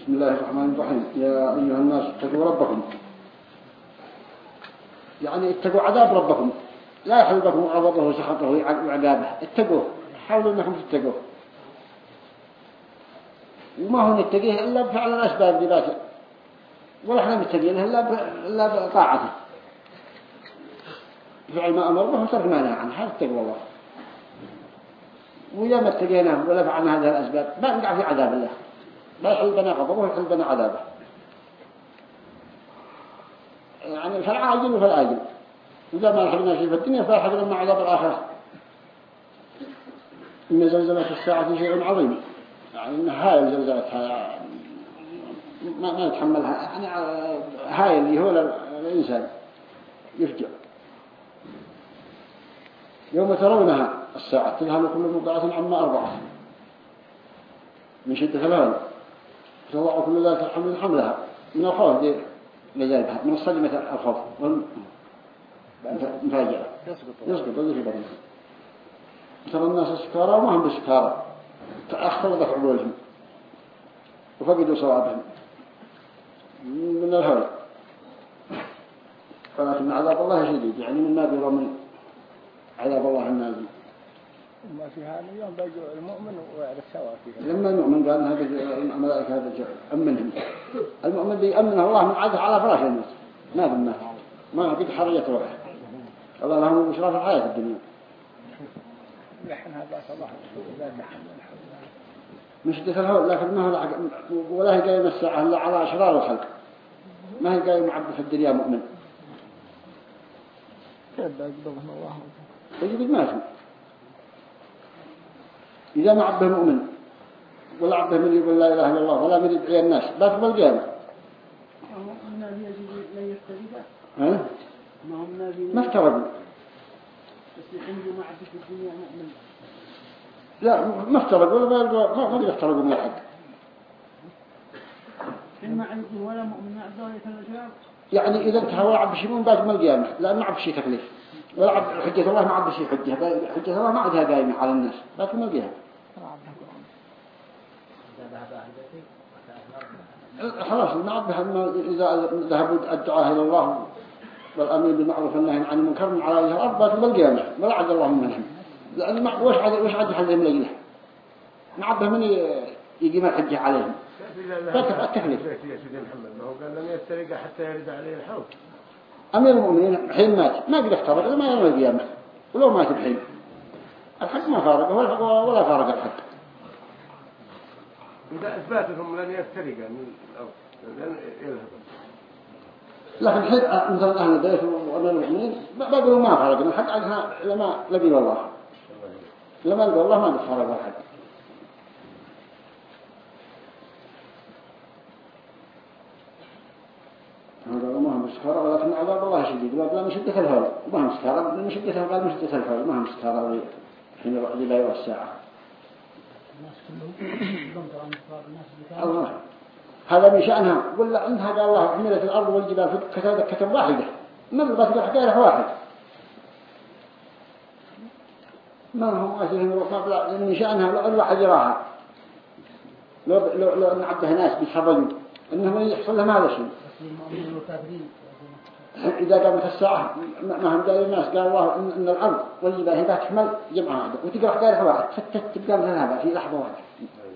بسم الله الرحمن الرحيم. يا أيها الناس اتقوا ربكم. يعني اتقوا عذاب ربكم. لا يحل بكم غضبه وسخطه وعذابه اتقوه. حاولوا إنكم تتقوه. وما هو نتقيه إلا بفعل الأسباب ذاته ولا إحنا متقينه إلا بطاعته. فعل ما أمر به وترك ما نهى عنه. هذا التقوى الله. وإذا ما اتقيناه ولا فعلنا هذه الأسباب ما نقع في عذاب الله. لا يحل بنا غضبه ويحل بنا عذابه. يعني فالعاجل وفالآجل إذا ما لحقنا شيء في الدنيا فلحقنا مع عذاب الآخرة. إن زلزلة الساعة شيء عظيم. يعني إن هاي زلزلتها ما يتحملها. يعني هاي اللي هو الإنسان يفجع. يوم ترونها الساعة تذهب كل مضاعة عما أربعة. من شدة الهول. تضع كل ذات الحمل حملها. من الخوف دي لجانبها من الصدمة الخوف. مفاجأة. يسقط. وذي في بطنها ترى الناس سكارى وما هم بسكارى. تأخرت عقولهم وفقدوا صوابهم. من الهول. ولكن عذاب الله شديد. يعني من ما بيرى من عذاب الله النازل. ما في هذا اليوم بيجوا المؤمن ويعرف سوا فيه. لما المؤمن قال هذا الملائكة هذا أمنهم. المؤمن بيأمنه الله من عاده على فراش الناس. ما بالناس ما قد حرية روحه. الله لهم بشرى في الحياة الدنيا. لحن هذا الله شدة الهول لكن ما هو ولا هي قايمة الساعة إلا على أشرار الخلق. ما هي قايمة عبد في الدنيا مؤمن. يقبضهم الله؟ يجب ما إذا ما عبده مؤمن ولا عبده من يقول لا إله إلا الله ولا من يدعي الناس قيامة ها؟ ما افترقوا لا ما افترقوا ولا ما ما ما يفترقوا من الحق. يعني إذا انتهى ولا عبد شيء من بعد ما القيامة لا ما عبد شيء تكليف. حجة الله ما عبد شيء حجة. حجة الله ما عدها قائمة على الناس. لكن ما القيامة خلاص ما عبد إذا ذهبوا الدعاء إلى الله والأمين بالمعروف والنهي عن المنكر من على الأرض بات بالقيامة ولا عد الله منهم. لأن ما وش عد وش عد حلهم ليله ما عبده من يجي ما حجة عليهم. التكليف يا سيدي محمد ما هو قال لم يسترق حتى يرد عليه الحوض. أمير المؤمنين حين مات ما قد افترق ما يوم القيامة. ولو مات بحين. الحق ما فارق ولا فارق الحق. إذا أثباتهم لن يفترق الأرض لن يذهب. لكن حين مثلا أهل البيت وأمير المؤمنين بقولوا ما فارقنا الحق عنها لما لقيوا الله. لما لقوا الله ما قد فارق الحق. ما سكارى ولكن عذاب الله شديد. وقال من شدة الهول ما هم سكارى من شدة الهول قال من شدة الهول ما هم سكارى حين لا يرى الساعة الله. هذا من شأنها. ولا عندها قال الله حملت الأرض والجبال في كتاب كتب واحدة. ما بغت حكاية واحد. ما هم أسلهم ما من شأنها لو الواحد يراها لو لو لو أن عبده ناس بيتحرجوا إنهم يحصل لهم هذا الشيء إذا قامت الساعة ما هم قال الناس قال الله إن, الأرض والجبال هي تحمل جمعها. هذا وتقرأ حكاية واحد تبقى مثل هذا في لحظة واحدة.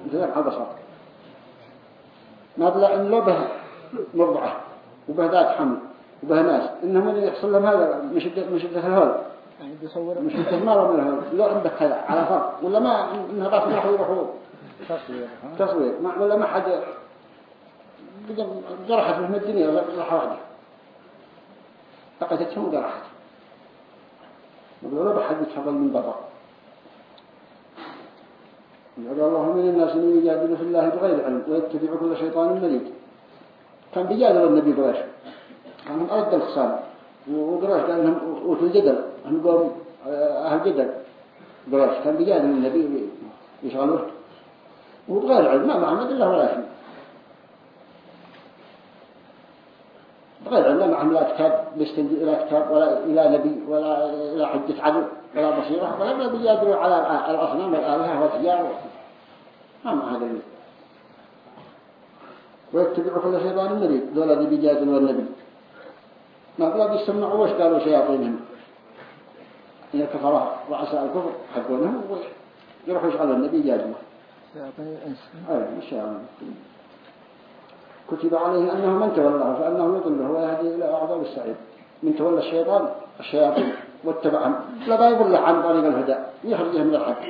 مثل لمح البصر ما بلا إن لو به مرضعة وبه ذات حمل وبه ناس إنهم اللي يحصل لهم هذا من شدة من شدة الهول يعني بيصور من الهول لو عندك هذا على فرق ولا ما إنها بس يروحوا يروحوا. تصوير تصوير. ما ولا ما حد جرحت من الدنيا جرحة واحدة. فقدتهم جرحت ولا بحد يتفضل من برا قال الله من الناس من يجادل في الله بغير علم ويتبع كل شيطان مريد. كان بيجادل النبي قريش. كانهم أرد الخصام. وقريش قال لهم أوتوا الجدل. هم قالوا أهل جدل. قريش كان بيجادل النبي. يشغلوه. وبغير علم ما معهم إلا ولا شيء علم ما معهم لا كتاب بيستندي إلى كتاب ولا إلى نبي ولا إلى حجة عدل ولا بصيرة ولا بيجادلوا على الأصنام والآلهة والحجار. ما مع هذا ويتبع كل شيطان مريد ذولا ذي بيجادلوا النبي ما بلا بيسمعوا وش قالوا شياطينهم؟ إن كفر رؤساء الكفر حقونهم ويروحوا يشغلوا النبي يجادلوا شياطين أي شاء الله. كتب عليه أنه من تولاه فأنه يضله ويهدي إلى أعظم السعيد. من تولى الشيطان الشياطين واتبعهم لا يضل عن طريق الهدى. يخرجه من الحق.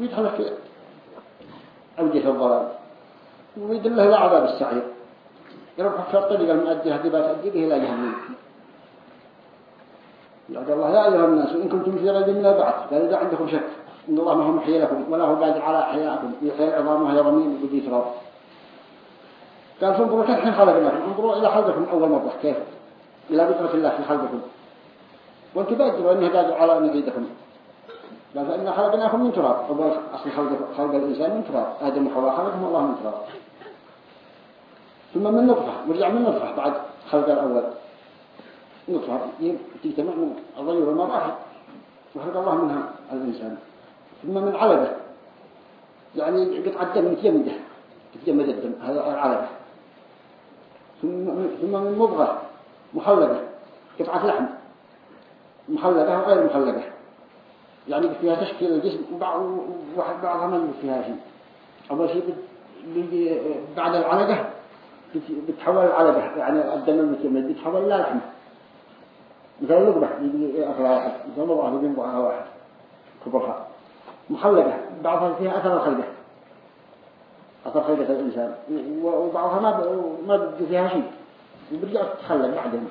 ويدخل في أوجه الضلال. ويدله إلى عذاب السعير يروح في الطريق المؤدي هدي بتأدي به إلى جهنم. يقول الله يا أيها الناس إن كنتم في ريب من البعث قال إذا عندكم شك. إن الله ما هو محيي لكم ولا هو قادر على أحيائكم يحيي وهي رميم بدي تراب. قال فانظروا كيف حين خلقناكم انظروا إلى خلقكم أول مرة. كيف؟ إلى بطرة الله في خلقكم. وأنتم بادروا أنه قادر على أن يعيدكم قال فإن خلقناكم من تراب. أصل خلق, خلق الإنسان من تراب. آدم وحواء خلقهم الله من تراب. ثم من نطفة. ورجع من نطفة بعد خلق الأول. نطفة. تجتمع من الضيور والمراحل. وخلق الله منها الإنسان. ثم من علبة. يعني قطعة دم متجمدة تتجمد الدم. هذا العلبة ثم من مضغة مخلقة قطعة لحم. مخلقة وغير مخلقة يعني فيها تشكيل الجسم وواحد بعضها ما فيها شيء. أول شيء بعد العلقة بتحول العلقة يعني الدم المتجمد بتحول لا لحمة مثل اللقبة يجي أكلها واحد مثل مرة يجي بقعها واحد كبرها. مخلقة بعضها فيها أثر الخلقة أثر خلقة الإنسان. وبعضها ما ما بدي فيها شيء. وبرجع تتخلق بعدين.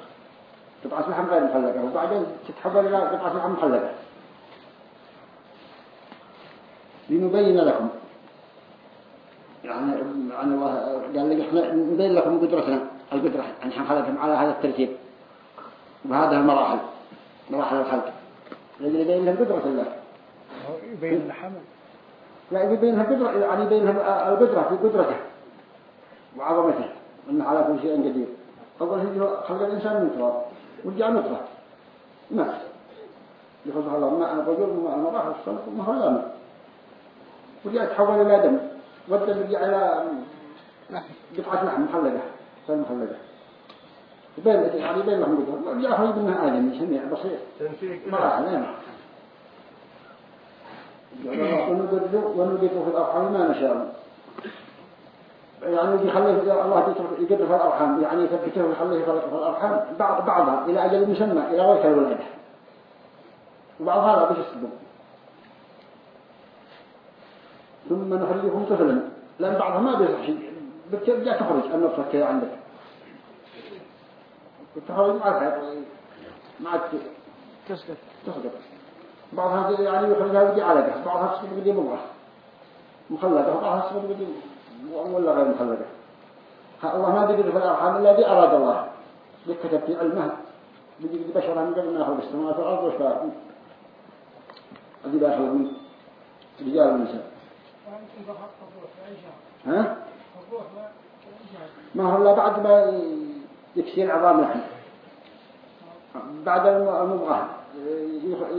قطعة لحم غير مخلقة. وبعدين تتحول إلى قطعة لحم مخلقة. لنبين لكم. يعني عن الله قال لك إحنا نبين لكم قدرتنا. القدرة يعني حنخلقكم على هذا الترتيب. وهذا المراحل. مراحل الخلق. الذي يبين لهم قدرة الله. يبين الحمل لا يبين لها قدرة يعني يبين لها القدرة في قدرته وعظمته أنه على كل شيء قدير. أول خلق الإنسان من تراب ورجع نطفة ماء يخلق الله ماء الرجل وماء المرأة الصنف وما هو لا ماء ورجع تحول إلى دم. والدم رجع إلى قطعة لحم محلقة صار محلقة. بين يعني بين لهم قدرة ورجع خلق منها آدم سميع بسيط مراحل نعم ونقدر في الأرحام ما نشاء. يعني يخليه الله يقدر في الأرحام. يعني يثبته ويخليه في الأرحام. بعض بعضها إلى أجل مسمى إلى وقت الولادة وبعض هذا بيصدق ثم نخرجكم طفلا. لأن بعضها ما بيصح شيء. بترجع تخرج. النطفة كذا عندك. تخرج مع الحياة مع تسقط تسقط بعضها يعني يخرجها بدي علقة بعضها تسقط بدي مبغى مخلقة وبعضها تسقط بدي ولا غير مخلقة الله ما بيقدر في الأرحام الذي أراد الله. كتب في علمه. بيجي بشرا من قبل ما يخلق السماوات والأرض وشباب الذي بيخلق من رجال النساء ها؟ ما هو إلا بعد ما يكسي العظام لحم. بعد المبغاة.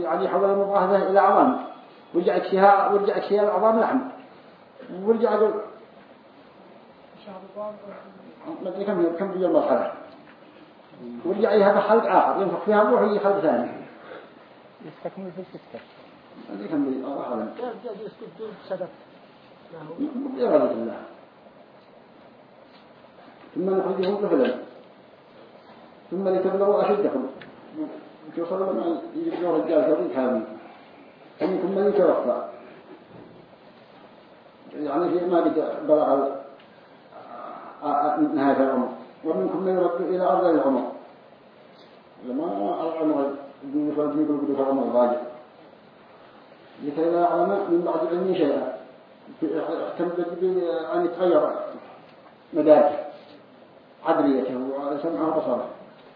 يعني يحول المبغاه إلى عظام. ورجع يكسيها ورجع يكسيها العظام لحم. ورجع يقول ما أدري كم كم تجي المرحلة ورجع هذا خلق آخر. ينفخ فيها روح يجي خلق ثاني. يستكمل في الستة. ما أدري كم تجي الله أعلم بإرادة الله. ثم نخرجهم طفلا ثم لتبلغوا أشدكم. توصلوا لما يجبنوا رجال كبير كامل فمنكم من يتوفى يعني في ما بلغ نهاية العمر ومنكم من يرد إلى أرض العمر لما العمر يقول يقول يقول العمر الراجع لكي لا يعلم من بعد علمه شيئا تنبت أن يتغير مداركه عدليته وسمعه وبصره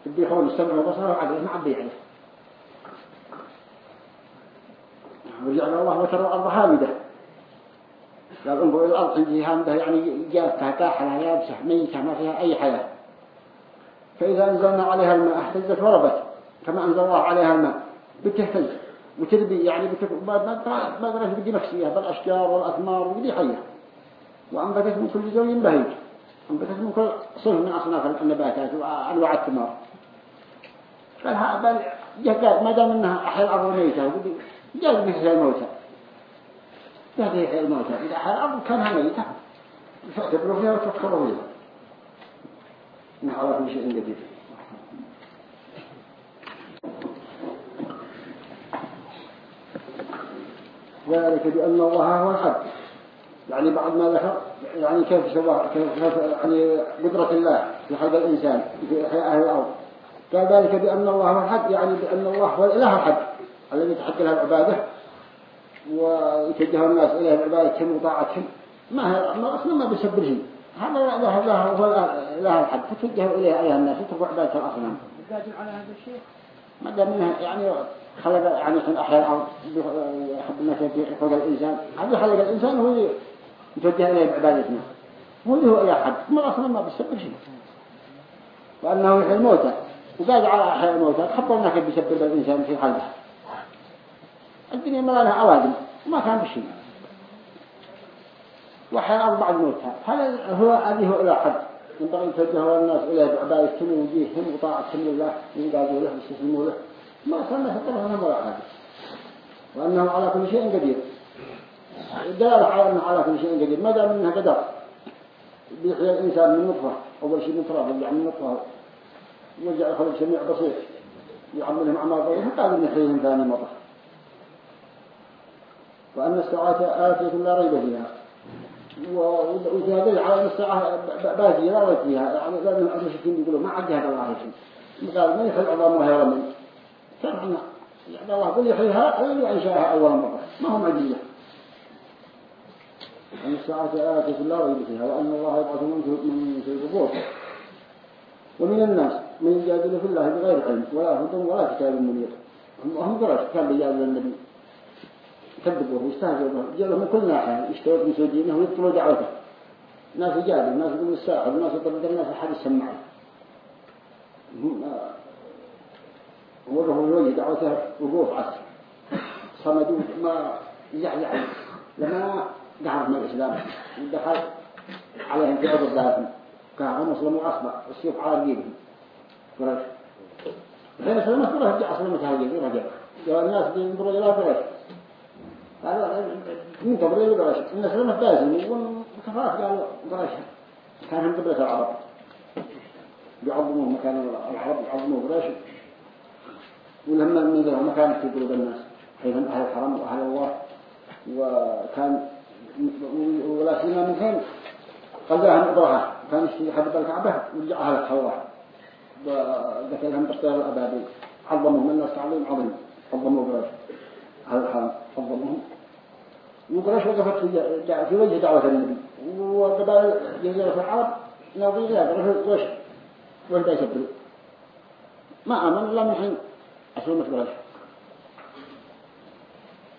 تبي يخون السمع وبصره وعدله ما عبي يعرف ورجعنا الله وترى الأرض هامدة. قال انظر إلى الأرض عندي هامدة يعني جافتها كاحلة يابسة ميتة ما فيها أي حياة. فإذا أنزلنا عليها الماء اهتزت وربت كما أنزل الله عليها الماء. بتهتز. وتربي يعني. ما قدرت بدي مكسية بالأشجار والأثمار وبدي حية وأنبتت من كل زوج بهيج. أنبتت من كل صنف من أصناف النباتات وأنواع الثمار. بل جاء ما دام إنها احيا الأرض ميته جاء بحياة الموتى. جاء بحياة الموتى. إذا احيا الأرض كانها ميتة فاعتبروا فيها وتفكروا فيها. إنه على كل شيء قدير ذلك بأن الله هو الحق. يعني بعد ما ذكر يعني كيف سوى كيف يعني قدرة الله في خلق الإنسان في إحياء أهل الأرض. قال ذلك بأن الله هو الحق يعني بأن الله هو الإله الحق الذي يتحق له العبادة ويتجه الناس إليه بعبادتهم وطاعتهم. ما هي ما أصلا ما بيسبر شيء. هذا الله هو الإله الحق. فتوجهوا إليه أيها الناس يتركوا عبادة الأصنام على هذا الشيء؟ ما دام يعني خلق يعني أحياء الأرض يحب الناس يخلق الإنسان. هذا خلق الإنسان هو يتوجه إليه بعبادتنا. هو هو إله حق ما أصلا ما بيسبر شيء. وأنه يحيي الموتى. وقال على أحياء الموتى خبر أنك بيسبب الإنسان في خلقه الدنيا ما لها أوادم وما كان بشيء وحياة أربع الموتى هذا هو هذه هو إلى حد. ينبغي يتوجه الناس إلى بعبادتهم ووجيههم وطاعتهم لله وينقادوا له ويستسلموا له. ما كان ما يفكرهم ولا حاجة وأنه على كل شيء قدير. الدلالة على أنه على كل شيء قدير. ما دام أنها قدر. بيحيى الإنسان من نطفة أول شيء تراب يرجع من نطفة. يرجع يخرج سميع بسيط. يعملهم أعمال ضرورة قال يحييهم ثاني مرة وأن الساعة آتية لا ريب فيها. وزادل على أن الساعة باقية لا ريب فيها. يعني لأن المشركين يقولوا ما عد هذا الله شيء قال ما يحيي العظام وهي رمي سمعنا يعني الله قل يحييها أو ينشاها أول مرة. ما هم عدية أن الساعة آتية لا ريب فيها. وأن الله يبعث من في القبور ومن الناس من يجادل في الله بغير علم ولا هدى ولا كتاب منير. هم قرأت كان بيجادل النبي. كذبوه ويستهزئوا به. جاءوا من كل ناحية. يشتروا من سودينه ويبطلوا دعوته. ناس يجادل ناس يقولوا الساعة ناس يطرد الناس أحد يسمعه. وره الوجه دعوته وقوف عصر. صمدوا ما يزعزع لما قعد من الإسلام. ودخل عليهم في عضو ذاتهم كان مسلم وأصبع السيف على رجيبهم قريش غير سلمة قريش جاء أصلا متهجر رجع جاء الناس بينظروا إلى قريش قالوا من تبري لقريش إن سلمة بازم وكفاف قالوا قريش كان هم قبلة العرب. يعظموا مكان العرب يعظموا قريش ولما من ذلك مكان في قلوب الناس. حيث أهل الحرم وأهل الله. وكان ولا سيما من فين قضاها إبراهة كان يشتري حد الكعبة ورجعها لك حواء. وقتلهم بطير الأبابيل. عظمهم الناس تعظيم عظيم. عظموا قريش. هذا الحرم عظمهم؟ وقريش وقفت في وجه دعوة النبي. وقبائل جزيرة العرب ناظرين لا قريش. وش وش بيسبروا ما آمن الله من حين أسلمت قريش.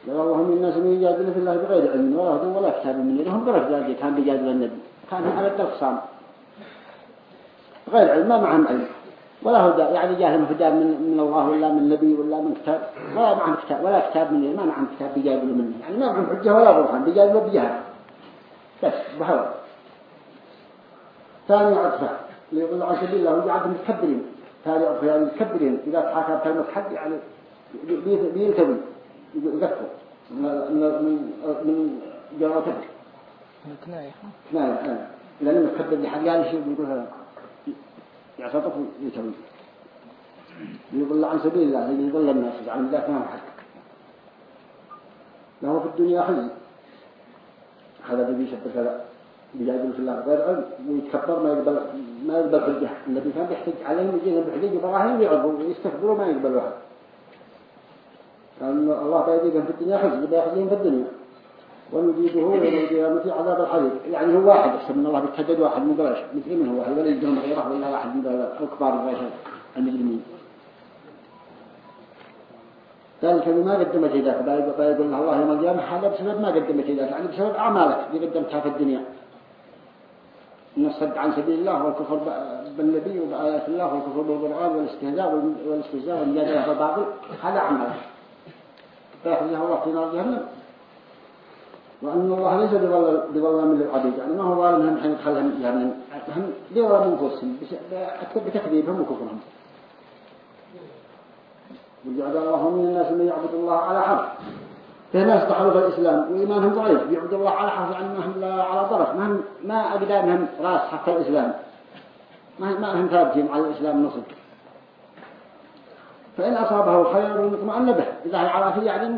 قال الله من الناس من يجادل في الله بغير علم ولا هدى ولا كتاب من يدهم. قريش كان بيجادل النبي. كان على الخصام غير علم ما معهم علم. ولا هدى يعني جاهل هدى من من الله ولا من نبي ولا من كتاب. ولا معهم كتاب ولا كتاب من ما معهم كتاب بيجادلوا منه. يعني ما معهم حجة ولا برهان بيجادلوا بجهل. بس بحول ثاني عطفة ليقول عن سبيل الله وجعلهم متكبرين ثاني عطفة يعني متكبرين إذا تحاكى كلمة حد يعني بينتوي يذكر. من من من جواتك كناية كناية لأنه متكبر لحد قال شيء بيقول هذا؟ يعتطف ويتوي يضل عن سبيل الله يضل الناس عن الله ما هو حق له في الدنيا خزي هذا الذي يشبه هذا بيجادل في الله. غير علم ويتكبر ما يقبل ما يقبل حجة النبي كان بيحتج عليهم يجيهم بحجة براهين ويعرضوا ويستكبروا ما يقبلوا هذا لأن الله بيديهم في الدنيا خزي بيأخذهم في الدنيا. ونجيبه يوم القيامة عذاب الحريق. يعني هو واحد يحسب من الله بيتحدد واحد من قريش. مثل من هو؟ هل ولا يدهم غيره ولا واحد من الكبار قريش. المجرمين. ذلك ما قدمت يدك بيقول الله يوم القيامة هذا بسبب ما قدمت يدك يعني بسبب أعمالك. اللي قدمتها في الدنيا. من الصد عن سبيل الله والكفر بالنبي وبآيات الله والكفر بالقرآن والاستهزاء والاستهزاء والمجادلة بالباطل هذا أعمالك. فيحفظها الله في نار جهنم. وأن الله ليس بظلام للعبيد. يعني ما هو ظالم هم حين يدخلهم يعني هم بظلم أنفسهم. بتكذيبهم وكفرهم وجعل الله من الناس من يعبد الله على حرف. في ناس في الإسلام وإيمانهم ضعيف. يعبد الله على حرف يعني ما هم لا على طرف ما ما أقدامهم راس حتى الإسلام. ما ما هم ثابتين على الإسلام نصب. فإن أصابه خير اطمأن به. إذا فيه يعني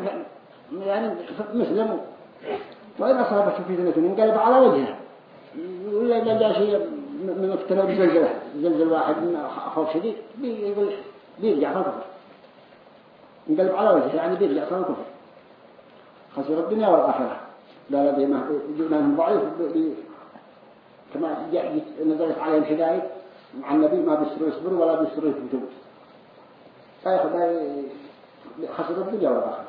يعني مسلم وإن أصابته فتنة انقلب على وجهه ولا جاء شيء من افتنى بزلزلة زلزل واحد من خوف شديد بيقول بيرجع في الكفر انقلب على وجهه يعني بيرجع في الكفر خسر الدنيا والآخرة. لا لدي إيمانهم ضعيف كما نزلت عليهم حداية مع النبي ما بيسروا يصبروا ولا بيسروا يثبتوا فيأخذ خسر الدنيا والآخرة.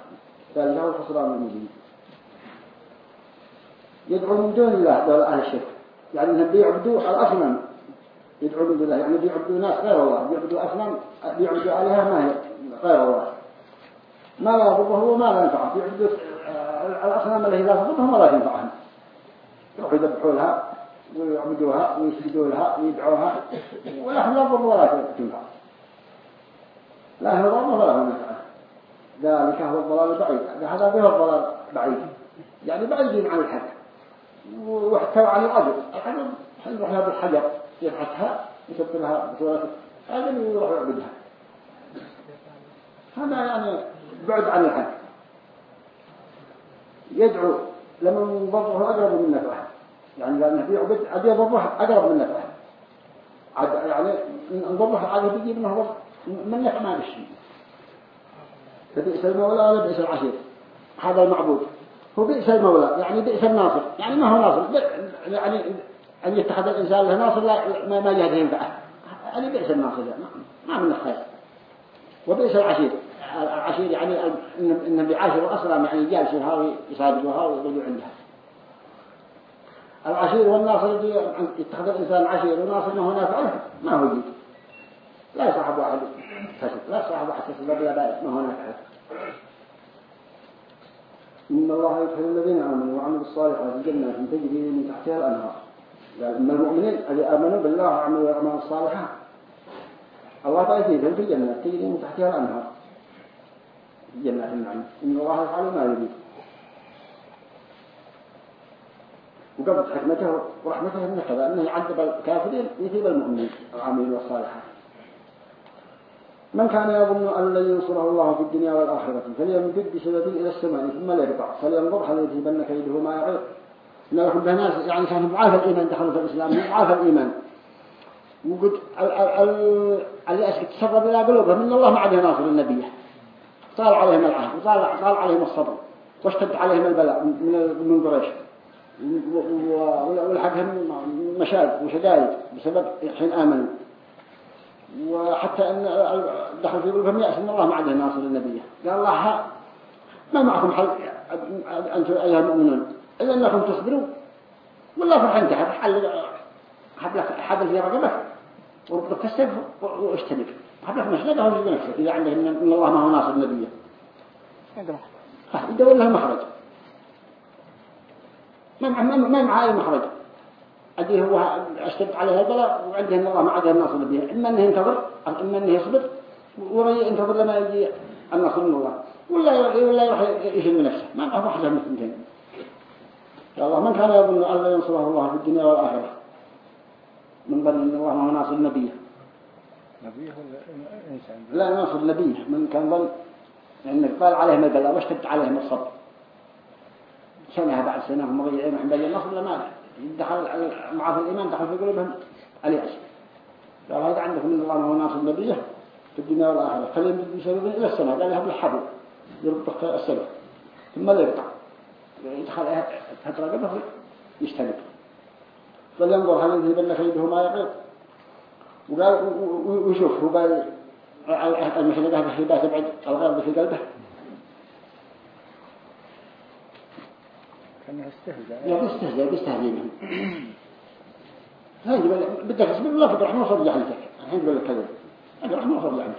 ذلك هو الخسران المبين يدعو من دون الله دول أهل الشرك. يعني انهم بيعبدوا الأصنام يدعو من دون الله يعني بيعبدوا ناس غير الله. بيعبدوا أصنام بيعبدوا عليها ما هي؟ غير الله. ما لا يضره وما لا ينفعه بيعبدوا الأصنام التي لا تضرهم ولا تنفعهم يروحوا يذبحوا لها ويعبدوها ويسجدوا لها ويدعوها. ولا يضر ولا تنفع لا يضر ولا ينفع. ذلك هو الضلال البعيد هذا هو الضلال البعيد يعني بعيدين عن الحق. واحتوى عن الأجر الحجر يروح لها بالحجر يبحثها يسبب لها هذا اللي يروح يعبدها. هذا يعني بعد عن الحق يدعو لمن ضره أقرب من نفعه. يعني لأنه بيعبد عاد يضره أقرب من نفعه. عاد يعني ضره عاد بيجيب منه من نفع ما بشي فبئس المولى ولا بئس العشير. هذا المعبود. هو بئس المولى يعني بئس الناصر يعني ما هو ناصر يعني أن يتخذ الإنسان له ناصر لا ما ما يهدي ينفعه يعني بئس الناصر يعني ما من الخير وبئس العشير العشير يعني إن بيعاشروا أصلا يعني يجالسوها ويصادقوها ويقولوا عندها العشير والناصر الذي يتخذ الإنسان عشير وناصر ما هو نافع ما هو جيد لا يصاحب واحد فسد لا يصاحب واحد فسد بلا بائس ما هو نافع إن الله يدخل الذين آمنوا وعملوا الصالحات جنات تجري من تحتها الأنهار. يعني المؤمنين الذين آمنوا بالله وعملوا الأعمال الصالحة الله تأتيهم في الجنة تجري من تحتها الأنهار. جنات النعيم. إن الله يفعل ما يريد. وقبض حكمته ورحمته من أنه يعذب الكافرين يثيب المؤمنين العاملين والصالحات. من كان يظن أن لن ينصره الله في الدنيا والآخرة فليمدد بسبب إلى السماء ثم لا يقطع فلينظر هل يذهبن كيده ما يعيق إن لهم ناس يعني كانوا ضعاف الإيمان دخلوا في الإسلام ضعاف الإيمان. وقد اللي تسرب إلى قلوبهم إن الله ما عاد ناصر النبي. طال عليهم العهد وطال طال عليهم الصبر واشتد عليهم البلاء من من قريش. ولحقهم مشاكل وشدائد بسبب حين آمنوا. وحتى أن دخل في قلوبهم يأس أن الله ما عاد ناصر النبي. قال الله ما معكم حل أنتم أيها المؤمنون إلا أنكم تصبروا والله فرحان تحت حل حبل في رقبك وربطك السيف واشتبك حبلك مشلقه وجد نفسك إذا عنده إن الله ما هو ناصر النبي. يدور له مخرج ما ما ما مخرج. أديه هو أشتد عليه البلاء وعنده إن الله ما عاد الناصر النبي إما أنه ينتظر إما أنه يصبر وينتظر لما يجي النصر من الله. ولا ولا يروح يشم نفسه. ما حاجة من اثنتين يا الله من كان يظن أن لا ينصره الله في الدنيا والآخرة؟ من ظن أن الله ما هو ناصر النبي نبيه ولا إنسان لا ناصر النبي. من كان ظن أن قال عليهم البلاء واشتد عليهم الصبر. سنة بعد سنة هم وحين بين النصر لما دخل معه في الإيمان دخل في قلوبهم اليأس قال هذا عندكم من الله هو ناصر النبي في الدنيا والآخرة. فليمدد بسبب إلى السماء. قال يهب الحبل. يربط السماء. ثم لا يقطع. يدخل فترة قبل يشترك فلينظر هل يذهبن كيده ما يقيض وقال ويشوف. هو قال المشرقة في حبات بعد الغرب في قلبه. لا هاي بدك الله فقر رحمه عنك الحين يقول لك كذا أنا رحمه عنك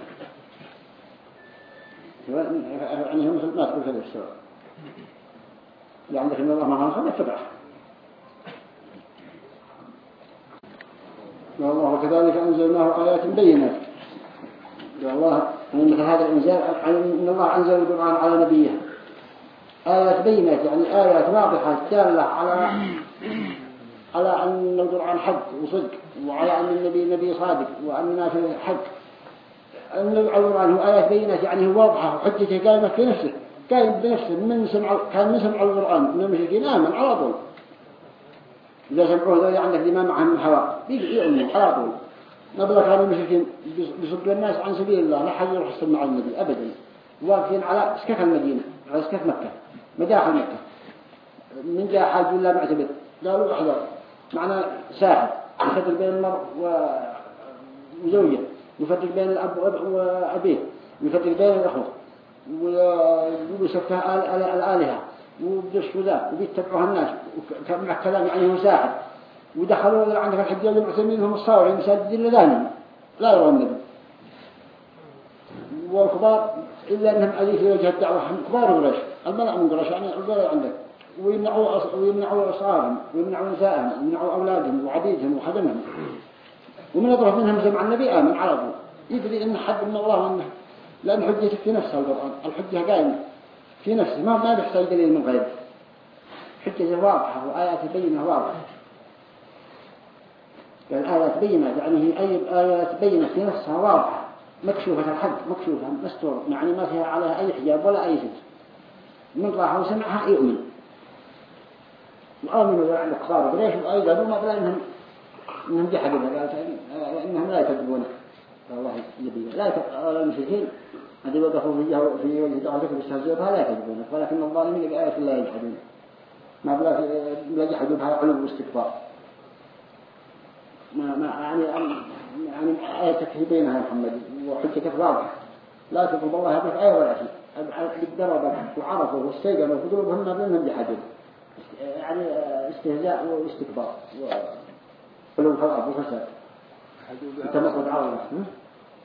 يعني هم ما تقول كذا السؤال يعني عندك إن الله ما خلق اتبعه والله وكذلك أنزلناه آيات بينات. الله مثل هذا الإنزال إن الله أنزل القرآن على نبيه. آيات بينات يعني آيات واضحة دالة على على أن القرآن حق وصدق وعلى أن النبي نبي صادق وأننا في حق. أن القرآن هو آيات بينات يعني هو واضحة وحجته قائمة في نفسه قائم بنفسه من سمع كان من سمع القرآن من المشركين آمن على طول. إذا سمعوه ذا عندك الإمام معهم الحواء يؤمن على طول. نبلا كانوا المشركين بيصدوا الناس عن سبيل الله لا حد يروح يسمع النبي أبدا. واقفين على سكك المدينة. على سكك مكة؟ مداخل مكة. من جاء حاج ولا معتبر؟ قالوا احذر معنا ساحر. يفرق بين المرء وزوجة. يفرق بين الأب وأبيه. يفرق بين الأخوة. ويسفها الآلهة وبدش وذا. وبيتبعوها الناس. مع كلام يعني هو ساحر. ودخلوا عندك الحجاج المعتمين هم الصاوعي مساجدين لذانهم. لا يرون النبي. والكبار إلا أنهم عليه في وجه الدعوة كبار قريش. الملأ من قريش يعني القرى عندك. ويمنعوا ويمنعوا أصحابهم ويمنعوا نسائهم ويمنعوا أولادهم وعبيدهم وخدمهم ومن يضرب منهم سمع النبي آمن على طول يدري إن حد من الله وأنه لأن حجته في نفسها القرآن. الحجة قائمة في نفسه ما ما بيحتاج دليل من غيره. حجة واضحة وآيات بينة واضحة. يعني آيات بينة يعني هي أي آيات بينة في نفسها واضحة. مكشوفة الحق مكشوفة مستور يعني ما فيها عليها أي حجاب ولا أي شيء. من راح وسمعها يؤمن. وآمنوا عند كفار ليش أيضا ما بلا إنهم إنهم جحدوا إنهم لا يكذبون. الله يبين لا يكذبون المشركين. الذي وقفوا في في وجه دعوتك بالتهزئ بها لا يكذبون. ولكن الظالمين بآيات الله يجحدون. ما بلا لا يجحدوا بها علو واستكبار. ما ما يعني يعني آيتك في بينها يا محمد وحجتك واضحة لا تطلب الله هذه آية ولا شيء. بالدرجة وعرفوا واستيقنوا في قلوبهم ما بينهم جحدوا يعني استهزاء واستكبار وقلوب خراب وفساد تمقد عظمة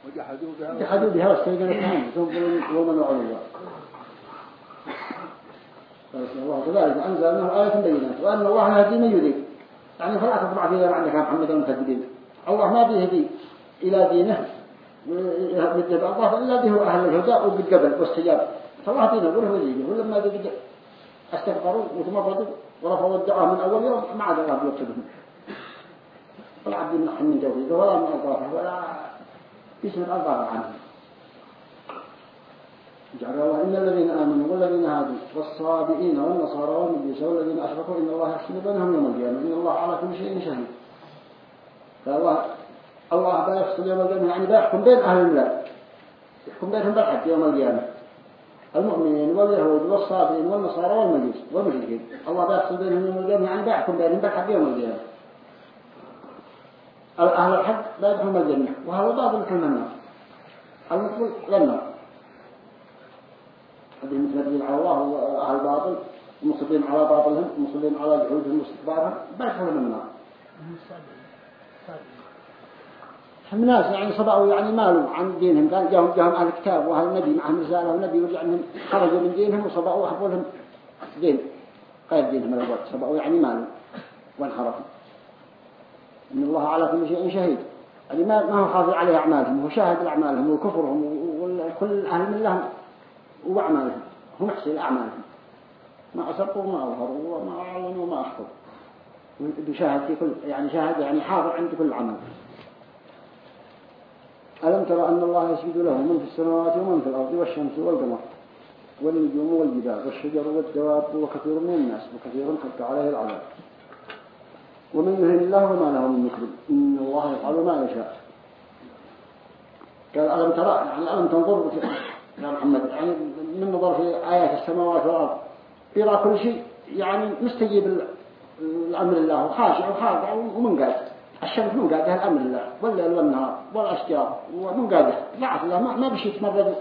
وجحدوا بها جحدوا بها واستيقنوا كمان ثم يوما وعلوا الله. كذلك أنزل أنه آية بينات وأن الله يهدي من يريد. يعني فلا تطمع فيها عندك يا محمد المكذبين الله ما بيهدي إلى دينه يتبع الله إلا به أهل الهدى وبالقبل واستجاب فالله دينه وله وليه ولما ذي أستغفروا وتمردوا ورفضوا الدعاء من أول يوم ما عاد الله بيكتبهم ولا عبد من من توحيده ولا من أطرافه ولا اسم الأطراف عنه جعل الله إن الذين آمنوا والذين هادوا والصابئين والنصارى والمجوس والذين أشركوا إن الله يحسن بينهم يوم القيامة إن الله على كل شيء شهيد. فالله الله بيفصل يوم القيامة يعني بيحكم بين أهل الله يحكم بينهم بالحق يوم القيامة. المؤمنين واليهود والصابئين والنصارى والمجوس والمشركين. الله بيفصل بينهم يوم القيامة يعني بيحكم بينهم بالحق يوم القيامة. أهل الحق بيدخلون الجنة وهذا باطل كل النار. المطلق للنار هذه متنبين على الله وأهل الباطل ومصدين على باطلهم ومصدين على جحودهم واستكبارهم بيدخلون النار. هم ناس يعني صبعوا يعني مالوا عن دينهم. قال جاهم جاهم أهل الكتاب وأهل النبي معهم رسالة والنبي ورجع منهم خرجوا من دينهم وصبعوا وحبوا لهم دين. غير دينهم الأول صبعوا يعني مالوا وانحرفوا. إن الله على كل شيء شهيد. يعني ما ما هو خاضع عليه أعمالهم هو شاهد أعمالهم وكفرهم وكل أهل من لهم وأعمالهم. هم محسن أعمالهم. ما أسرقوا وما أظهروا وما أعلنوا وما أخفوا بشاهد في كل يعني شاهد يعني حاضر عند كل عمل. ألم ترى أن الله يسجد له من في السماوات ومن في الأرض والشمس والقمر والنجوم والجبال والشجر والدواب وكثير من الناس وكثير حق عليه العذاب. ومن يهن الله فما له من مكرم إن الله يفعل ما يشاء. قال ألم ترى يعني ألم تنظر يا محمد يعني من نظر في آيات السماوات والأرض يرى كل شيء يعني مستجيب الأمر الله. وخاشع وخاضع ومن قاد الشمس من قادها الأمر الله. والليل والنهار والأشجار ومن قادها ضعف الله ما, بشي تمرد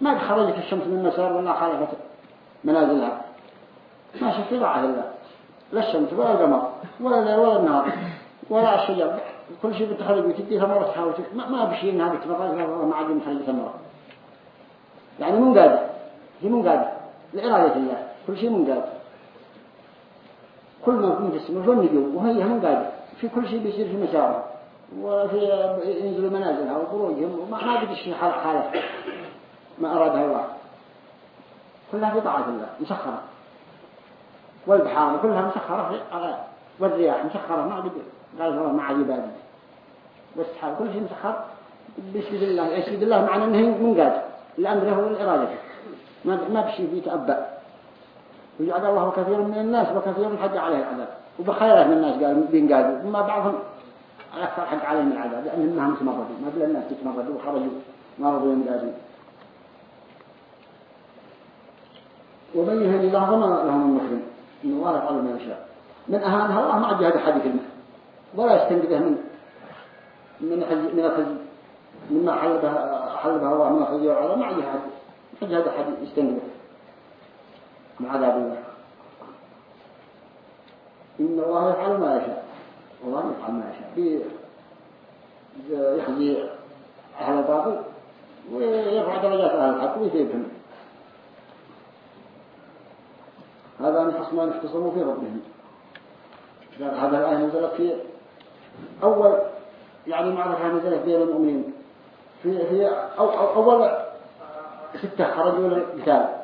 ما خرجت الشمس من مسار ولا خالفت منازلها. ما شفت ضعف الله لا الشمس ولا القمر ولا الليل ولا النهار ولا الشجر كل شيء بتخرج وتديها مرة تحاول. ما, ما بشي إنها بتمرد ما عاد مخرج ثمرة يعني من قادة هي من قادة لإرادة الله. كل شيء من قادة كل ما في السماء والنجوم وهي هم قاعدة في كل شيء بيصير في مساره وفي ينزلوا منازلها وخروجهم وما ما بدي شيء حالة ما أرادها الله كلها في طاعة الله مسخرة. والبحار كلها مسخرة في والرياح مسخرة ما بدي قال الله مع عباده. والسحاب كل شيء مسخر بيسجد الله يسجد الله معنى أنه منقاد الأمر هو الإرادة ما ما بشي فيه وجعل الله كثير من الناس وكثير حق عليه العذاب. وبخيرات من الناس قال بينقادوا وما بعضهم أكثر حق عليهم العذاب لأنهم ما هم ما بلا الناس تمردوا وخرجوا ما رضوا ينقادوا ومن يهن الله ضمن لهم المكرم إن الله يفعل ما يشاء. من أهانها الله ما عاد هذا حد كلمة ولا يستنقذه من من حج من الخزي مما حل بها حل بها الله من الخزي والعذاب ما عاد هذا حج هذا حد يستنقذه من عذاب الله إن الله يفعل ما يشاء. والله يفعل ما يشاء. يخزي أهل الباطل ويرفع درجات أهل الحق ويثيبهم. هذا من خصمان اختصموا في ربهم. هذا الآية نزلت في أول يعني معركة نزلت بين المؤمنين. في في أو أو أول ستة خرجوا للقتال.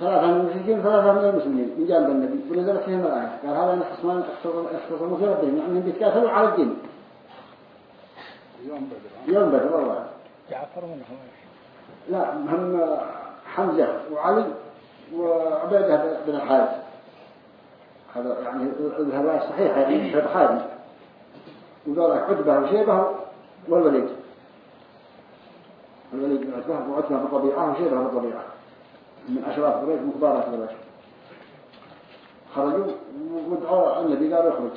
ثلاثة من المشركين ثلاثة من المسلمين. من جانب النبي. ونزلت فيهم الآية قال هذا من خصمان اختصموا في ربهم. يعني هم بيتكاثروا على الدين. يوم بدر. يوم بدر والله. جعفر من لا هم حمزة وعلي وعبيدة بن الحارث هذا يعني الهواء صحيح يعني في بخاري وقال عتبة وشيبة والوليد. الوليد بن عتبة وعتبة بالطبيعة وشيبة بالطبيعة من أشراف قريش من كبار قريش. خرجوا ودعوا النبي قال يخرج.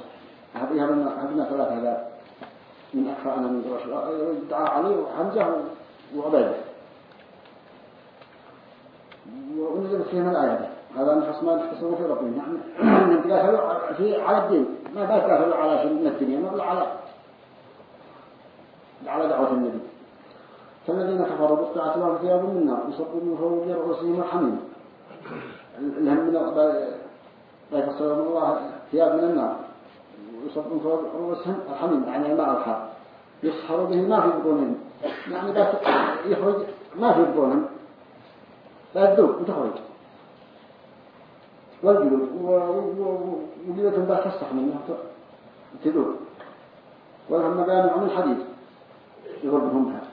هذنا ثلاثة هذا. من أكفاءنا من قريش. دعا علي وحمزة وعبيدة. ونزلت فيهم الآية. هذا من خصمان تخصموا في ربهم يعني تقاتلوا في على الدين. ما تقاتلوا على شيء من الدنيا ما على على دعوة النبي. فالذين كفروا بقطعت لهم ثياب من النار يصبوا من فوق رؤوسهم الحميم لهم من لا يفصلهم الله ثياب من النار. يصب من فوق رؤوسهم الحميم يعني الماء الحار يسحروا به ما في بطونهم. يعني بس يخرج ما في بطونهم. لا تذوق وتخرج والجلود وجلودهم بس تستحمل منها تذوق ولهم قاموا عن الحديد. يغربهم بها.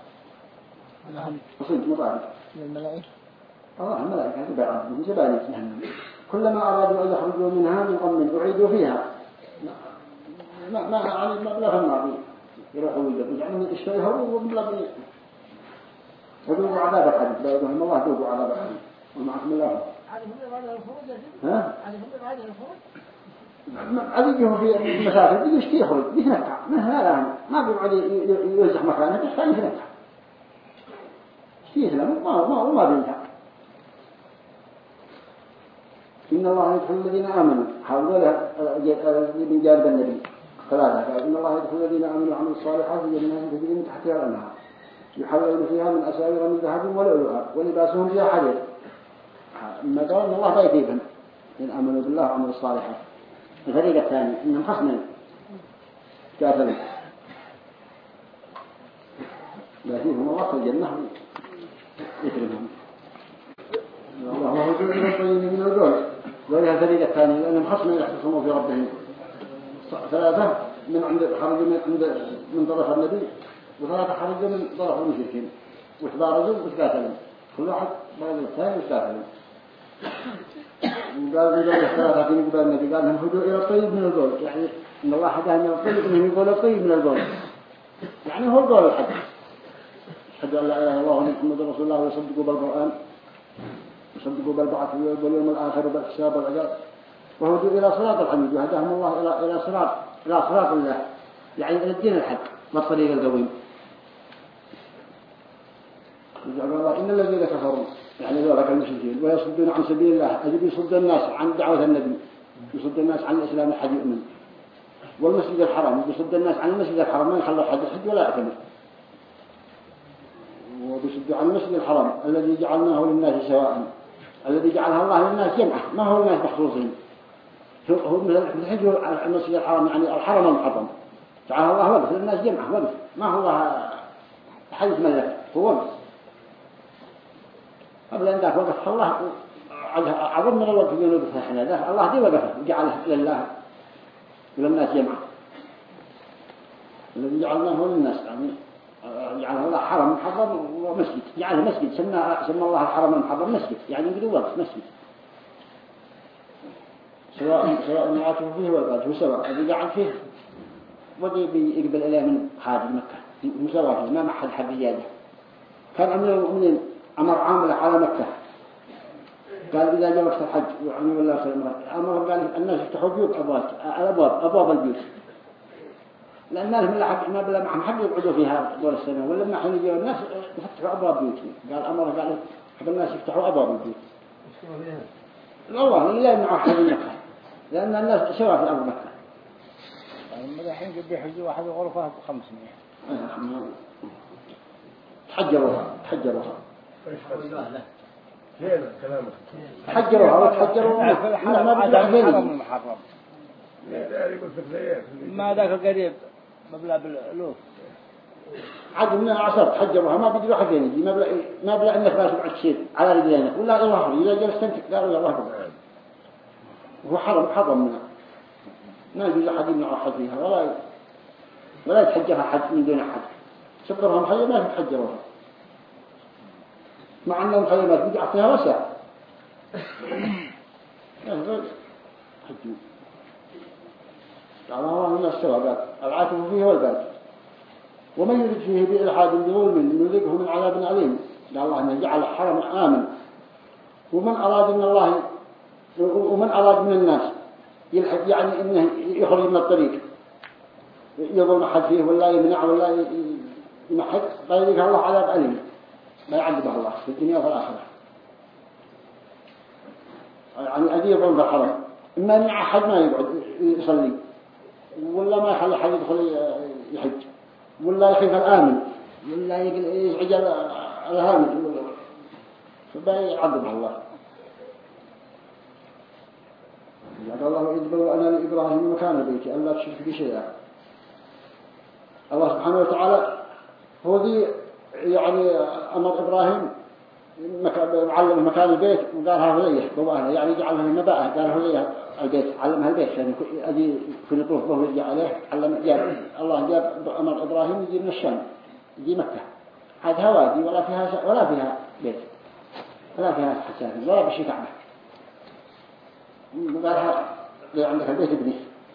وصيد مطارد من الملائكة الله الملائكة تبع من زبانية جهنم. كلما أرادوا أن يخرجوا منها من غم أعيدوا فيها. ما ما يعني ما بلا النار يروحوا يلبوا يعني اشتريهم وبلا وذوقوا عذاب الحديد لا يقولهم الله ذوقوا عذاب الحديد ومعكم الله. ها؟ عديهم في المسافر يجي يخرج. يتنكع ما هذا ما بيقعد يوزح مكانه بس كان يسلم ما ما ما بينفع. إن الله يدخل الذين آمنوا. حاولوا من جانب النبي. ثلاثة. إن الله يدخل الذين آمنوا وعملوا الصالحات جنات تجري من تحتها الأنهار. يحلون فيها من أساور من ذهب ولؤلؤها ولباسهم فيها حرير. ما قال إن الله بيثيبهم إن آمنوا بالله وعملوا الصالحات. الفريق الثاني إنهم خصمين. كافرين يأتيهم الله في الجنة. يكرمهم الله هو جزء الطيب من القول ولها الفريق الثاني لأنهم خصمين يحتصموا في ربهم ثلاثة من عند خرجوا من عند من طرف النبي وثلاثة خرجوا من طرف المشركين وتبارزوا وتقاتلوا كل واحد بعد الثاني وتقاتلوا وقال ذلك الثلاثة في قبل النبي قال هم هدوا إلى الطيب من القول يعني إن الله حداهم إلى الطيب الطيب من القول يعني هو القول الحق أشهد أن لا إله إلا الله محمد رسول الله ويصدقوا بالقرآن يصدقوا بالبعث واليوم الآخر وبالحساب والعذاب وهدوا إلى صراط الحميد. وهداهم الله إلى إلى صراط إلى صراط الله. يعني إلى الدين الحق والطريق القويم. إن الذين كفروا يعني ذلك المشركين ويصدون عن سبيل الله أجب يصد الناس عن دعوة النبي يصد الناس عن الإسلام حد يؤمن. والمسجد الحرام يصد الناس عن المسجد الحرام ما يخلوا حد يحج ولا يعتمر وبيصد عن المسجد الحرام الذي جعلناه للناس سواء الذي جعلها الله للناس جمعة ما هو الناس مخصوصين؟ هو الحج هو المسجد الحرام يعني الحرم المحرم. جعله الله وقف للناس جمعة وقف ما هو حديث ملك هو وقف قبل أن ذاك وقف الله عظم من الوقف بين وقفها إحنا الله دي وقفه جعله لله وللناس جمعة. الذي جعلناه للناس يعني جعله الله حرم محرم ومسجد. جعله مسجد سمى سمى الله الحرم المحرم مسجد. يعني يقولوا وقف مسجد. سواء سواء نعاته فيه ولا هو سواء الذي قاعد فيه. ودي بيقبل إليه من خارج مكة. مسواء ما مع حد زيادة. كان أمير المؤمنين أمر عامل على مكة. قال إذا جاء وقت الحج وعمي الله سلم أمر قال الناس يفتحوا بيوت أبواب أبواب البيوت. لأن الناس من حق ما بلا معهم حد يقعدوا فيها طول السنة. ولا ما حين يجوا الناس يفتحوا أبواب بيوتهم. قال أمر قال حق الناس يفتحوا أبواب البيوت. والله لا يمنعوا حد مكة لأن الناس سوا في أرض مكة يعني الحين قد يحجوا واحد غرفة ب 500 تحجروها تحجروها. تحجروها وتحجروها. ما ما ليه ما ذاك القريب. مبلغ بالألوف عاد من العصر تحجروها ما بيجوا حدين يجي ما بلا ما بلا إنك ما تبع تشيل على رجلينك ولا الله إذا جلست أنت قالوا يا الله هو حرم حرم منها. ما يجوز أحد يمنع أحد فيها ولا ولا يتحجرها حد من دون أحد. سبرها مخيمات ما يتحجروها مع أنهم مخيمات بيجي فيها وسع. حجوا قال الله من السوابات العاطف فيه والباد ومن يرد فيه بإلحاد بظلم يذقه من عذاب أليم. قال الله أنه جعل الحرم آمن. ومن أراد من الله ومن أراد من الناس يلحق يعني إنه يخرج من الطريق. يظلم أحد فيه ولا يمنع ولا يمحق. طيب الله عذاب أليم. ما يعذبه الله في الدنيا وفي الآخرة. يعني أدي يظلم في الحرم. إما أن أحد ما يقعد يصلي. ولا ما يخلي أحد يدخل يحج ولا يخيف الآمن ولا يزعج الهامل فبيعذبه الله. قال الله إذ بوأنا لإبراهيم مكان البيت ألا تشرك شيئا. الله سبحانه وتعالى هو ذي يعني أمر إبراهيم. علم مكان البيت وقال ها هذيه بوأنا يعني جعلها المباءة قال هذيه البيت علمها البيت يعني أدي في نطوف به ويرجع عليه علم جاب الله جاب أمر إبراهيم يجي من الشام يجي مكة. هذا وادي ولا فيها ولا فيها بيت ولا فيها حسان ولا بشي كعبة. قال لي عندك البيت ابني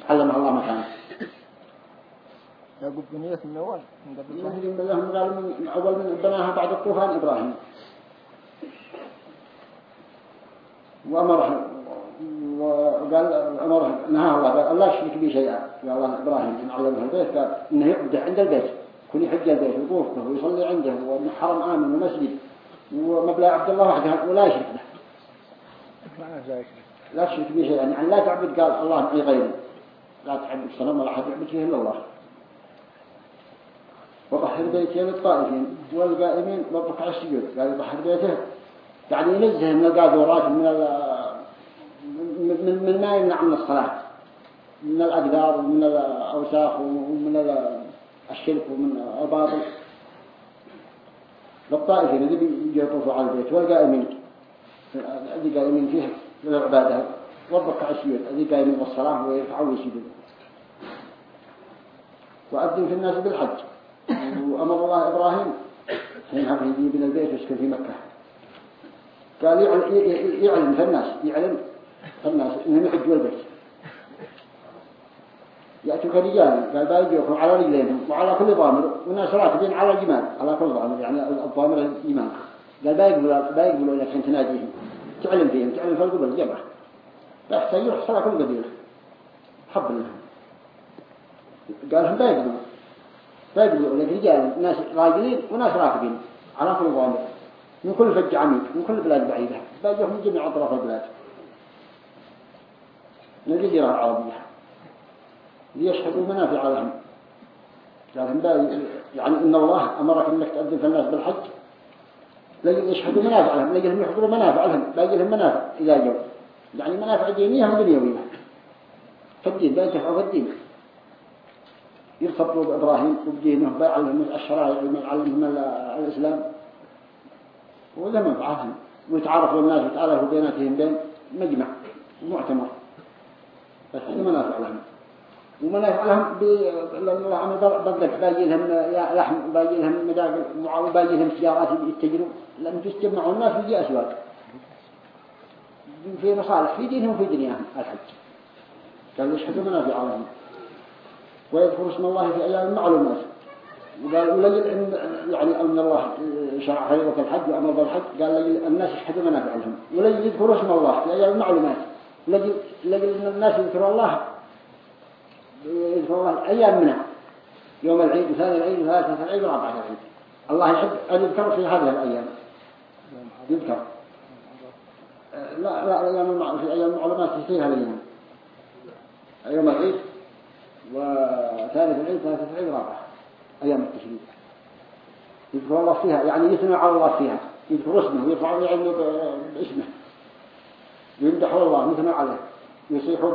علمها الله مكانه. يعقوب بنية من أول من قبل قال من أول من بناها بعد الطوفان إبراهيم. وأمره وقال أمره نهى الله قال الله يشرك بي شيئا. قال الله إبراهيم إن علمه البيت قال إنه يعبد عند البيت. كل يحج البيت ويطوف به ويصلي عنده. وحرم آمن ومسجد ومبلغ عبد الله وحده. ولا يشرك به. لا تشرك به شيئا. يعني لا تعبد. قال الله معي غيره لا تعبد صنم ولا أحد يعبد فيه إلا الله. وطهر بيتي للطائفين والقائمين والركع السجود. قال يطهر بيته يعني ينزه من القاذورات من من من ما يمنع من الصلاة. من الأقدار ومن الأوساخ ومن الشرك ومن الباطل. للطائفين اللي يطوفوا على البيت والقائمين. اللي قائمين فيه للعبادة. والركع السجود اللي قائمين بالصلاة ويرفعوا ويسجدوا وأذن في الناس بالحج. وأمر الله إبراهيم. حين حفظ يجي من البيت ويسكن في مكة. قال يعلم في الناس يعلم في الناس إنهم يحجوا البيت. يأتوك رجال قال بايجوكم على رجلينهم وعلى كل ضامر والناس راكبين على الجمال على كل ضامر يعني الضامر الجمال قال بايقبلوا بايقبلوا إنك أنت ناديهم تعلم فيهم تعلم في القبل الجمع يحتاج يروح صلاة كل قبيلة. حب لهم. قال هم بايقبلوا بايقبلوا لك رجال ناس راجلين وناس راكبين على كل ضامر. من كل فج عميق من كل بلاد بعيدة. بايجوهم من جميع أطراف البلاد. من الجزيرة العربية ليشهدوا منافع لهم. قال يعني إن الله أمرك أنك تأذن في الناس بالحج. لكن يشهدوا منافع لهم لكن يحضروا منافع لهم باقي لهم منافع إذا جو يعني منافع دينية ودنيوية في الدين بينتفعوا في الدين. يرتبطوا بإبراهيم وبدينه بيعلمهم الشرائع ويعلمهم الإسلام. ولا منفعتهم ويتعرفوا الناس ويتعرفوا بيناتهم بين مجمع ومعتمر. بس هذا منافع لهم. ومنافع لهم لأن الله بدك باجي لهم لحم باجي لهم مداقل وباجي لهم سيارات يتجروا. لأن تجمعوا الناس ويجي أسواق. في مصالح في دينهم وفي دنياهم الحج. قال يشهدوا منافع لهم؟ ويذكر اسم الله في أيام المعلومات وقال ولجل إن يعني أن الله شرع فريضة الحج وأمر بالحج. قال لجل الناس يشهدوا منافع لهم ولجل يذكروا اسم الله. في أيام المعلومات. لجل لجل إن الناس يذكروا الله يذكروا الله أيام منها. يوم العيد وثاني العيد وثالثة العيد ورابعة العيد الله يحب أن يذكر في هذه الأيام. يذكر. لا لا أيام في أيام المعلومات كثير هالأيام يوم العيد وثالث العيد ثالثة العيد رابعة أيام التشريق. يذكر الله فيها يعني يثنى على الله فيها. يذكر اسمه ويرفع يعلم باسمه. يمدحوا الله يثنى عليه. يصيحوا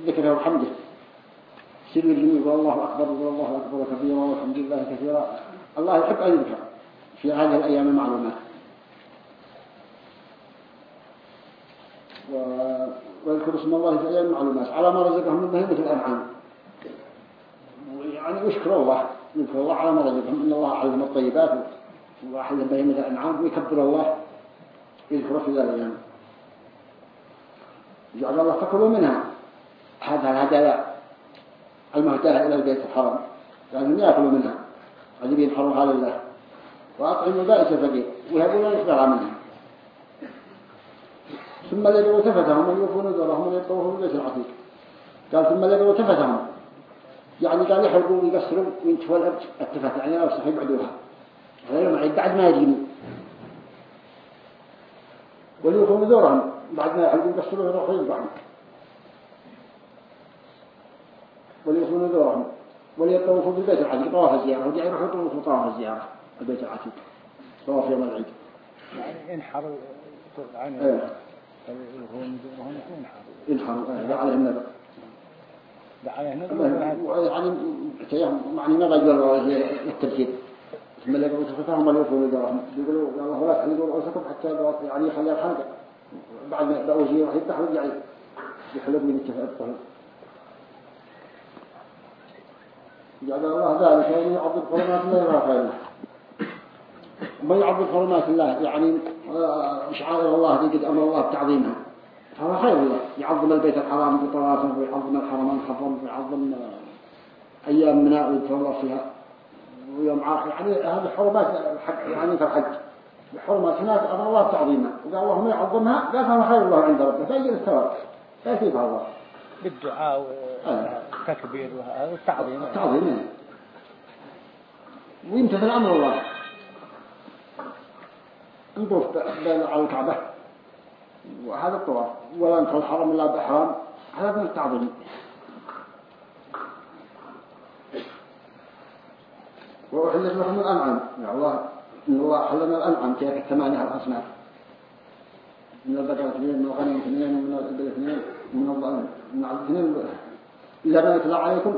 بذكره وحمده. سر الجميع والله أكبر والله أكبر كبيرا والحمد لله كثيرا. الله يحب أن يذكر. في هذه الأيام المعلومات ويذكر اسم الله في أيام المعلومات على ما رزقهم من بهيمة الأنعام. يعني يشكر الله يذكر الله على ما رزقهم إن الله علم الطيبات وأحل بهيمة الأنعام ويكبر الله يذكر في ذلك الأيام جعل الله تأكلوا منها. هذا الهدايا المهداة إلى البيت الحرام. لأنهم يأكلوا منها. عجبين حرمها لله. وأطعموا بائس الفقير ويهبوا لا يقدر منها. ثم لقوا تفتهم ويوفوا نذرهم ويطوفوا بالبيت العتيق قال ثم لقوا تفتهم يعني قال يحرقوا ويقصروا وينتفوا الأرض التفت يعني لا يصح يبعدوها غير ما بعد ما يجينوا وليوفوا نذورهم بعد ما يحرقوا ويقصروا يروحوا يذبحوا وليوفوا نذورهم وليطوفوا بالبيت العتيق. طواف الزيارة. ودي يروحوا يطوفوا طواف الزيارة. البيت العتيق. طواف يوم العيد. يعني انحر عن إيه. هم هم ينحر لا يعني يعني ما بيقول التركيب ثم اللي يقولوا تفتحهم اللي يوفوا نذرهم يقولوا يا الله لا تحلقوا رؤوسكم حتى يعني يخلي الحلقة بعد ما بأوجيه راح يفتح ويرجع يحلق من التفاعل جعل الله ذلك ومن يعظم حرمات الله يرى خيره ومن يعظم حرمات الله يعني شعائر الله قد أمر الله بتعظيمها. فهو خير الله. يعظم البيت الحرام بطوافه ويعظم الحرم الحرم ويعظم أيام مناء الله فيها ويوم عاقل يعني هذه حرمات الحج يعني كالحج الحرمات هناك أمر الله بتعظيمها وقال الله ما يعظمها قال فهو خير الله عند ربه. فيجي الثواب. فيفيدها الله. بالدعاء والتكبير والتعظيم. تعظيم ويمتثل أمر الله. نطوف بين على الكعبة وهذا الطواف ولا ندخل الحرم إلا بإحرام هذا من التعظيم. وأحلت لكم الأنعام. يا الله إن الله حلنا الأنعام. كيف الثمانية الأصناف من البقرة اثنين من الغنم اثنين ومن الإبل اثنين ومن الضأن من الاثنين إذا ما يطلع عليكم.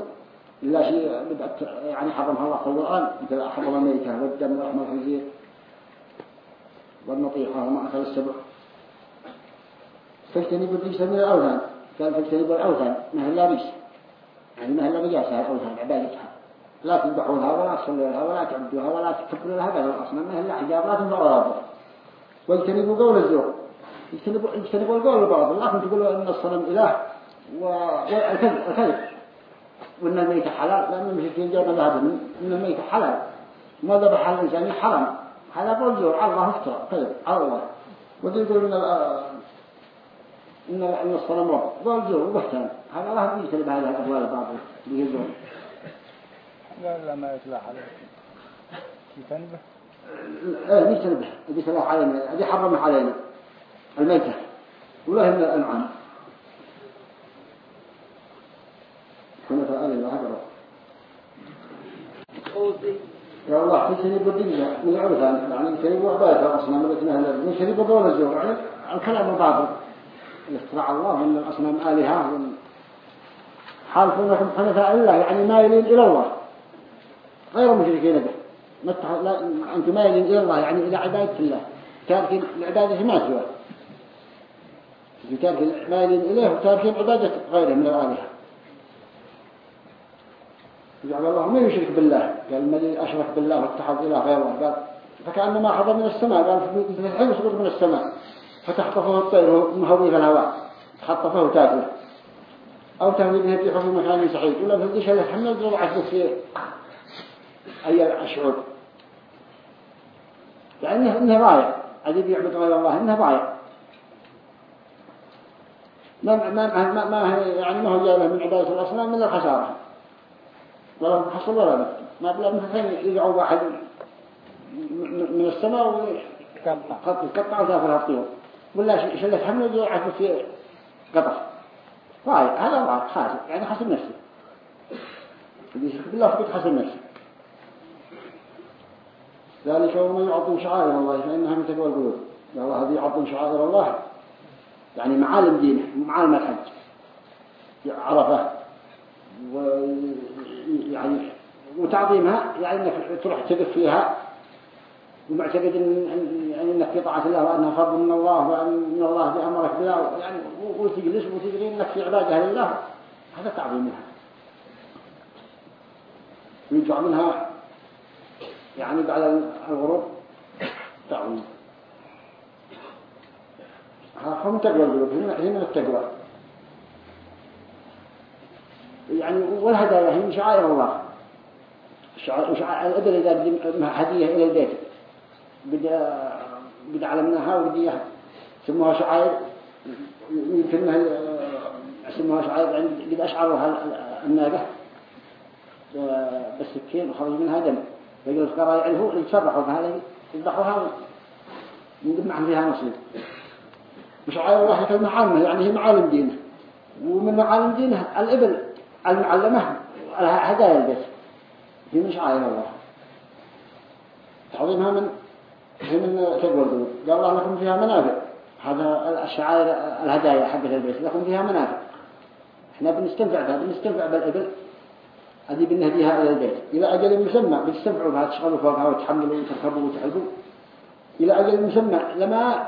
إلا شيء بدأت يعني حرمها الله في القرآن. مثل حرم الميتة والدم ولحم الخنزير والنطيحة وما أكل السبع. فاجتنبوا الرجس من الأوثان. قال فاجتنبوا الأوثان. إلا رجس. يعني إلا رجاسها الأوثان عبادتها لا تذبحوها ولا تصلوا لها ولا تعبدوها ولا تكبروا لها بل الأصنام إلا حجاب لا تنفعوا لها واجتنبوا قول الزور. يجتنبوا يجتنبوا القول لبعض لكن تقولوا أن الصنم إله والكذب الكذب وأن الميت حلال. لأن المشركين جاءوا ذهب أن الميت حلال. ما ذبح الإنسان حرام. هذا قول زور. على الله افترى. كذب على الله. وذي يقول إن إن الصنم رب قول زور وبهتان هذا الله يجتنب هذه الأقوال الباطلة به زور قال لا ما يطلع عليه. يتنبه إيه يجتنبه هذه سلاح علينا. هذه حرمها علينا. الميتة. ولا من الأنعام. حنفاء لله هكذا يا الله تجتنب الدنيا من العوثان يعني تجتنب عبادة الأصنام التي نهل من تجتنب قول الزور يعني الكلام الباطل الاختراع الله من الأصنام آلهة حالفونكم حنفاء الله يعني مايلين إلى الله. غير مشركين به. أنتم مايلين إلى الله يعني إلى عبادة الله. تاركين العبادة ما سوى تاركين مايلين إليه وتاركين عبادة غيره من الآلهة. جعل الله ما يشرك بالله. قال الذي أشرك بالله واتخذ إله غير الله. قال فكأنما حضر من السماء. قال في الحين سقط من السماء؟ فتخطفه الطير مهوي في الهواء. تخطفه تاكله أو تهوي به في مكان سعيد. ولا في الدشة يتحمل ضلعة في أي الشعوب يعني إنه ضايع الذي يعبد غير الله. إنه ضايع ما ما ما ما يعني ما هو له من عبادة الأصنام من الخسارة. ولا حصل ولا بد ما بلا من حين يدعوا واحد من من السماء قطع وقط قطع وسافر الطيور ولا شلت حمله وعفوا في قطع ضايع هذا ضايع خاسر يعني خسر نفسه. اللي يشرك بالله فقد خسر نفسه. ذلك ومن يعظم شعائر الله فإنها من تقوى القلوب. الله هذه يعظم شعائر الله. يعني معالم دينه ومعالم الحج. عرفة ويعني وتعظيمها يعني إنك تروح تقف فيها ومعتقد إن إن- إنك في طاعه الله وأنها فرض من الله وان الله بأمرك بها يعني وتجلس وتدري إنك في عبادة لله هذا تعظيمها ويرجع منها يعني بعد الغروب تعظيم. هم تقوى القلوب هنا هنا التقوى. يعني والهدايا هي من شعائر الله. شعائر الأدل إذا هدية إلى البيت. بدي بدي علمناها وبدي سموها شعائر يمكن انها سموها شعائر عند قد أشعرها الناقة. بالسكين وخرج منها دم. يقول الفقراء يعرفوا يتفرحوا بها يذبحوها ويجمعهم فيها نصيب. وشعائر الله هي المعالمة يعني هي معالم دينه. ومن معالم دينه الإبل المعلمة هدايا البيت. هي من شعائر الله. تعظيمها من هي من القلوب قال الله لكم فيها منافع. هذا الشعائر الهدايا حقت البيت لكم فيها منافع. إحنا بنستنفع بها بنستنفع بالإبل. هذه بنهديها إلى البيت. إلى أجل مسمى بتستنفعوا بها تشغلوا فوقها وتحملوا وتركبوا وتحلبوا إلى أجل مسمى لما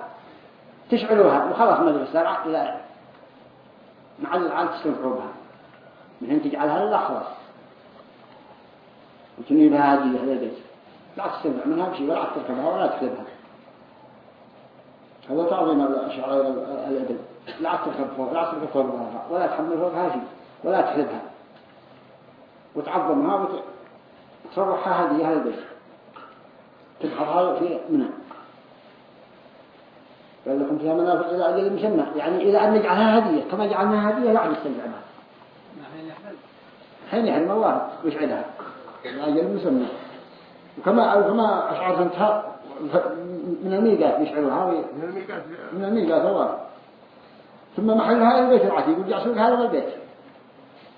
تشعلوها وخلاص ما السرعة إلى مع العال تستنفعوا بها. من حين تجعلها لله خلاص وتني لها هذه هذا البيت. لا تستنفع منها بشيء ولا تركبها ولا تحلبها هذا تعظيم الشعائر الإبل لا تركب فوق لا تركب فوقها ولا تحمل فوقها شيء ولا تحلبها وتعظمها وتصرحها هذه هذا البيت. تبحرها في منها قال لكم فيها منافع إلى أجل مسمى يعني إلى أن نجعلها هدية. كما جعلناها هدية لا نستمتع بها حين يحرم الله ويشعلها إلى أجل مسمى وكما أو كما أشعر انتهى من الميقات يشعلوها وي- من الميقات من الميقات الله ثم محلها البيت العتيق ويرجع سوق هذا البيت.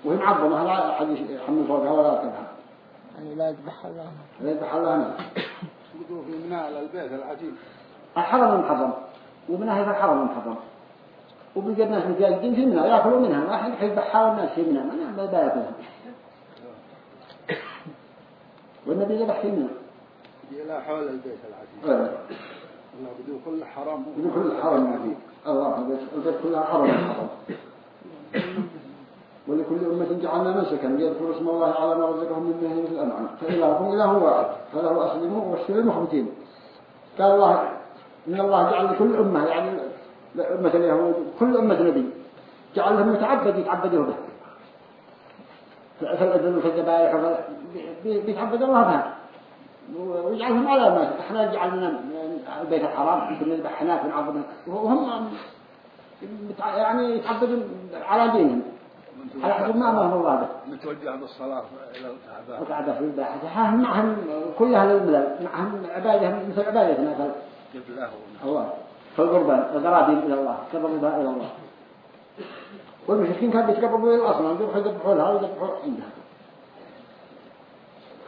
وهي معظمة لا أحد يحمل فوقها ولا يركبها يعني لا يذبح الله. لا يذبح الله. منها يقولوا في على البيت العتيق؟ الحرم محرم ومنها هي الحرم محرم وبقى الناس متواجدين في منها يأكلوا منها واحد يذبحها والناس في منها ما ما بياكلها والنبي ذبح في منها إلى حول البيت العتيق. آه. الله بدون كل حرام. من كل حرم الله البيت البيت كلها حرم محرم ولكل أمة جعلنا منسكا ليذكروا اسم الله على ما رزقهم من مهنة الأنعام. فإلهكم إله واحد. فله أسلموا وبشر المخبتين قال الله إن الله جعل لكل أمة يعني أمة اليهود كل أمة نبي. جعل لهم متعبد يتعبدوا به. فالأذن وفي الذبائح وفي- بي- بيتعبدوا الله بها. ويجعلهم علامات إحنا جعلنا البيت الحرام يمكن نذبح هناك ونعظم وهم يعني يتعبدون على دينهم. على حسب ما أمرهم الله به. متوجه بالصلاة إلى الكعبة وقعد في الباحث ها هم معهم كل أهل الملل معهم عبادة مثل عبادتنا فال- قبلة الله القرابين إلى الله بها إلى الله. والمشركين كانوا يتقربوا إلى الأصنام يذبحوا يذبحوا لها ويذبحوا عندها.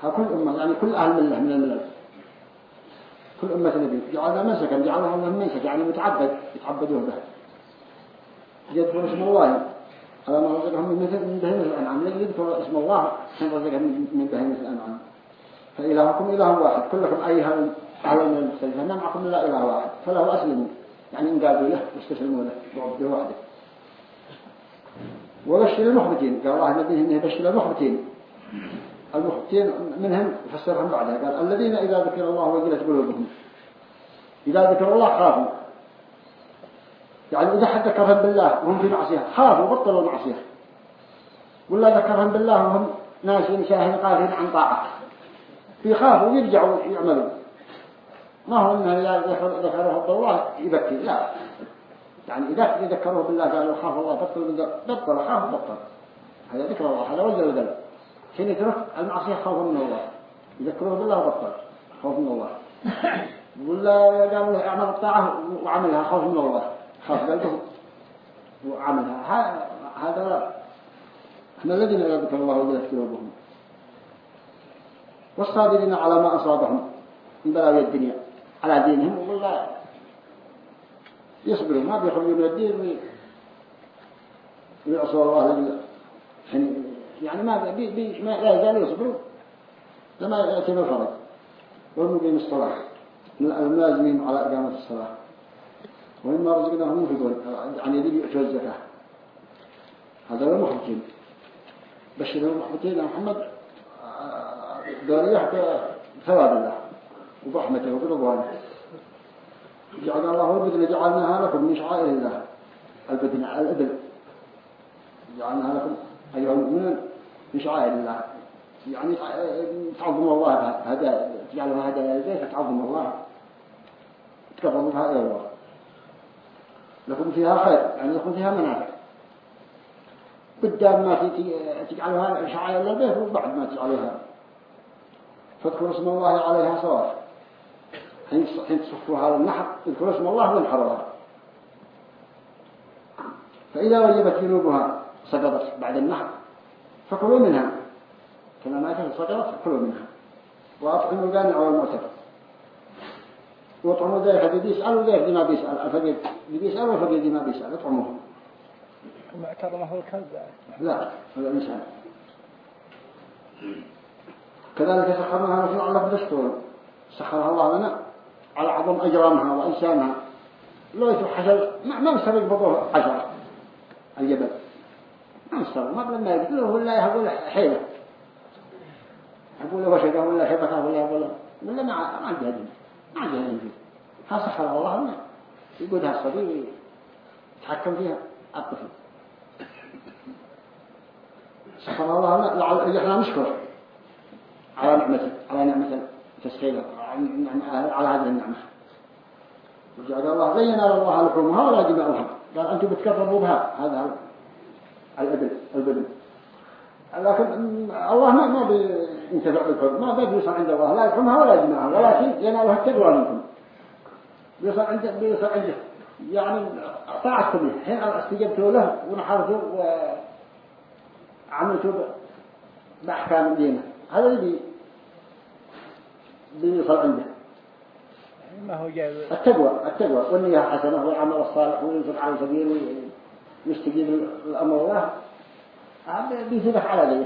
ها كل أمة يعني كل أهل الملة من الملل. كل أمة نبي. جعلنا منسكا جعلنا الله منسك يعني متعبد يتعبدون به يذكروا اسم الله. على ما رزقهم من مثل من بهيمة الأنعام. يذكر اسم الله حين رزقهم من بهيمة الأنعام. فإلهكم إله واحد. كلكم أيها من المختلفة. معكم إلا إله واحد. فله أسلموا. يعني انقادوا له واستسلموا له. بربه وحده وبشر المخبتين. قال الله النبي إنه بشر المخبتين. المخبتين منهم فسرهم بعدها. قال الذين إذا ذكر الله وجلت قلوبهم. إذا ذكر الله خافوا. يعني إذا حد ذكرهم بالله وهم في معصية خافوا بطلوا المعصية ولا ذكرهم بالله وهم ناسين شاهين قاهرين عن طاعة. بيخافوا ويرجعوا يعملوا. ما هو إنه اذا ذكروه بالله يبكي لا. يعني إذا ذكروه بالله قالوا خاف الله بطل بطل خاف بطل. هذا ذكر الله هذا وجل القلب حين يترك المعصية خوفا من الله. يذكروه بالله بطل خوف من الله. ولا قالوا له أعمل الطاعة وعملها خوف من الله. خاف قلبه وعملها. هذا إحنا الذين يذكر الله وجلت قلوبهم والصابرين على ما أصابهم من بلاوي الدنيا على دينهم. والله يصبروا ما بيخرجوا من الدين ويعصوا الله يعني ما بي بي ما لا يزالوا يصبروا لما يأتي الفرج والمقيم الصلاة. الملازمين على إقامة الصلاة. ومما رزقناهم ينفقون يعني يدي يؤتوا الزكاة. هذا هو المخبتين بشر المخبتين يا محمد ذريح بثواب الله. وبرحمته وبرضوانه. جعل الله البدن جعلناها لكم من شعائر الله. البدن الإبل جعلناها لكم أيها المؤمنون من شعائر الله. يعني تعظم الله هذا تجعلها هذا البيت تعظم الله. تقربوا بها إلى الله لكم فيها خير يعني لكم فيها منافع. قدام ما تجعلها شعائر البيت وبعد ما تجعلها. فاذكروا اسم الله عليها صواف حين تصفوا هذا النحر اذكروا اسم الله وانحروها فإذا وجبت جنوبها سقطت بعد النحر فكلوا منها. كما ما كانت سقطت فكلوا منها. وأطعموا الجانع والمعتبر وأطعموا ذلك الذي يسأل وذلك ما بيسأل. الفقير بيسأل والفقير ما بيسأل. اطعموهم المعتر ما هو الكلب لا هذا الإنسان كذلك سخرناها لكم لعلكم تشكرون سخرها الله لنا. على عظم أجرامها وأجسامها. لو يتوحشل ما ما مستوي بطوه عشرة الجبل. ما مستوي ما بلما يقول له ولا يقول حيلة. يقول له وشده ولا شبكة ولا يقول ولا ما ما عندي ما عندي هدين فيه. سخرها الله لنا يقول هذا الصبي يتحكم فيها. الطفل سخرها الله إحنا نشكر على نعمة على نعمة تسهيل على هذه النعمة. وجعل الله زين الله لحومها ولا دماؤها قال أنتم بتكرروا بها. هذا الأبل البدن. لكن الله ما ما بينتفع بالحب. ما بيوصل عند الله. لا لحومها ولا دماؤها ولكن ينالها التقوى منكم. بيوصل عند بيوصل عنده يعني طاعتكم. حين استجبتوا له ونحرتوا وعملتوا بأحكام دينه. هذا اللي بيوصل عنده. ما هو جاي. التقوى التقوى. والنية حسنة والعمل الصالح وينفق على سبيل ويستجيب الأمر الله بيثبت على ذيه.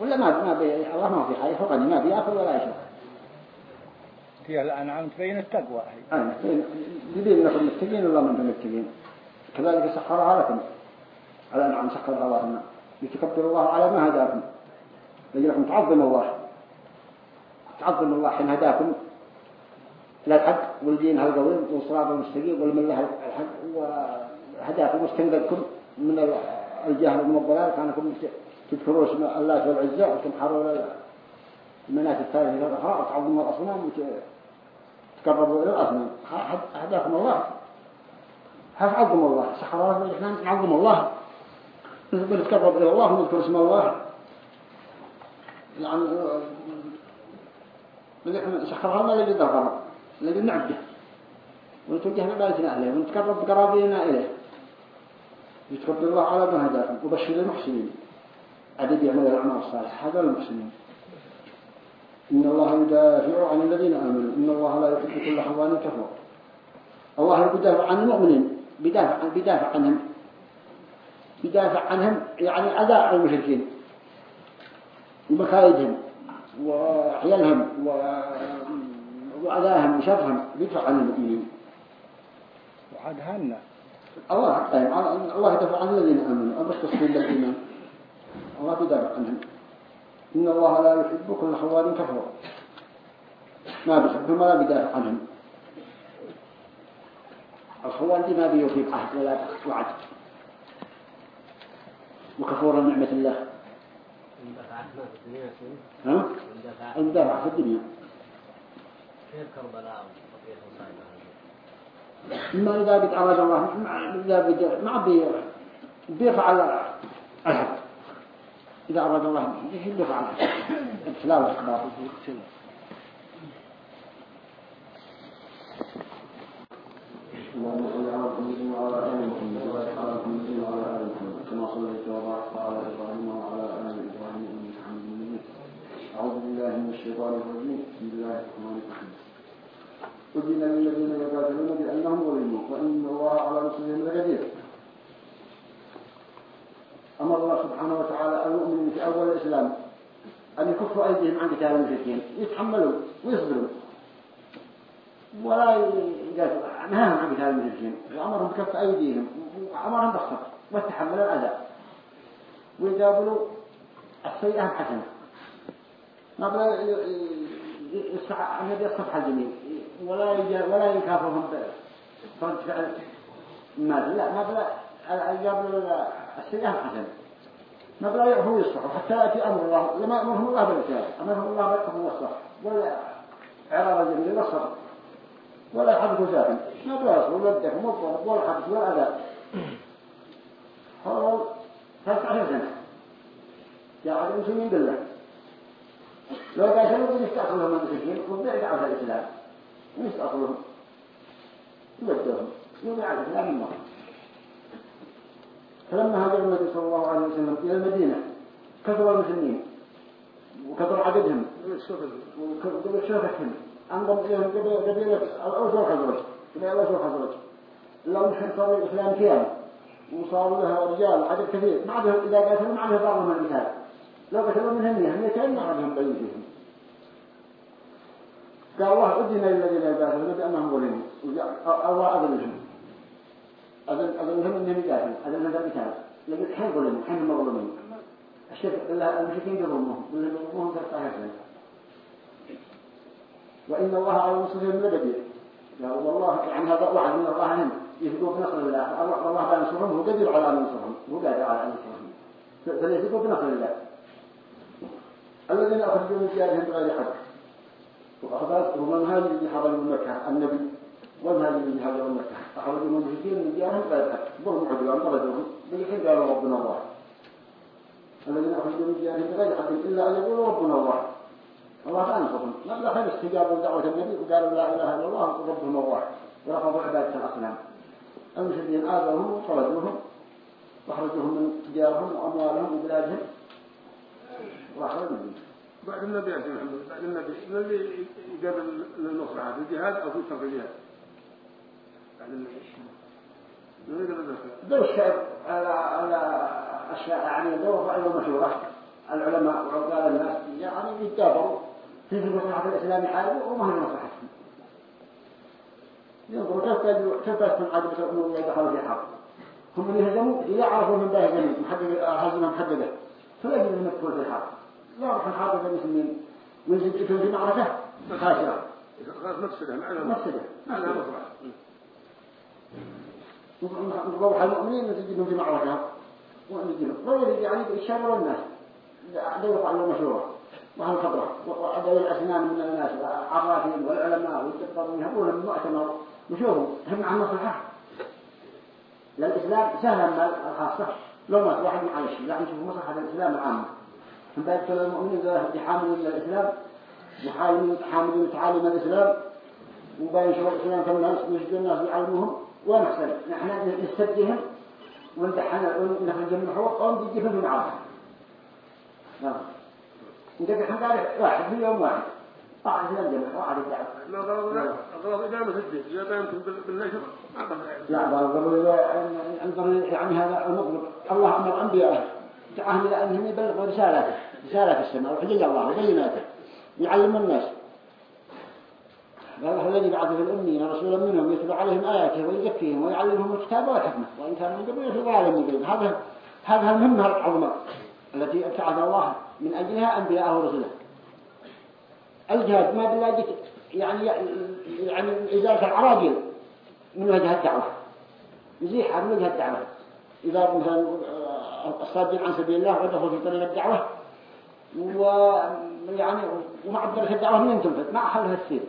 ولا ما ما بي الله ما في حاجة فقط ما بيأكل ولا يشرب. فيها الأنعام تبين التقوى. هي أنا يبين لكم متقين ولا من متقين كذلك سخرها لكم على أنعام سخرها الله لنا لتكبروا الله على ما هداكم. لكم تعظم الله. تعظم الله حين هداكم. إلى الحق والدين القويم والصراط المستقيم والملة الحق وهداكم واستنقذكم من الجهل ومن الضلال. كانكم تذكروا اسم الله والعزة وتنحروا المنات الثالثة الأخرى وتعظموا الأصنام وتقربوا إلى الأصنام. هداكم الله. عظم الله. سحر الله إحنا نعظم الله. نتقرب إلى الله ونذكر اسم الله. يعني سخرها ما الذي ظهر الذي نعبده ونتوجه ببالتنا إليه ونتقرب بقرابينا إليه. يتقبل الله على ما هداكم وبشر المحسنين. عدد يعمل الأعمال الصالحة هذا المحسنين. إن الله يدافع عن الذين آمنوا. إن الله لا يحب كل حوان كفور. الله يدافع عن المؤمنين. بدافع, بدافع عنهم. يدافع عنهم يعني أداء المشركين. ومكايدهم. وحيلهم وأذاهم وشرهم يدفع عن المؤمنين. وعد هنا الله طيب الله يدفع عن الذين آمنوا. أما التصفين بالإيمان. الله يدافع عنهم. إن الله لا يحب كل خوار كفر ما بيحبهم ولا بيدافع عنهم. الخوان دي ما بيوفي عهد ولا وعد وكفورا نعمة الله. ها؟ في الدنيا كيف كربلاء ما إذا قد أراد الله إذا بد ما بي بيفعل الحق إذا أراد الله بيفعل على محمد وعلى محمد على وعلى آل محمد كما صليت على إبراهيم وعلى آل إبراهيم إنك حميد مجيد أعوذ بالله من الشيطان الرجيم. بسم الله الرحمن الرحيم. أذن للذين يقاتلون بأنهم ظلموا وإن الله على نصرهم لقدير. أمر الله سبحانه وتعالى المؤمنين في أول الإسلام أن يكفوا أيديهم عن قتال المشركين يتحملوا ويصبروا ولا نهاهم عن قتال المشركين. وأمرهم بكف أيديهم وأمرهم بالصبر والتحمل الأذى ويقابلوا السيئة حسنة ما بلا يسعى النبي الجميل ولا ولا يكافرهم بفرد فعل لا ما بلا يقابلوا السيئة حسنة ما بلا يعفوا يصفحوا حتى يأتي أمر الله لما أمرهم الله بالإسلام أمرهم الله بالحكم والصفح ولا عرار الجميل ولا الصبر ولا حدث ساكن ما بلا يصبر ولا الدفع مطلق ولا حدث ولا أذى حول تسعة سنة. يا عدد المسلمين بالله لو قاتلوا يستأصلهم المشركين وبيع دعوة الإسلام ويستأصلهم يودهم. يبيع الإسلام مصر فلما هاجر النبي صلى الله عليه وسلم إلى المدينة كثر المسلمين وكثر عددهم وكثر شرفتهم أنضم إليهم قبيلة الأوس والخزرج قبيلة الأوس والخزرج لو صار الإسلام كيان. وصاروا لها رجال عدد كثير ما عندهم إذا قاتلوا ما عندهم بعضهم القتال. لو قتلوا منهم ما عندهم بين فيهم قال الله أذن للذين يقاتلون بأنهم ظلموا الله أذنهم أذن أذنهم أنهم يقاتلوا أذنهم بالقتال لكن حين ظلموا حين مظلومين الشرك المشركين يظلموهم واللي يظلموهم سنة وإن الله على نصرهم لقدير والله يعني هذا وعد من الله هم يثبوا بنصر الله. الله الله بينصرهم هو قدير على أن ينصرهم هو قادر على أن ينصرهم. فليثبوا بنصر الله. الذين أخرجوا من ديارهم بغير حق. وأخذت هم المهاجر اللي حضروا من مكة؟ النبي. والمهاجر اللي حضروا من مكة؟ أخرجوا من المشركين من ديارهم بغير حق. ظلموا عدوان ضربوهم بالحين قالوا ربنا الله. الذين أخرجوا من ديارهم بغير حق. إلا أن يقولوا ربنا الله. الله لا ينصرهم. ما خير استجابوا دعوة النبي وقالوا لا إله إلا الله ربهم الله. ورفضوا عبادة الأصنام. المشركين آذوهم وطردوهم واخرجوهم من ديارهم وأموالهم وبلادهم. بعد النبي يا محمد بعد النبي الذي يقابل للنصرة هذا الجهاد أو في صف الجهاد بعد النبي. من النصرة دور الشعب على على أشياء يعني دور على مشورة العلماء وعقال الناس يعني يتدابروا في مصلحة الإسلام يحاربوا وما هي مصلحتهم ينظروا كيف تكون عاقبة الأمور إذا دخلوا في حرب. هم اللي هزموا إذا عرفوا من باه جميل محدد هزمة محددة. فلا يجب أن في الحرب لا يروح الحرب المسلمين ويزيد في معركة خاسرة. خلاص مفسدة. مفسدة. نروح المؤمنين نسجدهم في معركة. ونجيهم لو يريد يعني الشر الناس. دوروا على المشورة وهم خبرة وأدوا الأسنان من الناس. والعرافين والعلماء والدكتورين يهبونهم المؤتمر وشوفوا هم عن مصلحة. للإسلام سهلا الخاصة. لو مات واحد معلش لا نشوف مصلحة الإسلام العامة هم بيبتلوا المؤمنين بحاملين للإسلام وحاملين حاملين تعاليم الإسلام وبينشروا الإسلام في الناس ويشجوا الناس يعلموهم. ونحسن نحن نستديهم وندحن ونخرج من الحوق ونجيهم في معاهم نعم. نجد الحين قال واحد في يوم واحد. طاعة الجمع طاعة الدعوة ما غرض غرض إقامة الدين إذا ما يمكن بال- بالنشر ما لا ضروري عن يعني هذا المطلب الله أمر أنبياءه دعاهم إلى أنهم يبلغوا رسالته. رسالة السماء. وحجج الله وبيناته يعلم الناس. الله الذي بعث في الأمين رسولا منهم يتلو عليهم آياته ويزكيهم ويعلمهم الكتاب والحكمة. وإن كانوا من قبل ضلال مبين هذا هذا المهمة العظمى التي ابتعث الله من أجلها أنبياءه ورسله. الجهاد ما جت يعني يعني إزالة العراقيل. من وجه الدعوة يزيحها من وجه الدعوة إذا مثلا آه، الصادين عن سبيل الله ودخلوا في طريق الدعوة ويعني ومع طريق الدعوة من تنفذ ما حلها السير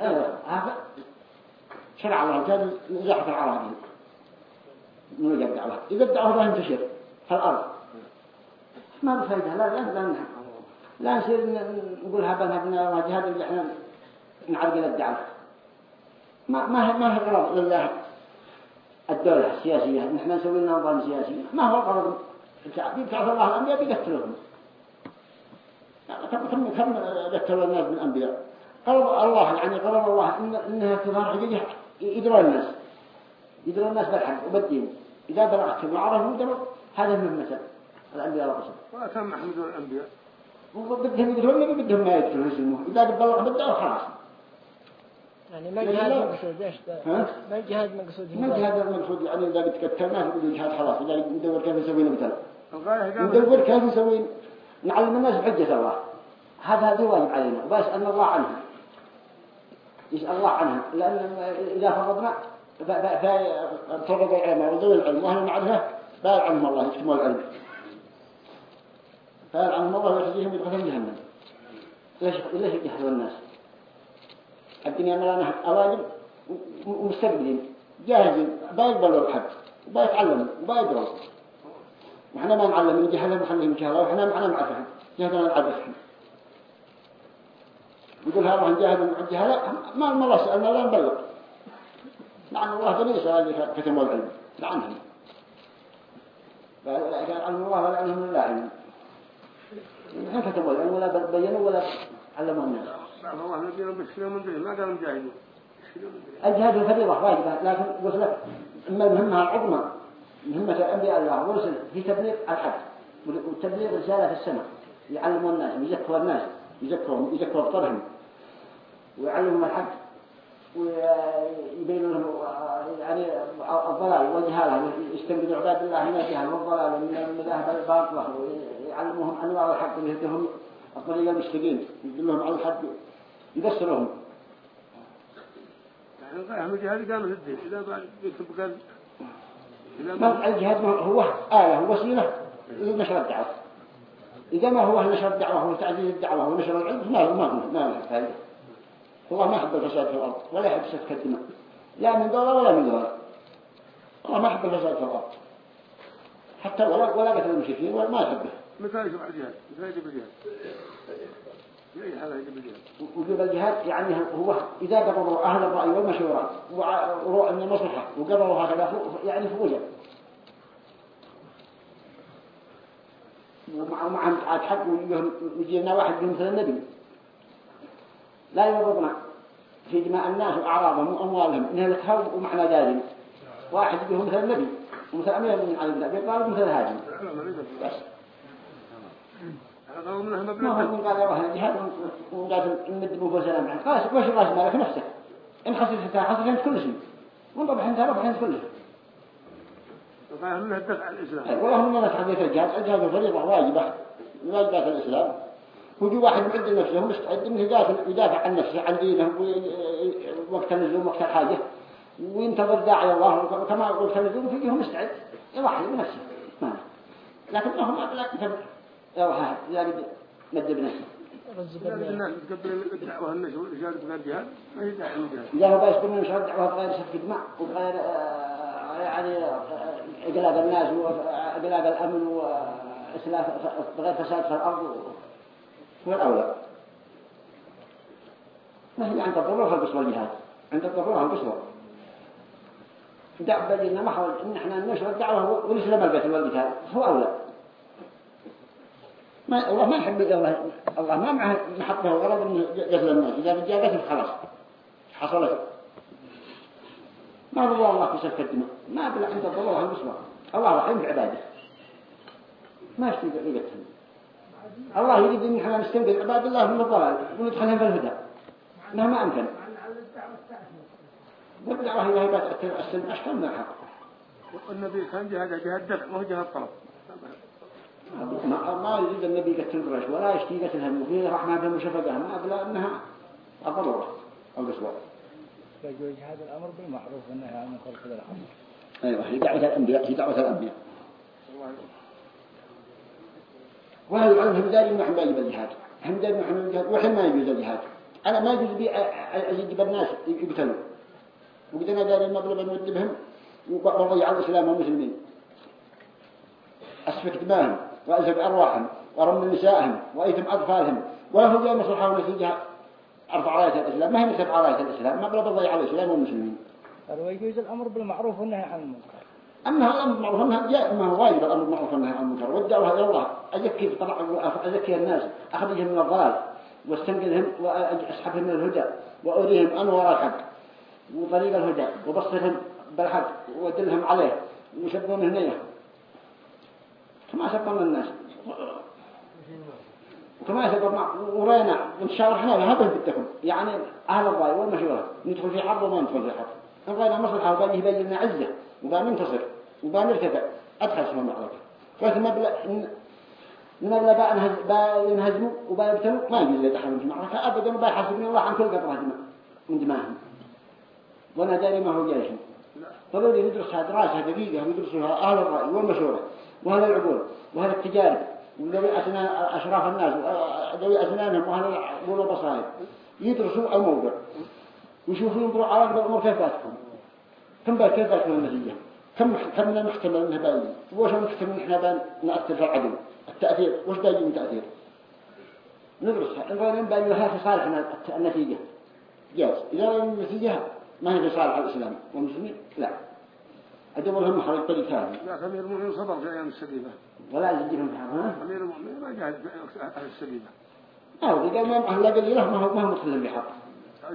أيوة هذا شرع الله كان إزاحة العراقيل من وجه الدعوة إذا الدعوة لا ينتشر في الأرض ما بفايدة لا لا لا لا نصير نقول هبنا هبنا وجهاد اللي إحنا نعرقل الدعوة ما ما ما هي غرض لله الدولة السياسية نحن نسوي لنا نظام سياسي. ما هو غرض يبتعث الله الأنبياء بيقتلوهم يعني كم كم قتلوا الناس بالأنبياء؟ غرض الله يعني غرض الله إن إنها تظهر حقيقة يدروا الناس. يدروا الناس بالحق وبالدين. إذا بلغتهم وعرفوا يدروا هذا من مثل الأنبياء والرسل. وأتم محمد الأنبياء. بدهم يدرون ما بدهم ما يدخلوا يسلموه إذا بلغ بالدعوة خلاص. يعني ما لا، جهاد لا. مقصود إيش؟ ما جهاد مقصود ما هذا المقصود يعني قد جهاد خلاص إذا ندور كيف نسوي إقامة ندور كيف نسوي نعلم الناس بحجة الله. هذا هذا واجب علينا وبس أن الله عنها يسأل الله عنها لأن إذا فرضنا فرض العلماء وذوي العلم وأهل المعرفة بال عنهم الله يكتموا العلم. بال عنهم الله ويخزيهم يدخلهم جهنم. ليش ليش يجهلوا الناس؟ الدنيا ملانها أواجب ومستقبلين جاهزين. بيقبلوا الحق. وبيتعلموا وبيدروا وإحنا ما نعلم من جهلهم نخليهم جهلة وإحنا معنا نعرفهم جهلنا نعرفهم يقول هذا عن جهل عن جهل ما ما الله سألنا لا نبلغ. لعن الله جميع سؤال كتموا العلم. لعنهم كان علم الله ولا علم الله علم. نحن كتموا العلم ولا بينوا ولا علموا الناس. الله نبينا من ما الجهاد الفريضة واجبة لكن قلت لك أما المهمة العظمى مهمة الأنبياء الله ورسل في تبليغ الحق وتبليغ رسالة السماء يعلموا الناس يزكوا الناس يزكوهم يزكوا أبطالهم ويعلمهم الحق ويبينوا لهم يعني الضلال والجهالة يستنقذوا عباد الله من الجهل والضلال من المذاهب الباطلة ويعلموهم أنواع الحق ويهدهم الطريق المستقيم يدلهم على الحق يبصرهم يعني إقامة الدين إذا بعد يكتب قال ما ما الجهاد ما هو آلة ووسيلة لنشر الدعوة. إذا ما هو نشر الدعوة وتعزيز الدعوة ونشر العلم ما ما ما فائدة الله ما يحب الفساد في الأرض ولا يحب سفك الدماء. لا من دولة ولا من دولة. الله ما يحب الفساد في الأرض. حتى ولا ولا قتل المشركين ولا ما يحبه. متى يجب الجهاد متى يجب الجهاد. وجوب الجهاد يعني هو إذا قرروا أهل الرأي والمشورة ورؤى من المصلحة وقرروا هكذا يعني في وجه ومع معهم عاد حق ويجي لنا واحد مثل النبي. لا يورطنا في دماء الناس وأعراضهم وأموالهم نهلكها ومعنا ذلك. واحد بهم مثل النبي ومثل أمير من علي بن أبي مثل هاجم لا بس هذا منها ما هو يكون قال واحد الجهاد وقال نمد بوفو سلام عنك خلاص وش راس مالك؟ نفسك. إن خسرت خسرت أنت كل شيء وإن ربح أنت ربح أنت كل شيء منها الدفع عن الإسلام. والله من الناس حديث الجهاد. الجهاد الفريضة واجبة. من واجبات الإسلام. ويجي واحد معد لنفسه مستعد إنه يدافع, يدافع عن نفسه عن دينه وي- وقت اللزوم وقت الحاجة. وينتظر داعي الله وكما وقت اللزوم فيه مستعد يضحي بنفسه. ما لكن ما هو لكن يروح يعني مد بنفسه الدعوة النشر والإشارة بغير جهاد ما هي داعي للجهاد إذا هو بيسكن من شرط دعوة بغير سفك دماء وبغير آه، يعني آه، إقلاق الناس وإقلاق الأمن وإسلاف بغير فساد في الأرض. هو الأولى؟ ما هي عند الضرورة في القصوى الجهاد عند الضرورة القصوى دعوة بلنا محور إن إحنا نشر الدعوة والإسلام القتل والقتال هو أولى. ما الله ما يحب الله الله ما معه محبه وغرض إنه قتل الناس. إذا جاء قتل خلاص. حصلت. ما ضر الله في سفك الدماء ما بلا عند الله المسوى الله رحيم بعباده. ما يشتي قتلهم الله يريد أن إحنا نستنقذ عباد الله من الضلال. وندخلهم في الهدى. مهما أمكن. والدعوة إلى هبات السلم أشكال من الحق. والنبي كان جهاد جهاد دفع. وهو جهاد طلب. ما ما يريد النبي يقتل قريش ولا يشتي قتلها وفيه رحمة بهم وشفقة ما أبلا أنها الضرورة أو الأسوأ فيجوز هذا الأمر بالمعروف والنهي عن المنكر كذا الأمر. أيوة هي دعوة الأنبياء هي دعوة الأنبياء. وهل يعلم همدان إنه حمال بالجهاد همدان إنه حمال بالجهاد وحين ما يجوز الجهاد؟ أنا ما يجوز بي أجيب الناس يقتلوا وقدنا دار المغرب نودبهم وضيع الإسلام والمسلمين. أسفك دماءهم وأزق أرواحهم ورم نسائهم وأيتم أطفالهم ولا هو جاء مصلحة ونتيجة أرفع راية الإسلام. ما هي نسبع راية الإسلام؟ ما بلا بضيع الإسلام والمسلمين قال ويجوز الأمر بالمعروف والنهي عن المنكر. أما الأمر بالمعروف أنها جاء ما هو واجب الأمر بالمعروف والنهي عن المنكر. والدعوة إلى الله أزكي طلع أزكي الناس. أخرجهم من الضلال واستنقذهم وأسحبهم من الهدى وأريهم أنوار الحق وطريق الهدى وبصرهم بالحق ودلهم عليه وشبهم هنيه كما سبقنا الناس. وكما سبقنا ورينا ونشاور إحنا هذا بدكم يعني أهل الرأي والمشورة ندخل في حرب وما ندخل في حرب. إن رأينا مصلحة وبان يبين لنا عزة. وبان ننتصر وبان نرتفع. أدخل سمع معركة فإذا ما بلا من أغلى بقى ينهزموا وبقى يبتلوا ما يجوز يدخلون في معركة أبدا ما يحاسبني الله عن كل قطرة دماء من دماءهم وأنا داري ما هو جيش فضل يدرسها دراسة دقيقة ويدرسها أهل الرأي والمشورة. وأهل العقول وأهل التجارب. وذوي أسنان أشراف الناس. وذوي أسنانهم وأهل العقول والبصائر يدرسوا الموضوع. ويشوفوا ينظروا على الأمور كيف تكون كم بقى كيف تكون النتيجة؟ كم كم من محتمل انها باين وش محتمل ان إحنا بان نأثر في العدو التأثير. وش باين من تأثير؟ ندرسها إن رأينا باين لها في صالحنا النتيجة. جاز إذا رأينا النتيجة ما هي في صالح الإسلام. والمسلمين لا. أدب لهم حرج طريق ثاني لا أمير المؤمنين صبر في أيام السبيبة ولا يزيدهم في حرب أمير المؤمنين ما في أهل السبيبة أو قال ما أهل قليله ما هو ما هو مسلم بحق.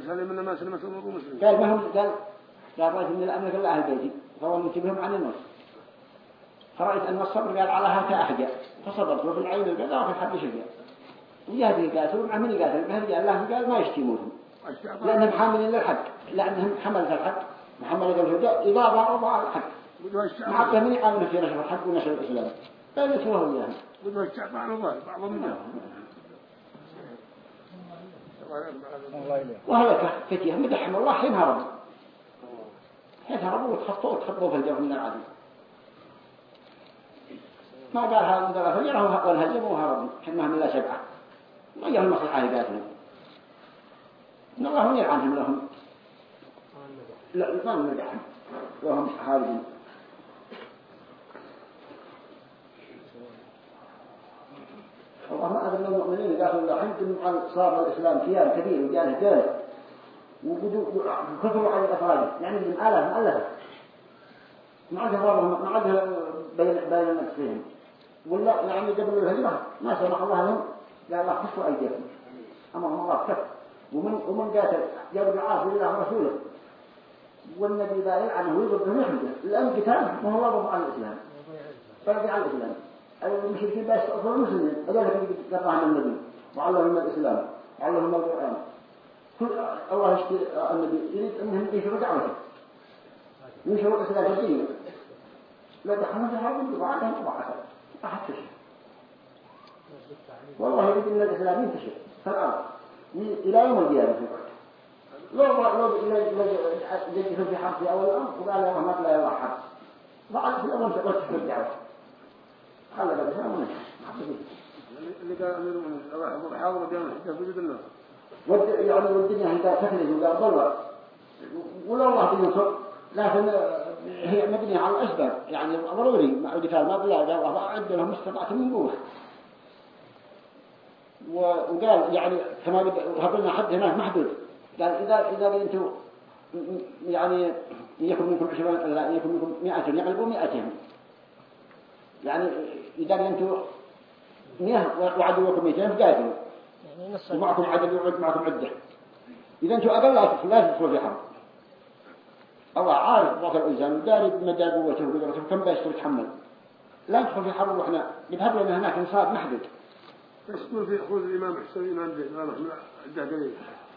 سلم من ما سلمت الأمور مسلم قال ما هو قال قال رأيت من الأمر الله أهل بيتي. فهو منتبهم عن النص فرأيت أن الصبر قال على هكا أحجى فصبرت وفي العين القضاء وفي الحد شجع وجهد قاتل ومع من يقاتل بهذه الله قال ما يشتموهم لأنهم حاملين للحق. لأنهم حملت الحق. محمد الهدى إذا ضرب على الحق محقه من يقامل في نشر الحق ونشر الإسلام. بل يسوه إياهم بدو الشعب الله بعضهم الله وهلك فتيه مدحهم الله حين هربوا حين هربوا وتخطوا وتخطوا في الجو من العدو ما قال هذا من ذلك فجره والهزم وهربوا حين هم لا سبعة. ما جاء المصلحة يقاتلهم إن الله منير عنهم لهم. لا ما مدحهم وهم حاربين الله ما أذن المؤمنين قالوا الله حمد صار الإسلام كيان كبير وجاله جاله وكثروا على الأفراد. يعني من آلاف مؤلفة ما عاد بعضهم ما عاد بين بين نفسهم ولا يعني قبل الهجرة ما سمح الله لهم. قال الله كفوا أيديكم. أمرهم الله كف. ومن ومن قاتل جاب العاصي لله ورسوله. والنبي لا يلعنه ويضربه يحمده. لأن هو وضع على الإسلام. فرض على الإسلام. المشركين بس أصلا المسلمين هذول اللي قطعهم النبي. وعلمهم الإسلام. وعلمهم القرآن. الله يشتي النبي. يريد أنهم ينشروا دعوته. ينشروا الإسلام في الدنيا لا في حرب وعادهم وعادهم أحد تشر والله يريد أن الإسلام ينتشر. في الأرض إلى يوم القيامة. في لو لو جدهم في حرب في أول الأمر وقال يا محمد لا يلا حرب ضعت في الأمر تقول الدعوة خلى الإسلام ونشر اللي قال المؤمنين حاضر بيوم الحجة بجد النار ود يعني والدنيا هي تخرج وقال ضلوا ولا الله بينصر لكن هي مبنية على الأسباب يعني ضروري مع القتال ما بلا قال الله أعد لهم استطاعت من قوة. وقال يعني كما هبلنا حد هناك محدود. قال إذا إذا أنتم يعني يكون منكم عشرون لا يكون منكم مئة يغلبوا مئتين. يعني إذا أنتم مئة وعدوكم 200 فقاتلوا يعني ومعكم عدد وعد معكم عدة. إذا أنتم أقل لا تدخلوا لا في حرب الله عارف ضعف الإنسان وداري بمدى قوته وقدرته كم بيستر يتحمل لا ندخل في حرب وإحنا نذهب لنا هناك نصاب إيش تقول في خذ الإمام حسين الإمام زيد الإمام أحمد الدهقلي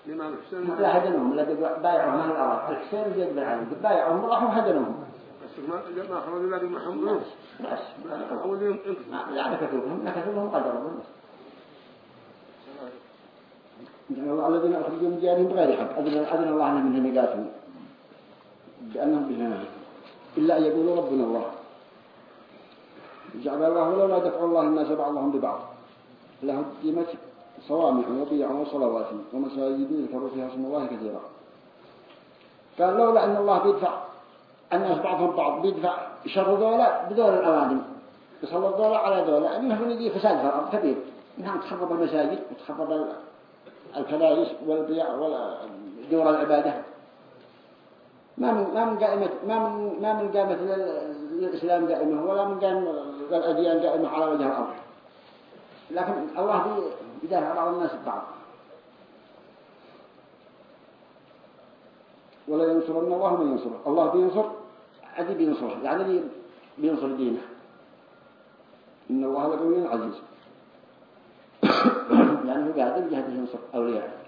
الإمام حسين لا هدنهم لا بايعهم أهل الأرض الحسين زيد بن علي بايعهم راحوا هدنهم. بس ما ما خرجوا إلا بمحمد بس. أول يوم انت لا نكتبهم نكتبهم قدرهم الله الذين أخرجوا من ديارهم بغير حق. أذن, أذن الله أنهم منهم يقاتلوا بأنهم بجنانه إلا أن يقولوا ربنا الله. جعل الله لولا دفع الله الناس بعضهم ببعض لهدمت صوامع وبيع وصلوات ومساجد يذكر فيها اسم الله كثيرا. قال لولا أن الله بيدفع الناس بعضهم بعض بيدفع شر دولة بدول الأوادم. يسلط دولة على دولة أنه يجي فساد في الأرض كبير. إنها تخرب المساجد وتخرب الكنائس والبيع ودور العبادة. ما من ما من قائمة ما من ما من قائمة للإسلام قائمة ولا من قائمة للأديان قائمة على وجه الأرض لكن الله يدافع بعض الناس ببعض ولا ينصرن الله من ينصره الله بينصر عدي بينصره. يعني بينصر دينه. إن الله لقوي عزيز يعني هو قادر جهده ينصر أولياء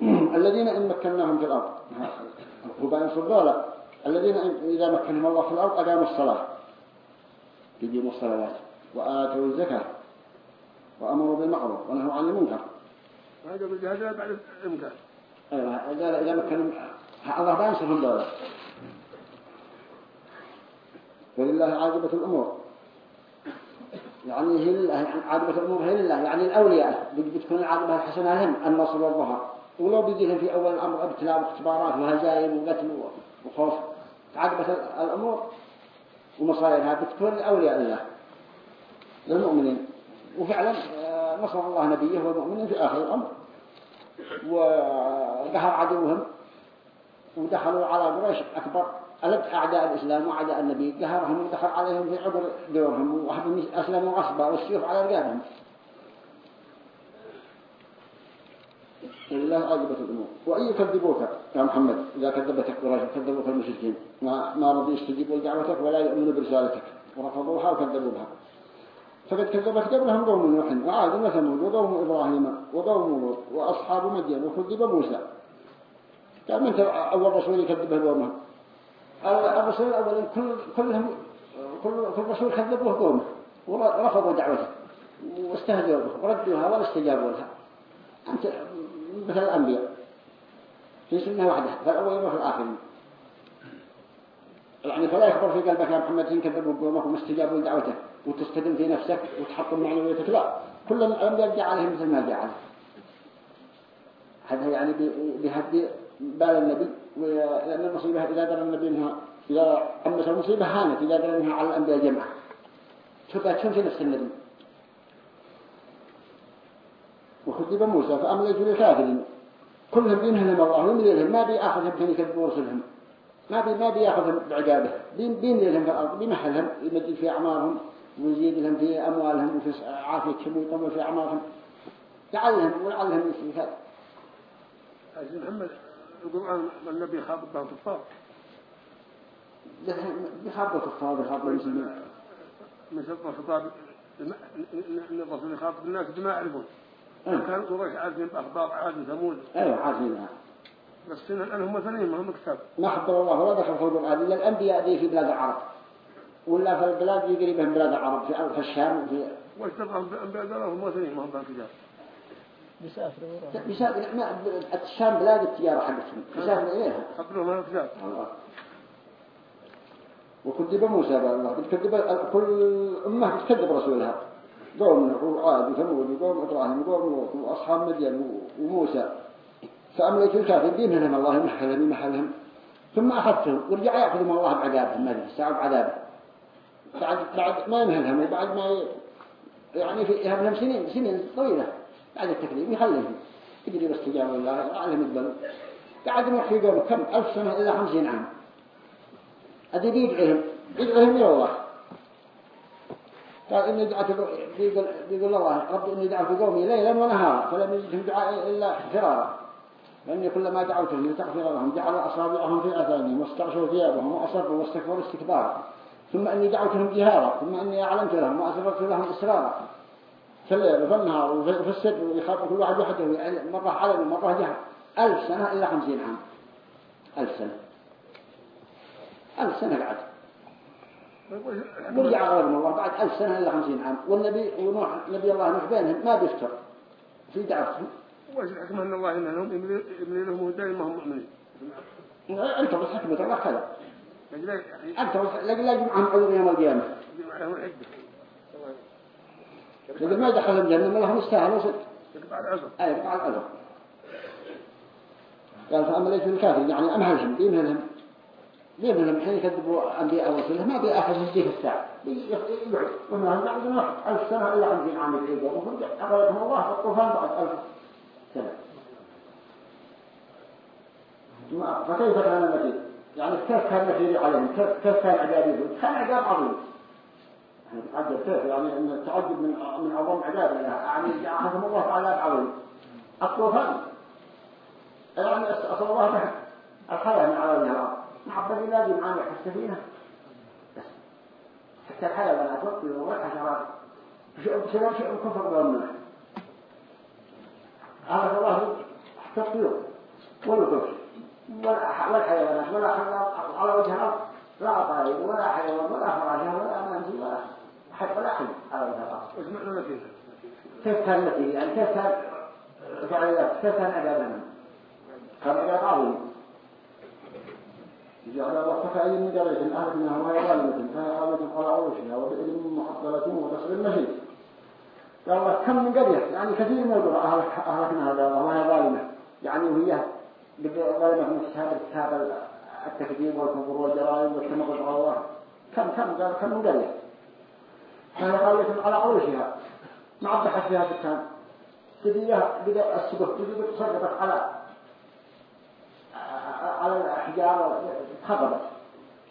الذين إن مكناهم في الأرض. هو بينصر دولة الذين إذا مكنهم الله في الأرض أقاموا الصلاة. يقيموا الصلوات وآتوا الزكاة. وأمروا بالمعروف ونهوا عن المنكر. هذا بالجهاد بعد الإمكان أيوة إذا إذا مكنهم الله بينصرهم دولة. ولله عاقبة الأمور. يعني هي لله عاقبة الأمور هي لله. يعني الأولياء بتكون العاقبة الحسنة لهم النصر والظهر. ولو بيجيهم في أول الأمر ابتلاء واختبارات وهزايم وقتل وخوف عاقبة الأمور. ومصائرها بتكون الأولياء لله للمؤمنين. وفعلا آه، نصر الله نبيه والمؤمنين في آخر الأمر. وقهر عدوهم ودخلوا على قريش أكبر. ألد أعداء الإسلام وأعداء النبي قهرهم ودخل عليهم في عبر دورهم وأحدهم أسلموا غصبا والسيوف على رقابهم. لله عاقبة الأمور. وأن يكذبوك يا محمد؟ إذا كذبتك قريش كذبوك المشركين. ما ما رضي يستجيبوا لدعوتك ولا يؤمنوا برسالتك. ورفضوها وكذبوا بها فقد كذبت قبلهم قوم نوح وعاد وثمود وقوم إبراهيم وقوم لوط وأصحاب مدين وكذب موسى. قال من أول رسول يكذبه قومه. الرسول الأول كل كلهم كل كل رسول كذبوه قومه. ورفضوا دعوته. واستهزئوا به. وردوها ولا استجابوا لها. أنت مثل الأنبياء. في سنة واحدة. فالأولين وفي الآخرين. يعني فلا يخبر في قلبك يا محمد إن كذبوا قومك وما استجابوا لدعوته. وتستدم في نفسك وتحطم معنويتك لا كل الأنبياء جاء عليهم مثل ما جاء عليه. هذا يعني بهدي بال النبي لأن المصيبة إذا درى النبي إنها إذا أمس المصيبة هانت. إذا درى إنها على الأنبياء جمعة. تبقى تشوف نفس النبي. وخذب موسى فأمليت للكافرين كلهم بينهم الله ومن ما بيأخذهم كان يكذبوا رسلهم. ما بي ما بيأخذهم بعقابه بين بين لهم في الأرض بمحلهم يمجد في أعمارهم. ويزيد لهم في أموالهم وفي عافيتهم ويطول في أعمارهم لعلهم ولعلهم يستفاد عزيز محمد القرآن النبي خاطب به الكفار بخاطب الكفار بخاطب المسلمين شرط الخطاب ان الرسول يخاطب الناس بما يعرفون أه. كان قريش عارفين بأخبار عاد ثمود أيوة عارفينها بس هم ثانيين ما هم كتاب ما حضر الله ولا دخل في القرآن إلا الأنبياء دي في بلاد العرب ولا في البلاد دي قريبة من بلاد العرب في أرض الشام وفي واشترهم بأنبياء دولة هم ثانيين ما هم كتاب بيسافروا وراء بيسافر ما الشام بلاد التجارة حقتهم بيسافر إليها. ما كتاب الله. وكذب موسى بقى الله بتكذب كل أمة بتكذب رسولها. قوم وعاد وثمود وقوم إبراهيم وقوم لوط وأصحاب مدين وموسى. فأمليت الكافرين منهم الله يمحلهم يمحلهم ثم أخذتهم ورجع يأخذهم الله بعذابهم ما استعب عذابه بعد بعد ما يمهلهم وبعد ما. يعني في يهمهم سنين سنين طويلة بعد التكليف يخليهم يجري باستجابة الله لعلهم يقبلوا بعد ما يحيقون كم؟ ألف سنة إلا خمسين عام. هذا بيدعيهم يدعيهم إلى الله. قال إني دعت بيقول, بيقول الله. رب إني دعوت قومي ليلا ونهارا فلم يجدهم دعاء إلا فرارا. لأني كلما دعوتهم لتغفر لهم جعلوا أصابعهم في أذانهم واستغشوا ثيابهم وأصروا واستكبروا استكبارا. ثم أني دعوتهم جهارا ثم أني أعلمت لهم وأسررت لهم إسرارا في الليل وفي النهار وفي السر ويخاف كل واحد وحده مرة علم ومرة جهر ألف سنة إلا خمسين عام. ألف سنة. ألف سنة قعد مرجع غير الله بعد ألف سنة إلا خمسين عام. والنبي ونوح نبي الله نوح بينهم ما بيفتر. في دعوتهم. وش الحكمة أن الله إنهم يبني لهم دائما ما هم مؤمنين. أنت بس حكمة الله كذا. أنت بس لكن لا يجمعهم عذر يوم القيامة. لكن ما دخل الجنة ما لهم استاهلوا صدق يقطع العذر. أي يقطع العذر. قال فأما ليس الكافر يعني أمهلهم بيمهلهم بيمهلهم حين يكذبوا أنبياء ورسله ما بيأخذ يجيه الساعة. يقعد وما بعد نوح ألف سنة إلا خمسين عام وهم أغلبهم الله في الطوفان بعد ألف سنة. فكيف كان النتيجة؟ يعني كان النتيجة عليهم؟ كان عذابهم؟ كان عذاب عظيم. يعني تعجب كيف؟ يعني إن التعجب من من عظم عذاب يعني اخذهم الله تعالى عظيم الطوفان يعني أسأل الله به الحياة من على الأرض مع الذي لا يجب أن يحس السفينة. بس. حتى الحيوانات والطيور والحشرات بسبب شيء الكفر والمنع هذا الله حتى الطيور والقرش والحيوانات ولا حيوان على وجه الأرض لا طائر ولا حيوان ولا فراشة ولا منزل ولا حد ولا حي على وجه الأرض. وش معنى نتيجة كيف كان النتيجة يعني كان فعليات كان عذابنا كان عذاب عظيم جعل الله فكأي من قرية أهلكناها وهي ظالمة فهي آمنة على عروشها وبئر محصلة وقصر مشيد قال الله كم من قرية يعني كثير من القرى أهلك- أهلكناها وهي ظالمة. يعني وهي ظالمة من كتاب كتاب التكذيب والكفر والجرائم على الله كم كم قال كم غالية على عروشها ما عبدحت فيها سكان تبيها بدأ السقف تبي تصرفت على على الحجارة خضبت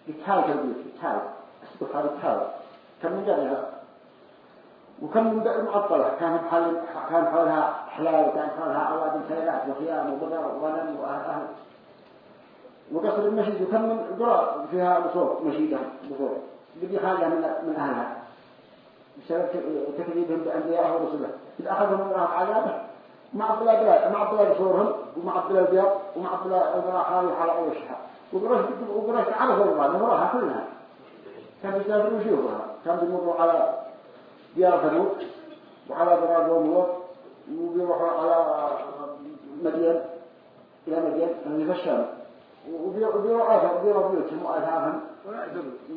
بتهاوت البيوت بتهاوت السقف هذه بتهاوت كم قريها وكم بئر معطلة؟ كان بحال كان حولها حلال وكان حولها أوادم سيلات وخيام وبقر وغنم وأهل أهل. وقصر المشيد من قرى فيها بصور مشيدة بصور. بدي حاجة من من أهلها. بسبب تكذيبهم بأنبيائه ورسله إذ أخذهم الله عذابة مع بلاد مع عبدالله بصورهم ومع عبدالله البيض ومع عبدالله الغراحة على عروشها وقرش وقرش عرفوا الله نمرها كلها. كان يسافروا يشوفوها كان بيمروا على ديار ثمود وعلى براد وموت وبيروحوا على مدين إلى مدين اللي في الشام وبيروحوا آثار وبيروحوا بيوتهم وآثارهم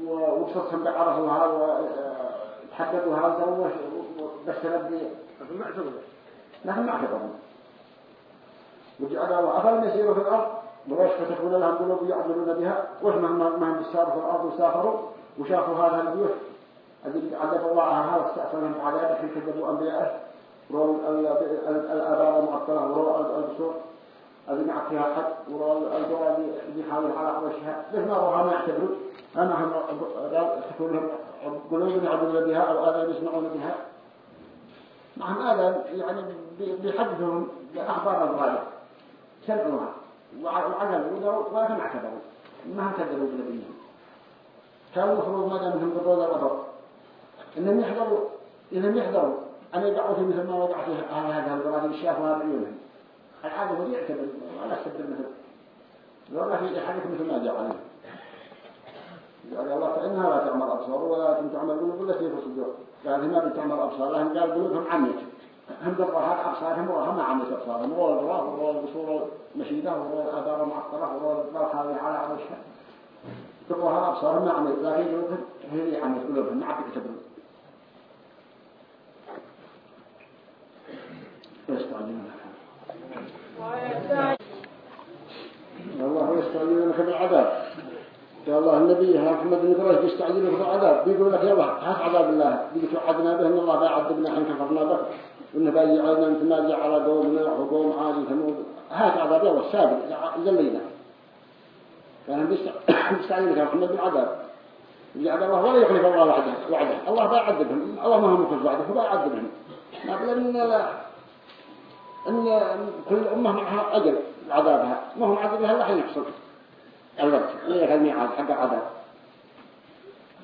وقصصهم بعرفوها وتحددوها وسووا بس نبدي لكن ما يعتبر نحن نعتبرهم وجعل وأفلم يسيروا في الأرض؟ وليش فتكون لهم قلوب يعملون بها. وش مهما مهما ساروا في الأرض وسافروا وشافوا هذا البيوت الذي عذب الله عنها واستأثرهم عذابه حين كذبوا أنبيائه وروا الآبار المعطلة وروا البصور الذي ما فيها حد وروا الجوى اللي يحاول على عرشها ليش ما روها ما يعتبروا أما هم تكون لهم قلوب يعبدون بها أو آذان يسمعون بها. نعم هذا يعني بيحدثهم بأخبار الغالب. سمعوها. وعقلوا ولكن اعتبروا. ما هم كذبوا بنبيهم كانوا المفروض ما دام منهم بالروضة الأبر. إنهم يحضروا إنهم يحضروا أن في مثل ما وضع في هذا البلاد الشافها بعيونهم العادة هو يعتبر ولا يستبدل مثل. والله في حديث مثل ما جاء عليه. قال الله فإنها لا تعمل أبصار ولكن تعمل قلوب التي في الصدور. قال ما بتعمل أبصار لهم قال قلوبهم عميت هم بالرهاب أبصارهم وهم عميت أبصارهم. وروا الغراف وروا البصور المشيدة وروا الآثار المعطرة وروا البرخاوي على عرشها بالرهاب أبصارهم ما عميت لكن قلوبهم هي عميت قلوبهم ما عم يكتبون يستعجلون. الله يستعجلونك بالعذاب. يا الله النبي يا محمد بن قريش بيستعجلوا بالعذاب. بيقول لك يلا هات عذاب الله. بيجي توعدنا به؟ إن الله بيعذبنا حين كفرنا به. وانه بيجي علينا مثل ما جاء على قوم نوح وقوم عاد ثمود. هات عذاب يلا السابق ذلينا كان بيستعجلوا يا محمد بالعذاب. يعد الله ولا يخلف الله وعده وعده الله لا يعذبهم الله ما هو مخلف وعده فلا يعذبهم ما بل إن لا. إن كل أمة معها أجل عذابها. ما هم عذابها إلا حين يحصل الوقت اللي الميعاد حق عذاب.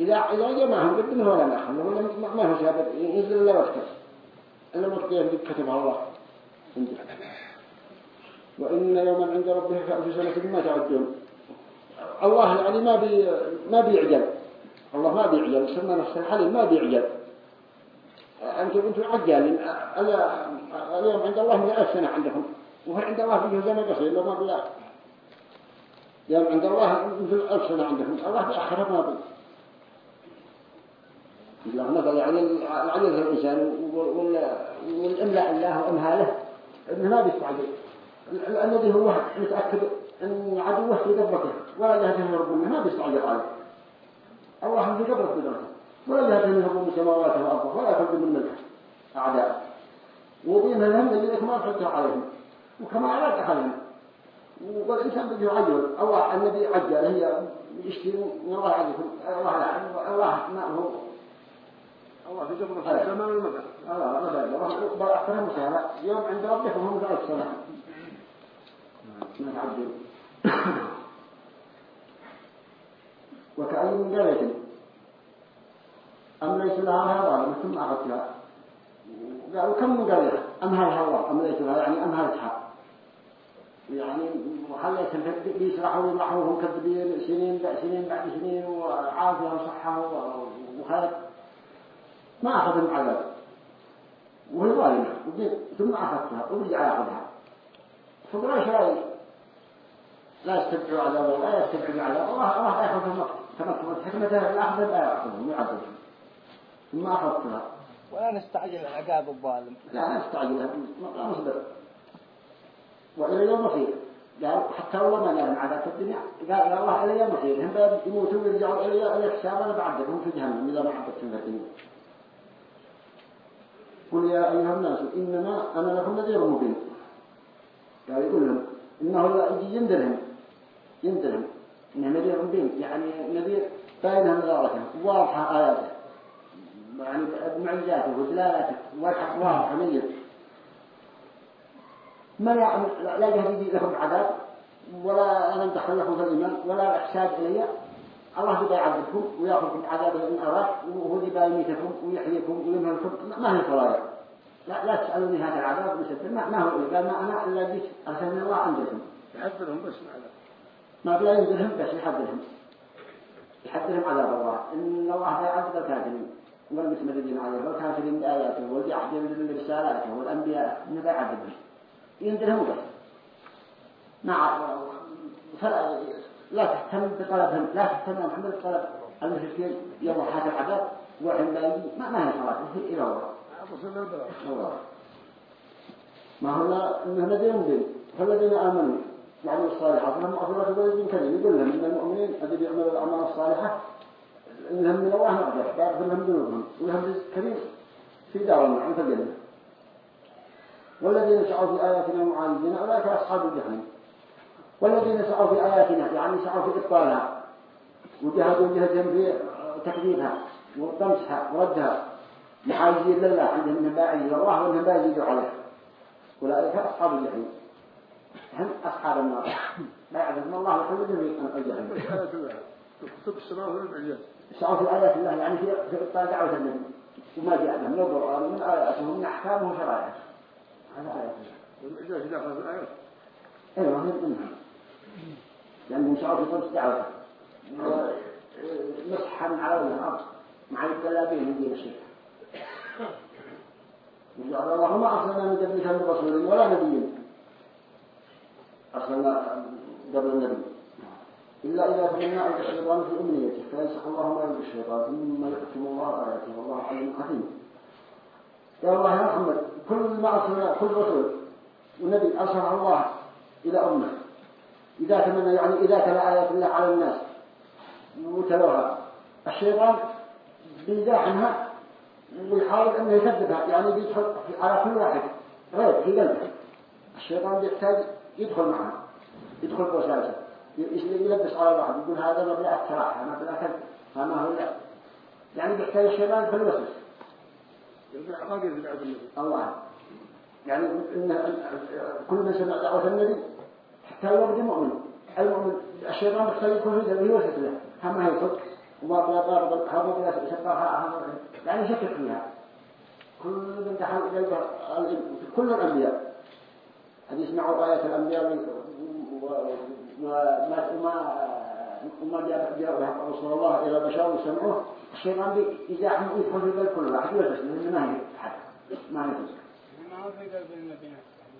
إذا إذا جاء معهم قد إنه ولا نأخذ ولا ما هو شيء ينزل إلا وقته إلا وقت يهدي كتبها الله. وإن يوما عند ربه كألف سنة ما تعدون. الله يعني ما بي ما بيعجل. الله ما بيعجل. سمى نفسه الحليم ما بيعجل. أنتم أنتم عجالين اليوم عند الله ألف سنة عندكم. وهل عند الله فيه زمن قصير؟ لو ما بلا. يوم عند الله مثل ألف سنة عندكم. الله بأخره ما بي الله مثل يعني العجز الإنسان والإملاء الله وإمهاله. إنه ما بيستعجل الذي هو متأكد أن عدوه في قبضته ولا يهرب منه ما بيستعجل عليه الله في قبضة قدرته ولا يهديه يهرب من سماواته وأرضه ولا يفرد من ملكه أعداء ودين الهم الذي ما فتح عليهم وكما أراد أخذهم والإنسان بده يعجل الله النبي عجل هي يشتري من الله عجلكم الله لا الله ما هو الله في قبضة السماء والمكان الله ما الله بل أكثر مسهلة يوم عند ربك وهم ذلك سنة نتعجل وكأي من قرية أم ليس لها هذا ثم أخذتها قالوا كم من قرية؟ أمهلها الله أم ليس لها يعني أمهلتها يعني وخليتهم بيسرحوا ويمرحوا وهم كذبين سنين بعد سنين بعد سنين وعافية وصحة وخير. ما أخذهم عذاب وهي ظالمة ثم أخذتها. ورجع يأخذها. فقريش لا يستبعوا عذابه لا يستبعوا عذابه. الله الله يأخذهم تمكنت حكمته الأخذ لا يأخذهم يعذبهم. ثم أخذتها ولا نستعجل العقاب الظالم. لا نستعجلها لا نصبر. وإلى يوم مصير قال حتى والله ما لهم عذاب الدنيا. قال الله إلى يوم مصير هم يموتوا ويرجعوا إلى الحساب. أنا بعذبهم في جهنم. إذا ما عبدتهم في الدنيا. قل يا أيها الناس إنما أنا لكم نذير مبين. قال يقول لهم إنه لا يجي ينذرهم ينذرهم إنه نذير مبين. يعني نذير بينهم غارته واضحة آياته. يعني بمعجزاته ودلالاته واضحة واضحة ميت ما لا لا يهدي لكم عذاب ولا أنا ندخل لكم في الإيمان ولا إحساس إلي. الله بدا يعذبكم ويأخذكم عذابه إن أراد وهو اللي يميتكم ويحييكم ويمهلكم. ما هي صلايا لا لا تسألوني هذا العذاب بسبب ما, ما هو قال ما أنا إلا جيت أرسلني الله عندكم. يحذرهم بس ما بلا ينزلهم بس يحذرهم. يحذرهم عذاب الله. إن الله لا يعذب الكافرين. والمتمردين عليه والكافرين بآياته والجحدين برسالاته والأنبياء إنه لا يعذبهم ينزلهم بس مع فلا لا تهتم بطلبهم لا تهتم محمد بطلب المشركين يوم هذا العذاب وعند لا ما ما هي صلاة إلى الله ما هو إنه الذين دين فالذين آمنوا وعملوا الصالحات لهم أفضل ولد كريم يقول لهم إن المؤمنين الذين يعملوا الأعمال الصالحة إنهم من الله مقدر يغفر لهم ذنوبهم ولهم رزق كريم. في دار النعم في الجنة والذين سعوا في آياتنا معاندين أولئك أصحاب الجحيم. والذين سعوا في آياتنا يعني سعوا في إبطالها. وجهدوا جهدهم في تكذيبها وطمسها وردها. محاجين لله عندهم نباعي الله وانهم لا يزيدوا عليه أولئك أصحاب الجحيم. هم أصحاب النار. لا يعلم الله وحمده من الجحيم. سعوا في آيات الله يعني في في إبطال دعوة النبي. وما جاء لهم من القرآن من آياته من أحكامه وشرائعه. هذا آيات الله. داخل في الآيات. أيوة هم منها. لأنهم سعوا في طمس دعوته مسحا على الأرض. مع الجلابين من الشرك وقال الله ما أرسلنا من قبلك من رسول ولا نبي. أرسلنا قبل النبي. إلا إذا تمنى أن الشيطان في أمنيته فينسخ الله ما يلقي الشيطان ثم يحكم الله آياته والله عليم حكيم. يا الله يا محمد كل ما أرسلنا كل رسول ونبي أرسله الله إلى أمة. إذا تمنى يعني إذا تلا آيات الله على الناس وتلوها الشيطان بيزاحمها ويحاول أنه يكذبها يعني بيدخل على كل واحد غير في قلبه. الشيطان بيحتاج يدخل معها يدخل بوساسة يلبس على الواحد؟ يقول هذا مبلغ التراحة مبلغ كذب فما هو لا. يعني بيحتاج الشيطان في الوسوس الله. يعني إن كل من سمع دعوة النبي حتى لو بدي مؤمن. المؤمن الشيطان بيحتاج يكون في يوسوس له. هم هي صدق. وما بلا ضرب هذا بلا شقها يعني شكك فيها. كل من تحول إلى كل الأنبياء. هذه يسمعوا آيات الأنبياء وما وما وما جاء رسول الله إلى بشر وسمعوه الشيطان يزاحم يدخل في قلب كل واحد يوسوس لأنه ما هي حد ما هي ما النبي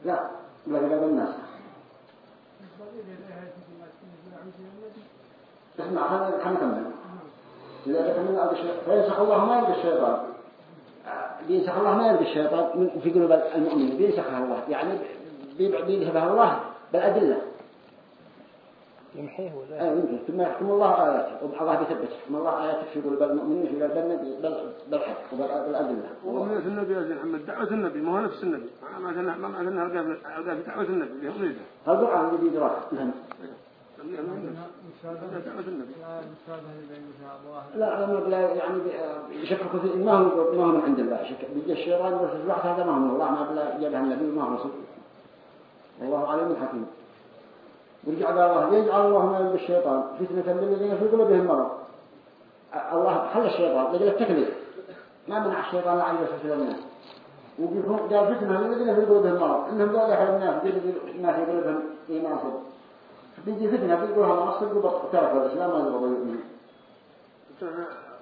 لا لا في الناس اسمع خلينا نكمل إذا الشيء فينسخ الله ما يلقى الشيطان بينسخ الله ما يلقى الشيطان في قلوب المؤمنين بينسخها الله يعني بيذهبها الله بالأدلة يمحيه ولا؟ يمكن. ثم يحكم الله آياته. الله بيثبت يحكم الله آياته في قلوب المؤمنين في قلوب النبي بال- بالحق وبالأدلة وأمنية النبي يا زين محمد. دعوة النبي. ما هو نفس النبي. ما أتنا ما أتنا ألقى في في دعوة النبي. اللي اللي بيدرك لهم دعوة النبي لا أنا لا يعني بشكل كثير. ما هو ما هو من عند الله. شك بيجي الشيطان بس الوقت هذا ما هو. من الله ما بلا جابها النبي ما هو رسول. والله عليم حكيم. قال الله يجعل الله يلبس الشيطان فتنة للذين في قلوبهم مرض الله حل الشيطان لقى التكليف ما منع الشيطان لعن يوسوس الناس وقال قال فتنة للذين في قلوبهم مرض انهم لا يحل الناس ما في قلوبهم ايمان صدق بيجي فتنة بيقولها ما صدقوا تركوا الاسلام ما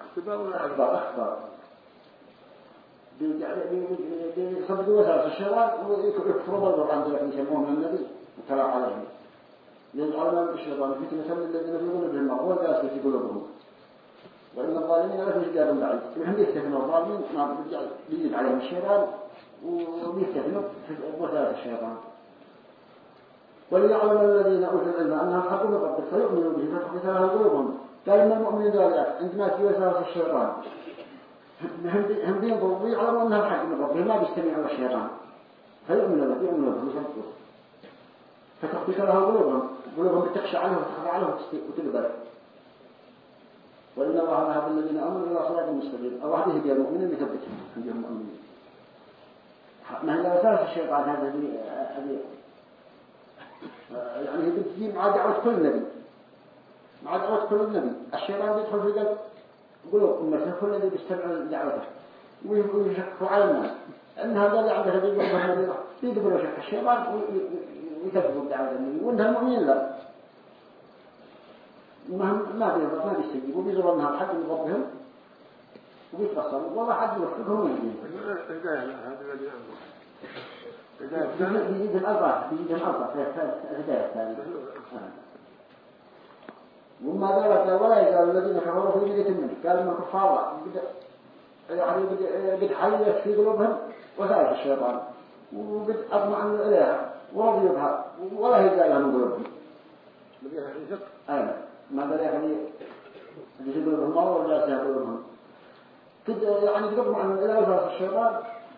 اختبار ولا أخبار أخبار بيصدقوا وسائل الشيطان ويكفروا بالقرآن ذلك يسموه من النبي وتلا عليهم يجعل من الشيطان فتنة للذين في قلوبهم مرض والقاسية في قلوبهم. وإن الظالمين في جاب بعيد وهم يستثنوا الظالمين ما بيجب عليهم الشيطان وبيستثنوا في وسائل الشيطان. وليعلم الذين أوتوا العلم أنها الحق من ربك فيؤمنوا به فتحدث لها قلوبهم قال إن المؤمن ذلك عندما في وساوس الشيطان. هم بينظروا ويعلموا أنها الحق من ربه ما بيستمعوا الشيطان فيؤمنوا به يؤمنوا به فتحدث لها قلوبهم. قلوبهم بتخشى عنه وتخضع له وتقبل وإن الله ذهب الذين آمنوا إلى صراط مستقيم. الله بيا المؤمنين يثبتهم عندهم المؤمنين ما هي وساوس الشيطان هذا هذه يعني هي بتجي مع دعوة كل نبي. مع دعوة كل نبي. الشيطان بيدخل في قلب قلوب أمته كل الذي بيستمع دعوته ويشكوا على الناس. أن هذا اللي عنده هذه الجهة يدبروا شك الشيطان ويكذبوا بدعوة النبي وإنها المؤمنين لا ما ما بيرضى ما بيستجيبوا بيزروا أنها الحق من ربهم وبيتبصروا والله حد يوفقهم أمر بيجيد الأربعة بيجيد الأربعة الهداية الثانية وما ذلك ولا يزال الذين كفروا في ملة منه قال من الكفار يعني قد حيت في قلوبهم وسائل الشيطان. وقد أطمعن إليها. ورضيوا بها ولا يزال من قلوبهم أيضا ما ذلك يعني اللي قلوبهم الله ولا في قلوبهم قد يعني قد أطمعن إلى وسائل الشيطان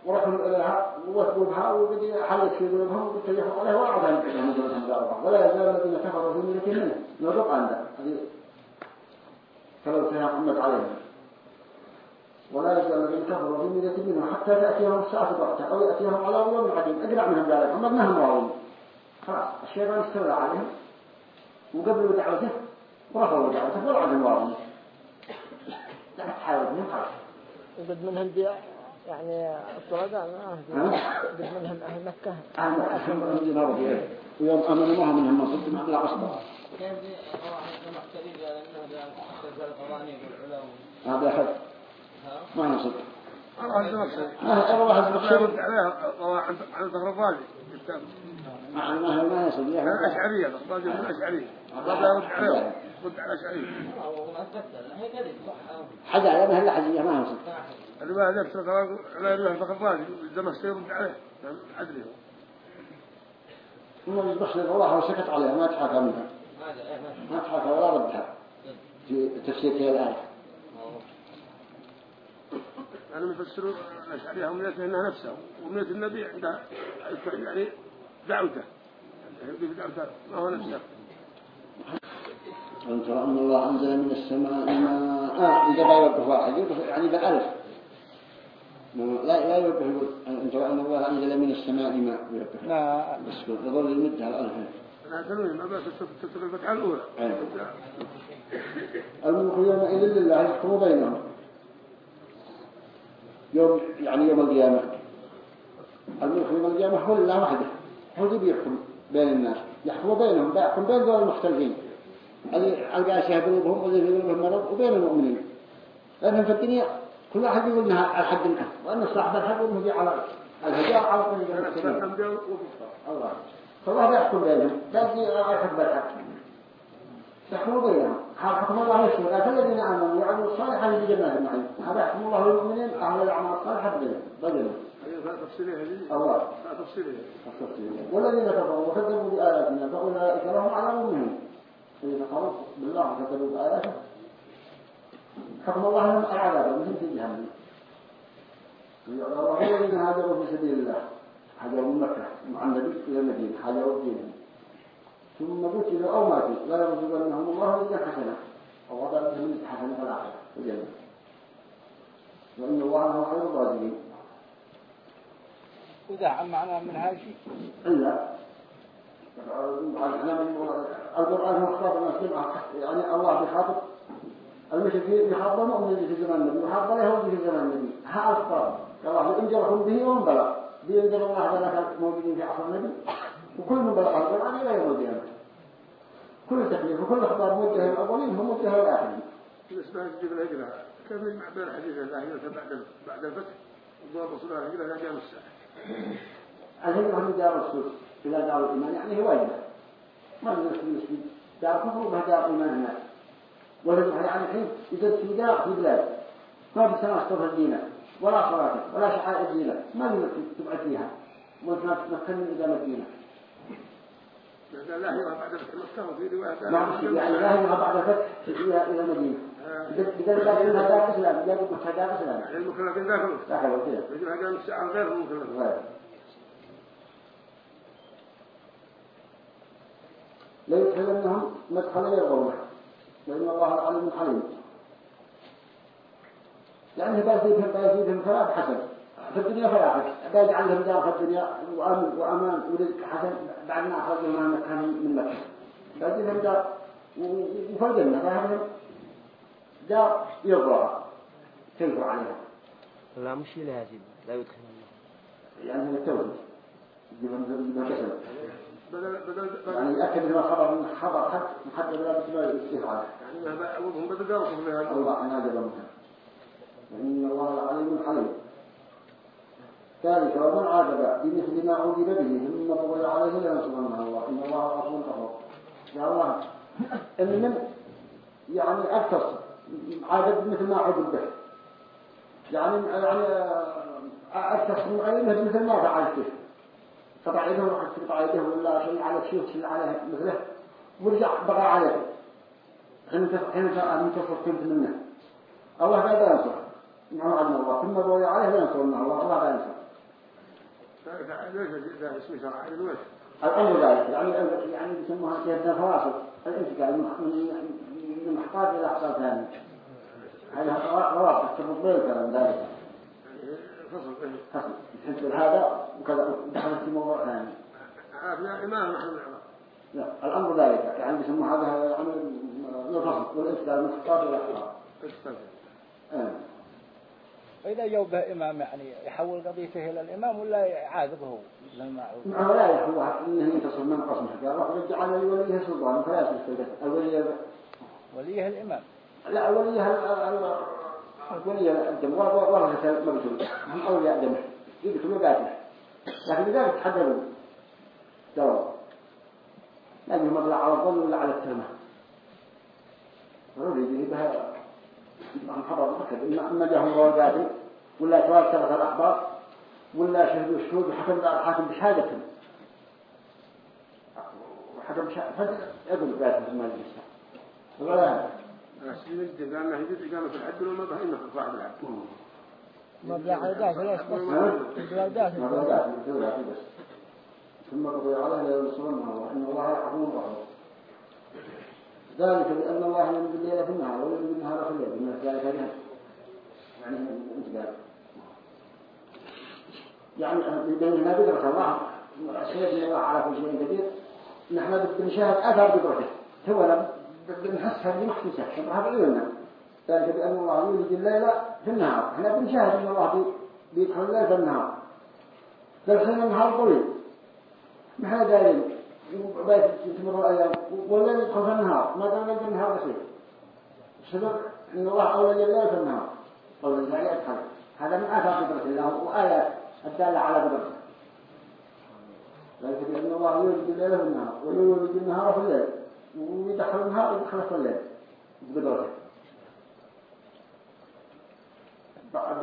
ورحموا إليها ووثبوا بها وقد حلت في قلوبهم واتجهوا عليها ولا عدهم من قلوبهم ولا يزال الذين كفروا في ملة منه. نرق عنده هذه فلو كان محمد عليهم ولا يزال الذين كفروا في ملة منه حتى تأتيهم الساعة بغتة أو يأتيهم على يوم عديم. أقنع منهم ذلك. هم واعين خلاص الشيطان استولى عليهم. وقبلوا دعوته ورفضوا دعوته ولا عدم واعين لا تحاول منهم خلاص. وقد منهم دي يعني الطلباء ما ها؟ قد منهم أهل مكة. أهل أهل نرضي ويوم أمنوا ما هم منهم مصد ما لا أصبر كيف دي واحد محتري قال إنه تنزل القوانين والعلوم هذا ها ما ما لا بخشب يرد عليها عن عن الغرفاجي ما ما ما يعني الأشعرية. الغرفاجي من الأشعرية. الله لا يرد عليها. رد على الأشعرية. هو ما تبتل هي كذب صح حاجة على ما هلا حاجة ما يصد الرواية نفسها قال لا يروح الغرفاجي الدمشق يرد عليه. عدلي ثم البخشب الله وسكت عليها. ما تحاكى منها. هذا إيه ما ما تحاكى ولا ردها. في تفسير هذه الآية. أنا مفسر الأشعرية ومنيته إنها نفسها ومنية النبي عندها يعني دعوته يعني دعوته ما هو نفسه. أن ترى أن الله أنزل من السماء ماء؟ آه إذا لا يوقف واحد يوقف يعني بالألف لا لا يوقف يقول أن ترى أن الله أنزل من السماء ماء؟ يوقف. لا. بس يظل يمدها الألف لا تنوين ما بس تترك الفتحة الأولى. الملك يومئذ لله يحكم بينهم. يوم يعني يوم القيامة. الملك يوم القيامة هو لله وحده. هو اللي بيحكم بين الناس يحكم بينهم بيحكم بين ذول المختلفين. اللي القاسية قلوبهم واللي في قلوبهم مرض وبين المؤمنين. لأنهم في الدنيا كل واحد يقول إنها الحق منه وأن صاحب الحق وانه على الهجاء على طريق الله فالله يحكم بينهم باقي الحق بالحق. يحكم بينهم. حكم الله يشهد لا الذين آمنوا ويعملوا الصالحات في جنات النعيم هذا يحكم الله الأعمال الصالحة بينهم بينهم هذه تفصيلها هذه الله. والذين كفروا وكذبوا بآياتنا فأولئك لهم عذاب مهين. الذين كفروا بالله وكذبوا بآياته. حكم الله لهم العذاب. مثل في جهنم الذين هاجروا في سبيل الله. هاجروا من مكة. مع النبي إلى المدينة. هاجروا دينهم ثم قتلوا أو ماتوا لا يرزقنهم الله إلا حسنة. أو وضع لهم حسنة في الآخرة في الجنة وإن الله هو خير الرازقين. وإذا عم معنا من هاشي إلا. القرآن هو خطاب المسلم يعني الله بخاطب المشركين بخاطب المؤمن في زمان النبي وخاطب اليهود في زمان النبي. ها الخطاب الله انجركم به ومن بلغ بينزل الله ذلك الموجودين في عصر النبي. وكل من بلغ القرآن إلى يوم القيامة. كل تكليف وكل خطاب موجه للأولين هم موجه للآخرين. بالنسبة لجبل الهجرة كيف يجمع بين حديث الهجرة بعد بعد الفتح؟ وضوء الرسول على الهجرة إلى قيام الساعة الهجرة من دار الرسول إلى دار الإيمان يعني هي واجبة ما من المسلم دار كفر وما دار إيمان هناك. والهجرة يعني الحين يجد في دار في بلاد. ما في سنة استغفر دينك ولا صلاة ولا شعائر دينك ما يمكن تبعد فيها. وانت ما تتمكن من إدامة دينك لا لا هي بعد فتح مكة وفي رواية مش يعني لا هي بعد فتح تجيها إلى المدينة. بدل ذلك إنها دار إسلام بدل ذلك دار إسلام يعني المكلفين داخل داخل كده يجب قيام الساعة غير المكلفين غير ليدخلنهم مدخلا يرضونه لأن الله العليم الحليم يعني بيزيدهم بيزيدهم ثواب حسن في الدنيا فلا عكس. بيجعل لهم دار في الدنيا وأمن وأمان ورزق حسن بعد ما أخرجهم من مكان من مكة. بيزيدهم دار وفي الجنة فهم دار يرضاها تنفع عليها. لا مشكلة هذه. لا يدخل. يعني هو التوحيد بدل يعني يأكد ما خبر من خبر حد محدد لا بسمع الاستفعال يعني في هذا. الله أن هذا منها وإن الله العليم الحليم ذلك ومن عاقب بمثل ما عوقب به ثم طغي عليه لينصرنه الله إن الله غفور غفور يا الله. إن من يعني أكثر عاقب مثل ما عوقب به. يعني يعني أكثر من غيره مثل ما فعلته قطع يده وحد قطع يده ولا شيء على شيء شيء عليه مثله. ورجع بقى عليه. حين حين منتصر كنت منه. الله لا ينصر. عدنا الله. ثم بوي عليه لا ينصر. الله الله لا ينصر. اسمه شرع ليش الأمر ذلك يعني يعني يسموها كيف فواصل الانتقال من محطات إلى محطات ثانية. هذا روابط تربط بين الكلام ذلك. فصل الحزب هذا وكذا دخلت في موضوع ثاني. نعرف لا الأمر ذلك يعني يسموه هذا يعني الفصل والانتقال من محطات إلى محطات. استنى آه. وإذا جو به إمام يعني يحول قضيته إلى الإمام ولا يعاقبه للمعروف معه لا يحوى إنه ينتصر من قسمه قال الله رجع على وليه سلطان فلا يسلط الولي وليه الإمام. لا وليه الولي الدم. ورثة مقتول هم أولياء دمه. يقتلوا قاتله لكن لذلك تحددوا جواب لأنه مطلع على الظل ولا على التهمة. يجري بها خبر مؤكد إما أما جاهم رواد ولا تواترت الأخبار ولا شهدوا الشهود وحكم الحاكم بشهادتهم وحكم بشهادة يقول ذلك في المجلس ولا الدين قال له يجوز إقامة الحد ولا ما به إنه صاحب الحد مبلغ عداك ليش بس مبلغ من دولة بس. ثم قضي عليه لينصرنه الله إن الله يحكم الرحمة ذلك بأن الله يولد الليل في النهار ويولد النهار في الليل. من ذلك جهل يعني يعني بيننا قدرة الله. سيدنا الله على كل شيء قدير نحن بنشاهد أثر قدرته هو بنحس هذه محسوسة شبهها بعيوننا ذلك بأن الله يولد الليل في النهار. إحنا بنشاهد أن الله بيدخل الليل في النهار. فالحين النهار طويل. ما دايرين بيت تمر الأيام والليل يدخل في النهار ما دام يدخل النهار بسيط السبب أن الله أولى الليل في النهار أولى الليل يدخل هذا من آثار قدرة الله وآيات الدالة على قدرته ذلك بأن الله يولد الليل في النهار ويولد النهار في الليل ويدخل النهار ويدخل في الليل بقدرته بعض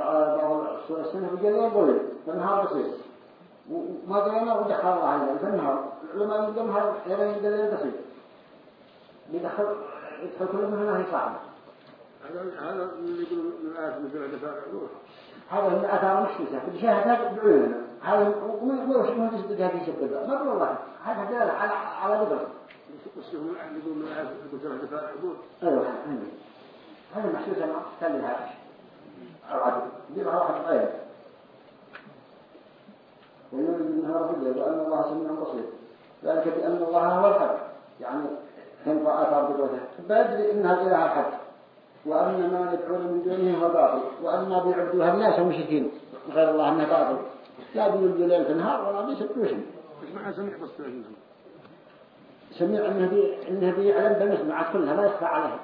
السنة في الجنة يقول فالنهار بسيط وما درينا ودخل الله عليه في النهار لما يبدأ يرى يبدأ الليل بسيط يدخل. يدخل كل منها هي صعبة هذا هذا اللي يقول من في دفاع العدوة هذا من أثار مشكلة في المشاهدات بعيوننا. هذا وما وش ما تصدق هذه الشبكة ما بقول الله هذا دلالة على على من الآيات يقول من اللي يقول دفاع العدوة أيوة هذا محسوس أنا أتكلم هذا العدل دي واحد. غير ويولد النهار في الليل وأن الله سميع بصير. ذلك بأن الله هو الحق. يعني تنفع آثار قدرته فيدري إنها الإله الحق. وأن ما يدعون من دونه هو باطل. وأن ما بيعبدوها الناس مشركين. غير الله أنه باطل. لا بيولدوا ليل في النهار ولا بيسبوا شيء مش معنى سميع بصير سميع إنه بي إنه بيعلم بالمسموعات كلها لا يخفى عليه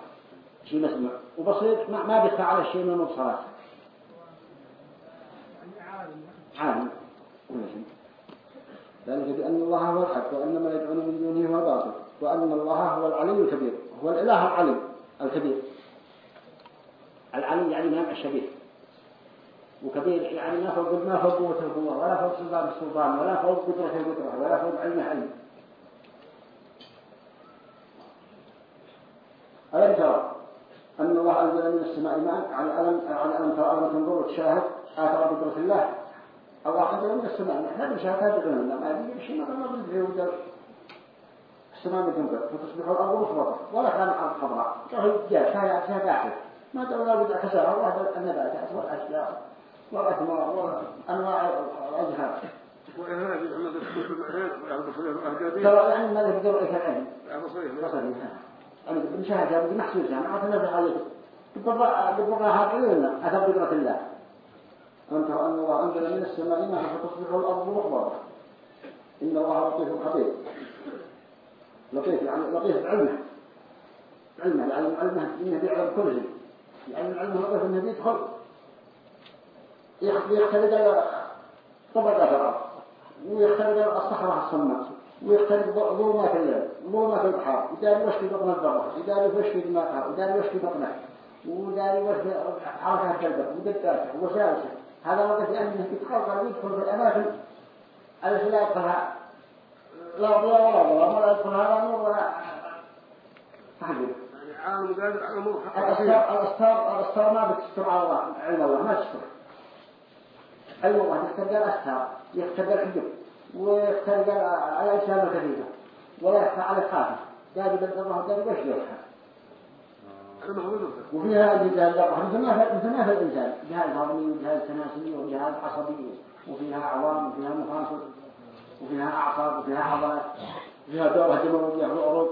شيء مسموع وبصير ما ما بيخفى عليه شيء من المبصرات. عالم. كل شيء ذلك بأن الله هو الحق وأن ما يدعون من دونه هو باطل وأن الله هو العلي الكبير هو الإله العلي الكبير. العلي يعني نعم الشبيه وكبير يعني ما فوق ما فوق قوة القوة ولا فوق سلطان السلطان ولا فوق قدرة القدرة ولا فوق علم علم. ألم ترى أن الله أنزل من السماء ماء على ألم على ألم ترى؟ ألم تنظر؟ وتشاهد آثار قدرة الله الله أنزل من السماء نحن بنشاهد هذا العلم ما يجي شيء ما ما بنزل ودر السماء بتنقل فتصبح الأرض مخبطة ولا كان الأرض خضراء. فهي جاء فهي فيها داخل. ما تقول بدأ كسر الله النباتات والأشجار والأثمار وأنواع الأزهار ترى يعني ما له بدر إيش العلم. البصرية بصري يعني بنشاهد هذا محسوس يعني ما تنبه عليه بالضبط بالضبط هذا علمنا أثر قدرة الله. أن ترى أن الله أنزل من السماء ماء فتصبح الأرض مخضرة. إن الله لطيف خبير. لطيف يعني لطيف بعلمه علمه يعني علمه إنه بيعلم كل شيء يعني علمه لطيف إنه بيدخل يختلق طبقات الأرض ويختلق الصخرة الصماء. ويختلق ظلمات الليل. ظلمات البحر يداري وش في بطن الذرة يداري وش في دماغها يداري وش في بطنها وداري وش في حركة الكلبة ودقاتها وساوسه هذا وقت لأنه يتخلق ويدخل في الأماكن. التي لا يدخلها لا ضياء ولا ضوء ولا يدخلها لا نور ولا تحجب يعني عالم قادر على أمور الأستار الأستار ما بتستر على الله. علم الله. ما تستر علم الله يختبر الأستار يختبر حجب ويختبر على الأجسام الكثيرة ولا يخفى على خافة داري بالضبط داري وش يخفى وفيها الجهاز ما في الإنسان جهاز هضمي وجهاز تناسلي وجهاز عصبي وفيها عوام وفيها مفاصل وفيها أعصاب وفيها عضلات وفيها دورة دموية وعروق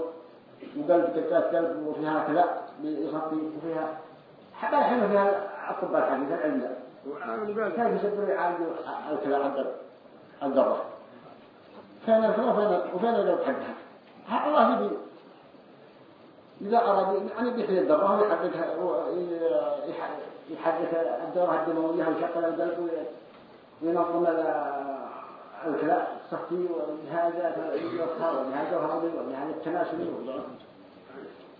وقلب دقات قلب وفيها كلى بيصفي وفيها حتى الحين فيها الطب الحديث العلم ده كيف يسبب يعالج الكلى عند الضرة فين الكلى وفين القلب حقها؟ ها الله يبي إذا أراد يعني بيحيي الضرة ويحركها يحرك الدورة الدموية ويشغل القلب وينظم الكلى الصحي وجهازات اليسار وجهاز الهضمي وجهاز التناسلي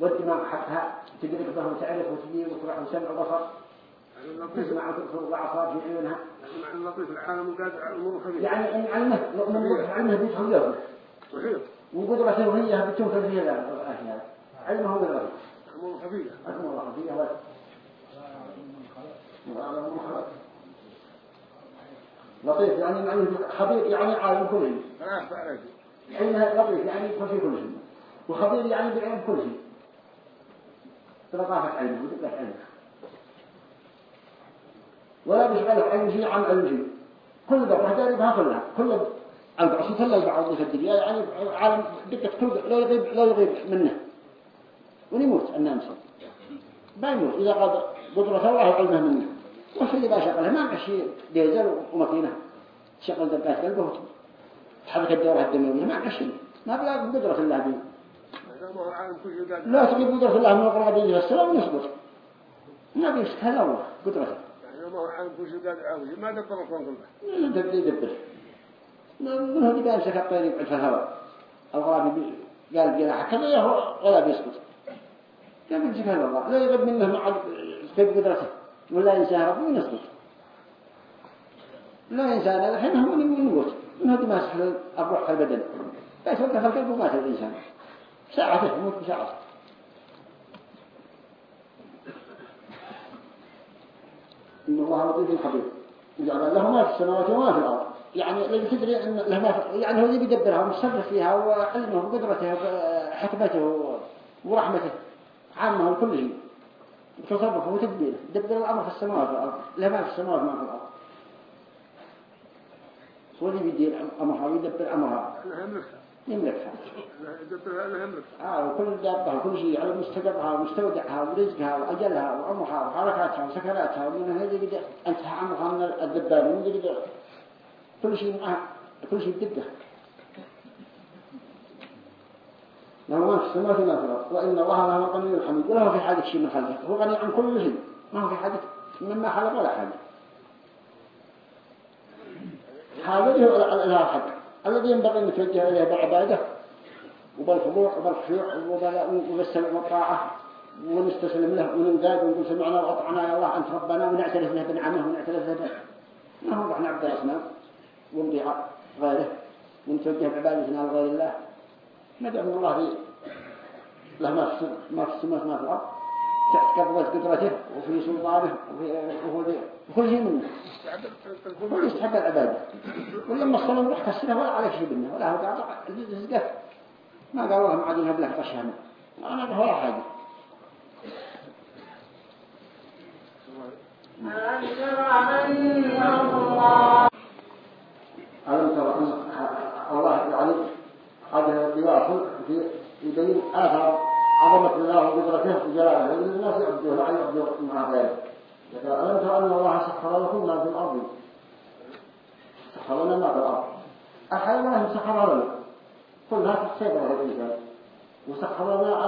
والدماغ حقها تدرك به وتعرف وتجيب وتروح وسمع وبصر. تسمع وتبصر وأعصاب في عيونها. يعني علمه من علمه له. وحيط وقدرته هي بتنفذ فيها الأشياء. علمه أمور خبيثة أكمل الله فيها بس لطيف يعني يعني خبير يعني عالم كل شيء لا يخفى عليك علمها لطيف يعني في كل شيء. وخبير يعني بيعلم كل شيء. برقافة علمه ودقة علمه ولا بيشغله علم شيء عن علم شيء. كل ده واحد يعرفها كلها. كل البعث كله البعض في الدنيا؟ يعني عالم دقة كل لا يغيب لا يغيب منه. ونموت الناس ما يموت. إذا قد قدرة الله علمه منه؟ وش اللي بشغله ما مشي ديزل وماكينة. شغل دقات قلبه. تحرك الدورة الدموية ما مشي ما بلا قدرة الله به لا تجيب قدرة الله من القرآن به السلام ونصبر ما بيشتهى الله قدرته ما هو عالم كل شيء قادر عاوز ما دبر الكون كله يدبر يدبر من هذه بقى مسك الطير يبعد في الهواء الغرابي قال كذا يهو ولا بيسقط كيف هذا الله. لا يغب منه مع كيف قدرته ولا إنسان ربه ينسقط لا إنسان الحين هو اللي يموت من هذه ما سحل الروح في البدن. بس وقف القلب ومات الإنسان ساعة يموت بساعة. إن الله لطيف خبير. جعل له ما في السماوات وما في الأرض. يعني الذي تدري أن له ما في يعني هو اللي بيدبرها ومتصرف فيها وعلمه وقدرته وحكمته ورحمته. عامة شيء تصرفه وتدبيره. دبر الأمر في السماوات والأرض. له ما في السماوات وما في الأرض. هو اللي بيدير أمرها؟ ويدبر أمرها. يملكها. يملكها. أنا يدبر أنا يملكها. آه وكل دابة وكل شيء على مستقرها ومستودعها ورزقها وأجلها وعمرها وحركاتها وسكناتها ومن هذا يقدر أنتهى عمرها من الدبان ومن يقدر كل شيء معها كل شيء بدقة له ما في السماوات وما في الأرض وإن الله له غني الحميد وله في حاجة شيء من خلقه هو غني عن كل شيء. ما هو في حاجة مما خلق ولا حاجة حاجته هو الإله الحق الذي ينبغي أن نتوجه إليه بالعبادة وبالخضوع وبالخشوع وبالسمع والطاعة ونستسلم له وننقاد ونقول سمعنا وأطعنا يا الله أنت ربنا ونعترف له بنعمه ونعترف له ما هو نحن عبد الأصنام ونضيع غيره. ونتوجه بعبادتنا لغير الله. ندعو الله له ما في ما في السماء ما في الأرض. تحت قبضة قدرته وفي سلطانه وفي وكل شيء منه. هو يستحق العبادة. ولما الصلاة راح كسرها ولا عليك شيء منه ولا هو قاعد رزقه ما قال الله ما عاد يهب لك قشهم أنا ولا حاجة. ألم ترى الله يعني قد يواصل في يبين آثار عظمة الله وقدرته وجلاله الناس يعبدوه لا يعبدوه مع غيره ألم ترى أن الله سخر لكم ما في الأرض. سخر لنا ما في الأرض. الحيوانات سخرها لنا. كلها في السيطرة الإنسان وسخر لنا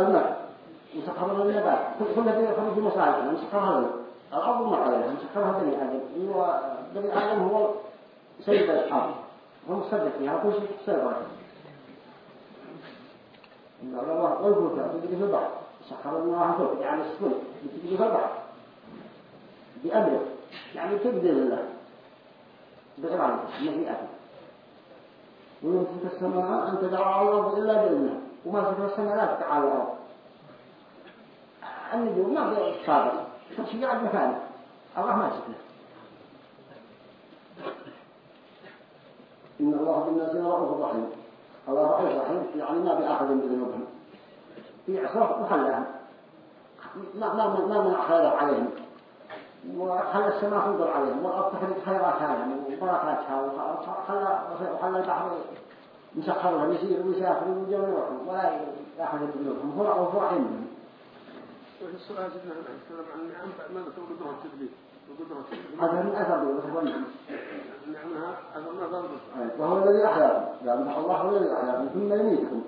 الماء. وسخر لنا النبات كل هذه يخرج في مصالحنا مسخرها لنا. الأرض ما عليها. مسخرها بني آدم. وبني آدم هو سيد الأرض هو مصدق فيها. كل شيء السيطرة إن الله والفلك تجري في البحر. سخر الله فوق يعني السفن تجري في البحر. بأمره. يعني تبدل الله بإرادة مشيئته ويمسك السماء أن على الأرض إلا بإذنه. وما سكر السماء لا على الأرض. النجوم ما في صادق تمشي قاعد الله ما سكره إن الله بالناس رؤوف رحيم. الله رؤوف رحيم. يعني ما بأخذ بذنوبهم يعصر وخلاهم ما ما ما من خير عليهم. وخلى السماء تنظر عليهم. والأرض تخرج خيراتها وبركاتها. وخلى وخلى البحر مسخر لهم يسير ويسافر ويجمعهم ولا يأخذ بذنوبهم هو رؤوف رحيم جدنا. نتكلم عن النعم ما نقول قدرة التدبير. هذا من أثر ضرب وهو الذي أحياكم قال الله هو الذي أحياكم ثم يميتكم.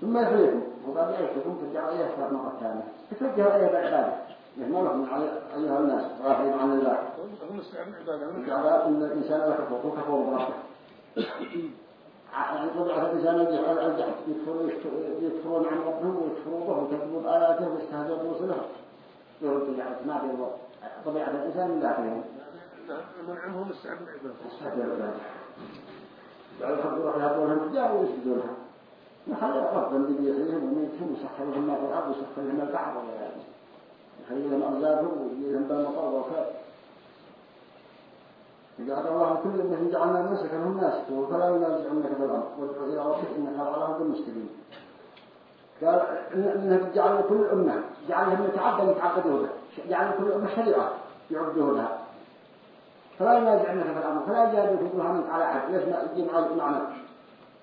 ثم يحييكم. وبعد يعيشكم ترجعوا إليه أكثر مرة ثانية. تتوجهوا إليه بالعبادة ما لكم أيها الناس. غافلين عن الله. هم استعمل عبادة جعل أن الإنسان كفر وكفر بربه يعني طبيعة الإنسان يكفرون عن ربهم ويكفرون به ويكذبون بآياته ويستهزئون برسله. يرد يعني ما في طبيعة الإنسان من داخلهم منعمهم استعمل عبادة استهزئ بالله يعني يخبروا على هذول الرجال ويسجدونها نخلي ربهم بيحييهم وميتهم ويسخر لهم الأرض ويسخر لهم البحر. يخلي لهم أرزاقهم ويجي لهم بالمطر والخير جعل الله كل من جعلنا منسكا هم ناسك فلا ينازعنك في الأرض. وادعو إلى ربك إنك على هدى المسلمين. قال إن- إنه جعل كل أمة. جعلهم يتعبد يتعبدوا به جعل كل أمة شريعة يعبدوا لها. فلا ينازعنك في الأمر فلا يجادلوا في برهان على أحد ليش ما يجي مع معنا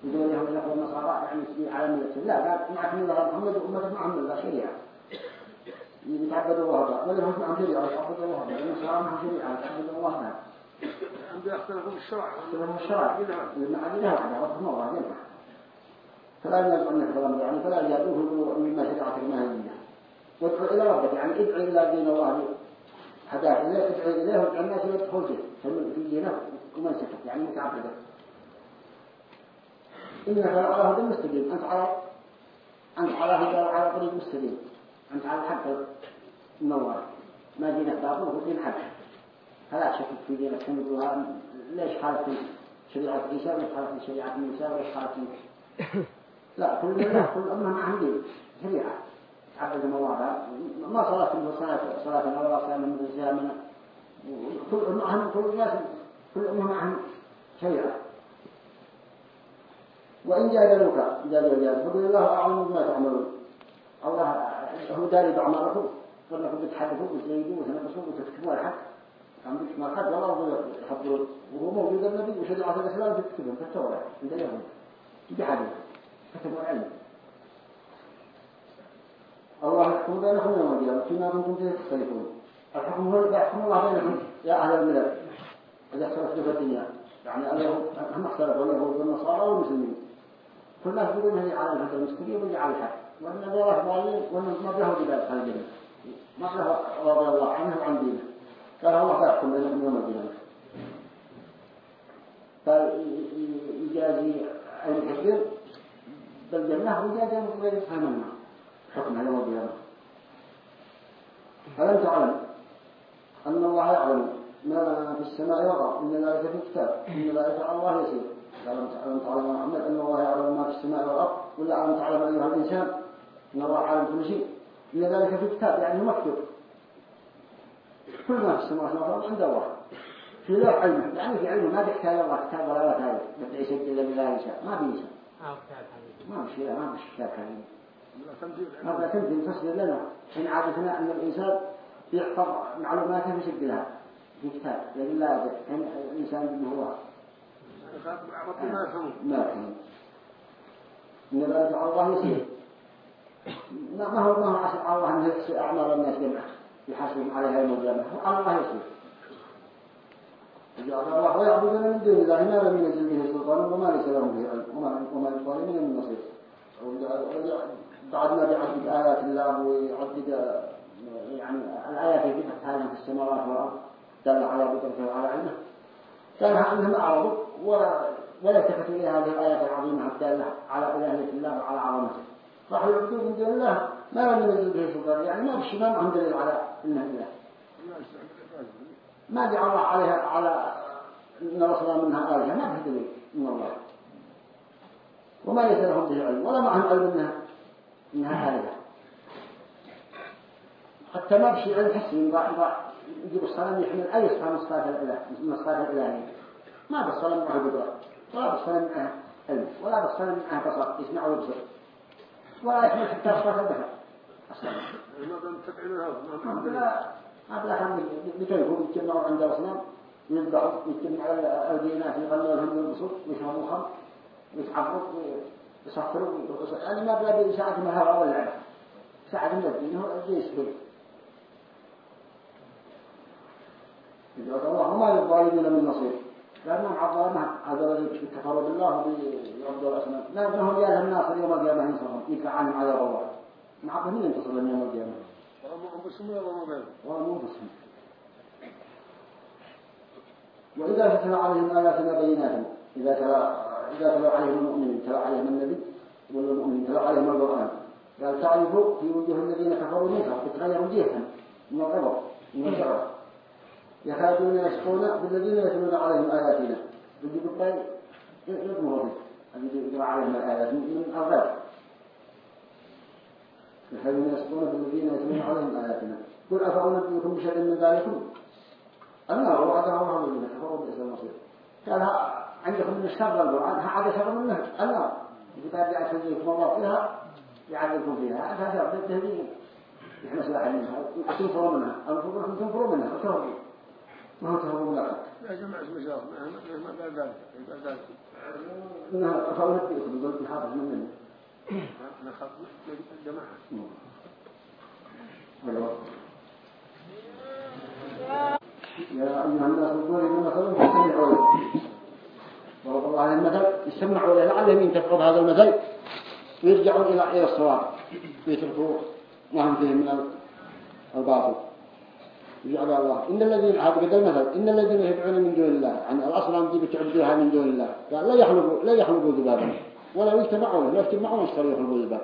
يقول اليهود الأخوة النصارى يعني على ملة. لا قال معكم الله محمد وأمة معهم الله شريعة يتعبدوا الله هذا ولا هم معهم شريعة يتعبدوا الله هذا النصارى معهم شريعة يتعبدوا الله هذا اختلفوا في الشرع. لهم الشرع. المعادلة وحده ربهم الله فلا ينازعنك في الأمر يعني فلا يجادلوه يقولوا مما شرعتك ما وادعو إلى ربك يعني ادعي إلى دين الله. هداك إليه ادعي إليه وادعي الناس يدخل فيه فمن في دينه ومن سكت يعني متعبدة. إنك على هدى مستقيم أنت على أنت على هدى على طريق مستقيم أنت على الحق. منور ما دينك باطل هو دين حق. فلا تشكك في دينك. تنقلها ليش خالف شريعة عيسى وليش خالف شريعة موسى وليش خالف لا كل كل أمة معهم دين شريعة عبد الله. ما صلاة صلاة صلاة ولا صلاة من الزامنة كل معهم كل كل أمة معهم شريعة وإن جادلوك جادلوا فقل الله أعلم بما تعملون. الله هو داري بأعمالكم. فإنكم بتحدثوا وتزيدوا وتنقصوا وتكتبوا الحق. عم بتكتبوا الحق؟ والله يحضرون وهو موجود النبي وشريعة الإسلام تكتبهم في التوراة عند اليهود تجي حدث كتبوا العلم الله يحكم بينكم يوم القيامة فيما كنتم تختلفون الحكم هو يحكم الله بينكم يا أهل الملل. إذا اختلفتوا في الدنيا. يعني هم اختلفوا اليهود والنصارى والمسلمين. كل الناس يقولون هذه على الهدى المستقيم وهي على الحق وأن الله ضالين وأن ما له بذلك على الجنة ما له رضي الله عنه وعن دينه. قال الله يحكم بينكم يوم القيامة. فيجازي المحبين بالجنة ويجازي غير فهمنا حكم يوم القيامة ألم تعلم أن الله يعلم ما في السماء والأرض إن ذلك في كتاب إن ذلك على الله يسير. ألم تعلم تعلم يا محمد أن الله يعلم ما في السماء والأرض؟ ولا ألم تعلم أيها الإنسان أن الله عالم كل شيء؟ إن ذلك في كتاب يعني مكتوب كل ما في السماء والأرض عند الله. في له علمه يعني في علمه ما بيحتاج الله كتاب ولا لا تاج بدأ يسجل بالله يشاء ما بيشاء ما في شيء ما في كتاب حبيبي هذا تنزل لنا حين عادتنا أن الإنسان يحفظ معلوماته ويسجلها في كتاب. لكن لا يجب كان الإنسان هو. ربي ما يفهمون ما يفهم إن على الله يسير. ما هو ما هو عسى الله أنه يحصي أعمال الناس جمعا يحاسبهم عليها يوم القيامة. على الله يسير. جعل الله ويعبدون من دون الله ما لم ينزل به سلطان وما ليس لهم به علم. وما وما للظالمين من نصير. بعدنا بيعدد آيات الله ويعدد يعني الآيات التي تتعلم في السماوات والأرض دل على قدرته وعلى علمه. كان أنهم أعرضوا ولا ولا التفتوا إلى هذه الآيات العظيمة الدالة على إلهية الله وعلى عظمته. راحوا يعبدون من دون الله ما لم ينزل به سلطان يعني ما بشي ما معهم دليل على إنه إله. ما جعل الله عليها على إن رسول منها آلهة ما في دليل من الله. وما ليس لهم به علم ولا معهم علم إنها إنها آلهة حتى ما بشي يضاع يضاع يجيب الصنم يحمل أي من صفات الإله من الصفات الإلهية. ما بالصنم معه قدرة ولا بالصنم معه علم ولا بالصنم معه بصر يسمع ويبصر ولا يحمل حتى صفات البشر أصلا. ما دام تفعلوا هذا ما لا هذا كان بيتلفوا بيتجمعوا عند الأصنام يذبحوا يتجمعوا الدينات يغنوا لهم يلبسوا ويشربوا خمر ويتعبوا ويرقصوا يعني ما بلا بيساعد ما هو أول لعبة ساعد من الدين هو الجيش به يقول الله ما للظالمين من نصير. لأنهم هذا الذي كفروا بالله ويعبدوا الأصنام لا أنهم جاء الناصر يوم القيامة ينصرهم. عنهم عذاب الله. مع مين ينتصر لهم يوم القيامة. وإذا تتلى عليهم آياتنا بينات إذا تلى إذا تلى عليهم المؤمنين تلى عليهم النبي ولا المؤمنين تلى عليهم القرآن. قال تعرفوا في وجوه الذين كفروا منها تتغير وجيههم من الغضب من الشعر يكادون يسقون بالذين يتلون عليهم آياتنا. يجيب الطيب يضمر به الذي يقرأ عليهم الآيات من الغضب يكادون يسقون بالذين يتلون عليهم آياتنا. قل أفأنبئكم بشر من ذلكم؟ النار وعدها الله الذين كفروا بئس المصير. قال عندكم من الشر القرآن ها عاد شر منه النار إذا جاءت تنزيكم الله فيها يعذبكم فيها. هذا بالتهديد يحمس لا منها تنفروا منها. أو تنفروا منها. وتهربوا ما هو تهربوا من يا جماعة اسم شاء ما قال ذلك قال ذلك إنها بيكم يقول بحافظ من منه أنا يا أيها الناس اذكروا من مثل فاستمعوا له ضرب الله عليه المثل استمعوا له لعلهم ينتفعوا بهذا المثل ويرجعوا إلى إلى الصواب ويتركوا ما هم فيه من الباطل. يجعل الله. إن الذين هذا قد المثل إن الذين يدعون من دون الله يعني الأصنام دي بتعبدوها من دون الله. قال لا يخلقوا لا يخلقوا ذبابا ولا يجتمعوا لا يجتمعون يشتروا يخلقوا ذباب.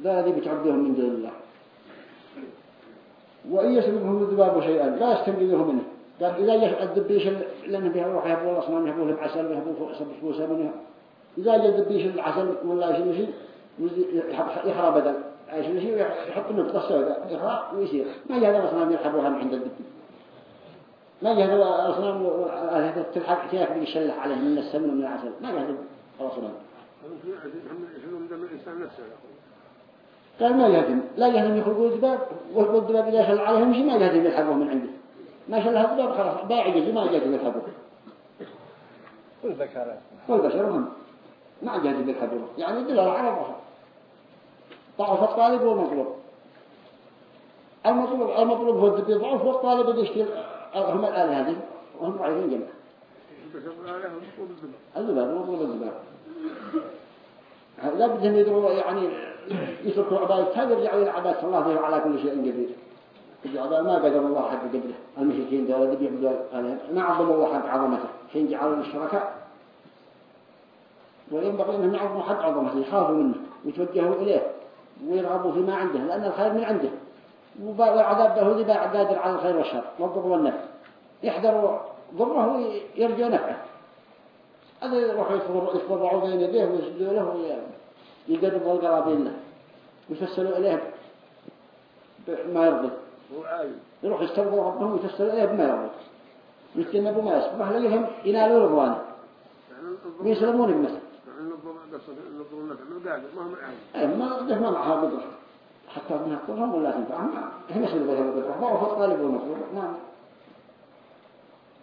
لا الذي بتعبدوهم من دون الله. وإن يسلبهم الذباب شيئا لا يستنقذوه منه. قال إذا الدبيش لأنه بها روح يهبوا الأصنام يهبوا لهم عسل ويهبوا فوسا منها إذا جاء الدبيش العسل ولا شيء شيء يحرى بدل. أي شيء يحط نقطة سوداء يحرى ويصير ما جاء الأصنام يرحبوها من عند الدبي ما جاء الأصنام تلحق تأكل يشلح عليه من السمن ومن العسل. ما جاء الأصنام. قال ما يهدم لا يهدم يخلقوا الذباب والذباب إذا شل عليهم شيء ما يهدم يلحقوه من عنده. ما شلها الذباب خلاص باعجز ما يهدم يلحقوه والبشر والبشر هم. ما يهدم يلحقوه يعني دل العرب ضعف الطالب والمطلوب المطلوب المطلوب هو الذبي ضعف والطالب يشتري هم الآلة هذه. وهم ضعيفين جميعا. الذباب المطلوب الذباب. لا بدهم يدروا يعني يتركوا عبادة. هذا يرجعوا إلى عبادة الله على كل شيء قدير. ما قدر الله حق قدره المشركين دول اللي بيعبدوا ما عظموا الله حق عظمته. حين جعلوا الشركاء. وينبغي أنهم يعظموا حق عظمته يخافوا منه ويتوجهوا إليه ويرغبوا فيما عنده لأن الخير من عنده. والعذاب به ذي قادر على الخير والشر. والضر والنفع. يحذروا ضره ويرجو نفعه. هذا يروحوا يتضرعوا بين يديه ويسجدوا له ويقربوا القرابين له ويفسلوا إليه ما يرضي. يروح يسترضوا ربهم ويفسلوا إليه بما يرضي يتجنبوا ما يسبح لهم ينالوا رضوانه ويسلمون بمثل. ما ده ما معها قدرة. حتى منها قدرة ولا تنفعهم هم يسلوا بها القدرة ضعف الطالب والمطلوب نعم.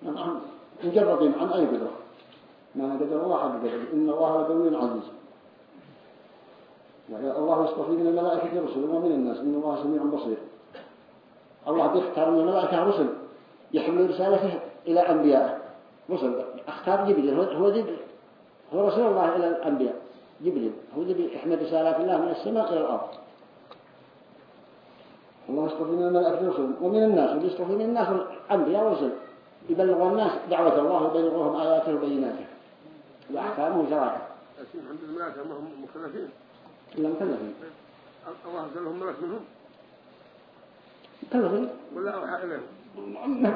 نعم. مجردين عن أي قدرة. ما قدر الله حق قدر إن الله لقوي عزيز. يعني الله يصطفي من الملائكة رسل ومن الناس. إن الله سميع بصير. الله بيختار من الملائكة رسل يحمل رسالته إلى أنبياء رسل اختار جبريل. هو هو رسول الله إلى الأنبياء. جبريل. هو الذي يحمل رسالات الله من السماء إلى الأرض. الله يصطفي من الملائكة رسل ومن الناس. ويصطفي من الناس الأنبياء ورسل يبلغ الناس دعوة الله ويبلغهم آياته وبيناته. وأحكامه وشرائعه الحمد لله ما هم مكلفين إلا مكلفين الله أنزل لهم ملك منهم. مكلفين ولا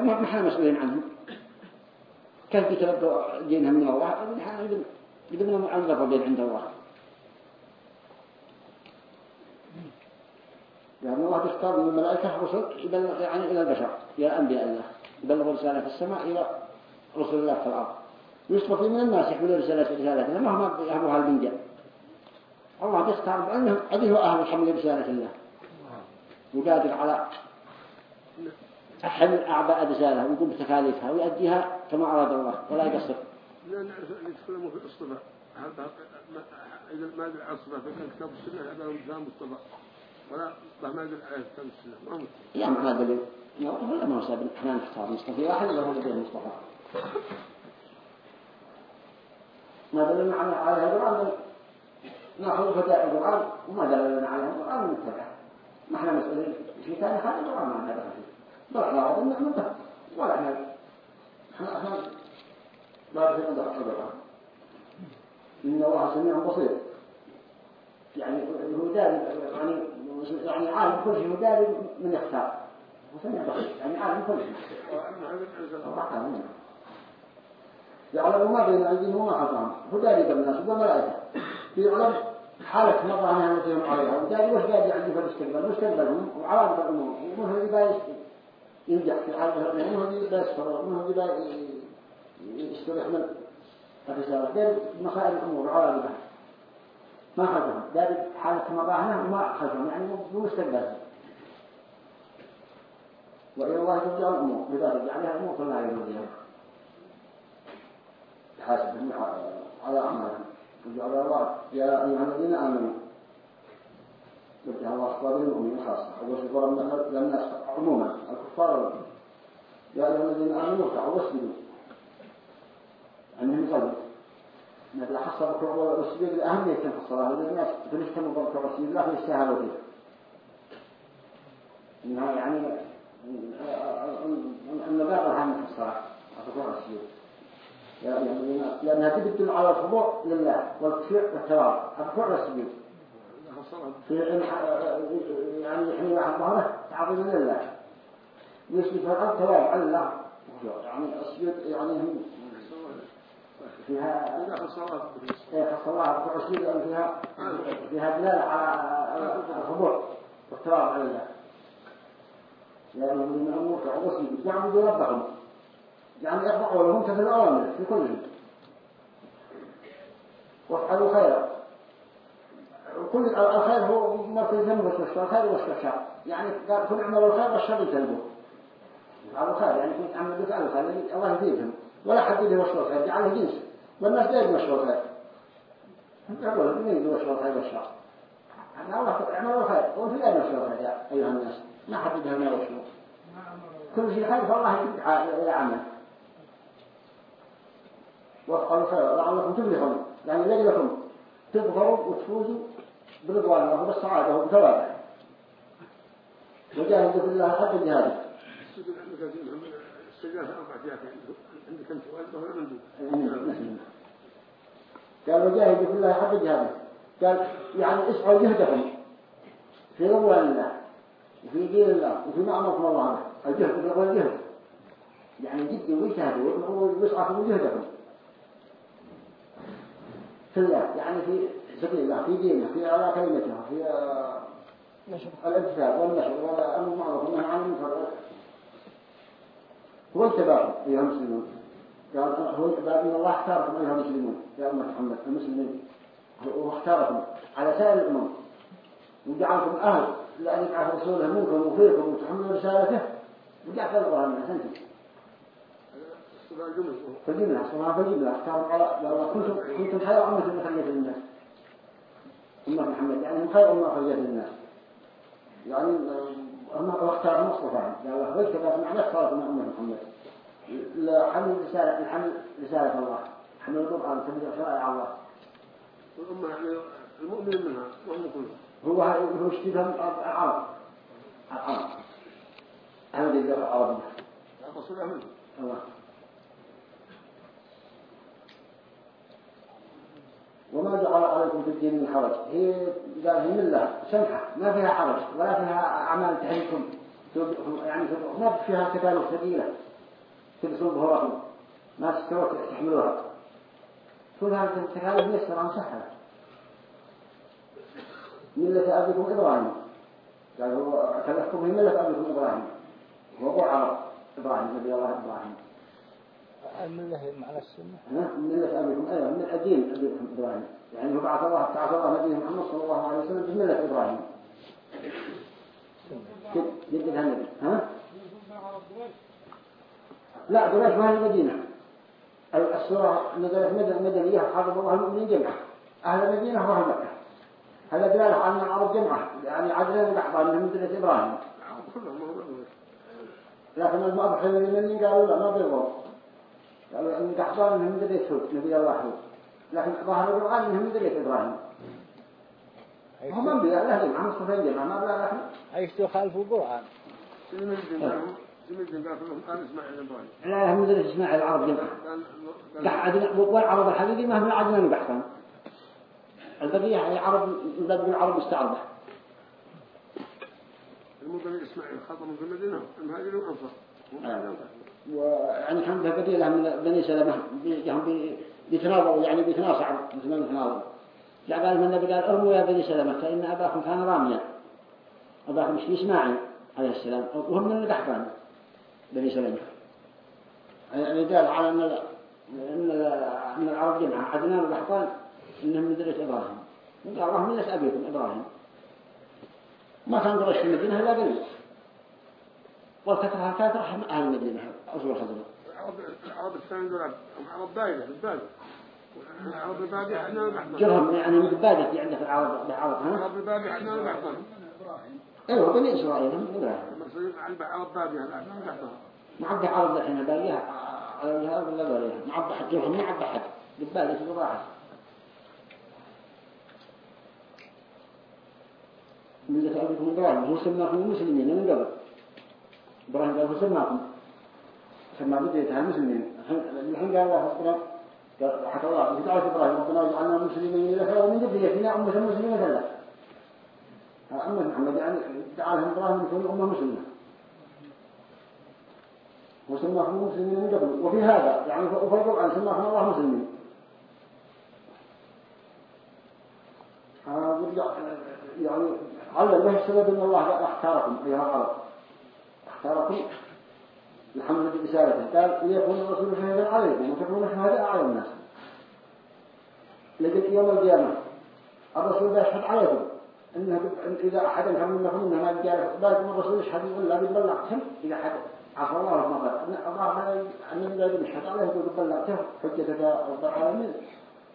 ما إحنا مسؤولين عنهم كيف يتلقوا دينها من الله نحن قدمنا عن الربين عند الله يعني الله بيختار من الملائكة رسل يبلغ يعني إلى البشر. إلى أنبياء الله. يبلغ رسالة في السماء إلى رسل الله في الأرض. يصطفي من الناس يحملوا رسالة رسالة ما هم يحبوها البنجاء الله بيختار بأنهم أبيه أهل حمل رسالة الله وقادر على حمل أعباء رسالة ويقوم بتكاليفها ويؤديها كما أراد الله ولا يقصر. لا نعرف أن يتكلموا في الصلاة إذا ما أدري على الصلاة فكان كتاب السنة هذا هو فهم الصلاة ولا ما أدري على كتاب السنة ما هو يا ما دليل ولا ما هو سابق إحنا نختار مصطفى. واحد ولا هو لديه مصطفى ما دلنا على على القرآن. نأخذ فتاة القرآن وما دلنا على القرآن نتبع ما إحنا مسؤولين. في ثاني هذا ما ولا القرآن إن الله سميع بصير. يعني هو داري يعني يعني عالم كل شيء هو داري من يختار. وسميع بصير. يعني عالم كل شيء. يعلم ما بين أيديهم وما خلفهم. هو داري بالناس وملائكة يعلم حالة مرة أنها نتيهم عليها وداري وش قاعد يعدي في المستقبل مستقبلهم وعوارض الأمور ومن هو يبقى ينجح في حالة ومن هو يبقى يسفر ومن هو يبقى يستريح من الرسالة غير مخائل الأمور وعوارضها ما خلفهم داري حالة مراهنة وما خلفهم يعني مو مستقبل وإلى الله ترجع الأمور. لذلك يعني الأمور كلها يرجعها حاسبهم على أعمالهم. وجعل الله يا أيها الذين آمنوا يرجع الله أخبار المؤمنين خاصة أول شيء للناس عموما الكفار يا أيها الذين آمنوا اركعوا واسجدوا أنهم قلبوا مثل حصل الركوع والسجود لأهمية في الصلاة لأن الناس تنهتم بالركوع والسجود لا يستاهلوا فيه إنها يعني النظافة أهم في الصلاة الركوع والسجود لأنها تدل على الخضوع لله والخشوع والتواضع الركوع والسجود في يعني حين واحد ظهره تعظيم لله. يسجد في الأرض تواضع لله يعني السجود يعني هم فيها إيه خصلها ركوع السجود لأن فيها. فيها دلالة على الخضوع والتواضع لله لأن من أمور كعبسي يعبدوا ربهم. يعني يخضعوا لهم تفل الأوامر في كل شيء. وافعلوا خيرا. كل الخير هو مركز ذنب والشر الخير والشر يعني كل عمل الخير والشر يتلبه على الخير يعني كنت عمل على الخير يعني الله يفيدهم ولا حد يدي وشر الخير جعله جنس والناس لا يدي وشر الخير يقول من يدي وشر الخير والشر يعني الله عمل الخير لا يدي وشر الخير يا أيها الناس. ما حد يدي وشر كل شيء خير. فالله يدعى إلى عمل. وافعلوا خيرا لعلكم تفلحون. يعني لعلكم تظهروا وتفوزوا برضوان الله وبالسعادة وبثوابه وجاهدوا في الله حق الجهاد. عندك السجن أربع جهات عندك أنت والظهر عندك قال وجاهدوا في الله حق الجهاد. قال يعني اسعوا جهدكم. في رضوان الله وفي دين الله وفي أمركم الله الجهد الجهد. يعني جدوا ويجهدوا ويسعوا جهدكم. في الله يعني في سبيل الله في دينه في على كلمته في الانتساب والنشر والأمر معروف والنهي عن المنكر. هو التباعد أيها المسلمون قال هو التباعد إن الله اختاركم أيها المسلمون يا أمة محمد المسلمين. هو اختاركم على سائر الأمم. وجعلكم أهل لأن يبعث رسوله منكم وفيكم وتحملوا رسالته. وجعل القرآن من أنتم فالجملة صلاة فالجملة اختاروا على لو كنتم كنتم خير أمة خرجت للناس أمة محمد يعني خير أمة خرجت للناس يعني هم اختاروا مصطفى. قال الله وجه كذا معنى اختاروا من أمة محمد. لحمل رسالة الحمل رسالة الله. حمل القرآن تبدأ شرائع الله. والأمة يعني المؤمن منها وهم كلهم هو هو اشتبه العرب. العرب. هذا العرب. الرسول الله. وما جعل عليكم في الدين من حرج. هي قال هي ملة سمحة ما فيها حرج ولا فيها أعمال تحريكم يعني ما فيها تكاليف ثقيلة. تلبسون ظهوركم ما تستوى تحملوها. كلها التكاليف ميسرة مسهلة ملة أبيكم إبراهيم. قال هو كلفكم هي ملة أبيكم إبراهيم. هو أبو عرب إبراهيم نبي الله إبراهيم. الملة معنى السنة؟ من ملة أبيكم أيوة من الدين أبيكم إبراهيم. يعني هو بعث الله بعث الله نبيه محمد صلى الله عليه وسلم بملة إبراهيم. جد النبي ها؟ لا قريش ما هي المدينة. السورة نزلت مدنية حرب الله المؤمنين جمعة أهل المدينة وأهل مكة. هذا دلالة على أن العرب جمعة؟ يعني عدلين وقحطان من مدينة إبراهيم. لكن المأضحين من قالوا لا ما بيضرب قحطان من مدينة هود نبي الله هود لكن ظهر القرآن منهم مدينة إبراهيم. هم أنبياء الله جمعة مصطفين جمعة ما بلا لكن عيشتوا خالفوا القرآن. لهم لا هم مدينة إسماعيل العرب عدن والعرب الحقيقي ما هم عدنان بحثا البقية هي عرب نبدأ العرب مستعربة. المدن إسماعيل خاطر في المدينة المهاجر والأنصار ويعني كان ده قبيلة من بني سلمة يعني بيتناظروا يعني بيتناصعوا مثل ما بيتناظروا جعل من النبي قال أرموا يا بني سلمة فإن أباكم كان راميا. أباكم مش إسماعيل عليه السلام وهم من القحطان بني سلمة. يعني قال على أن أن ال- أن العرب جمعة عدنان والقحطان إنهم من ذرية إبراهيم. من قال الله ملة أبيكم إبراهيم. ما كان قريش في المدينة إلا قليل والكثرة كانت رحم أهل المدينة. أصول الخضراء العرب العرب الثاني دول عرب بايدة بالبادة العرب البادية إحنا نحضر جرهم يعني من البادة في عندك العرب بعرب ها العرب البادية إحنا نحضر أيوه بني إسرائيل هم من المصريين على العرب بادية إحنا نحضر معبى عرب الحين باليها على الجهاز ولا باليها معبى حد جرهم معبى حد بالبادة في الراحة. ملة أبيكم إبراهيم هو سماكم المسلمين من قبل. إبراهيم قال هو سماكم. سمى بديتها المسلمين الحين قال الله ربنا حكى الله في دعوة إبراهيم ربنا يجعلنا مسلمين لك ومن ذريتنا أمة مسلمة لك أمة محمد يعني دعا إبراهيم يكون أمة مسلمة. وسماهم مسلمين من قبل. وفي هذا يعني وفي القرآن سماهم الله مسلمين. يعني علم به السبب إن الله اختاركم. ايها العرب اختاركم لحمل برسالته قال ليكون الرسول شهيدا عليكم وتكونوا شهداء على الناس. لكن يوم القيامة الرسول بيشهد عليكم. إنه إذا أحد كان منكم إنه ما جاء لازم الرسول يشهد يقول لا بلغتهم. إذا حد عفى الله ما قال الله أن يشهد عليه يقول بلغته حجتك رب العالمين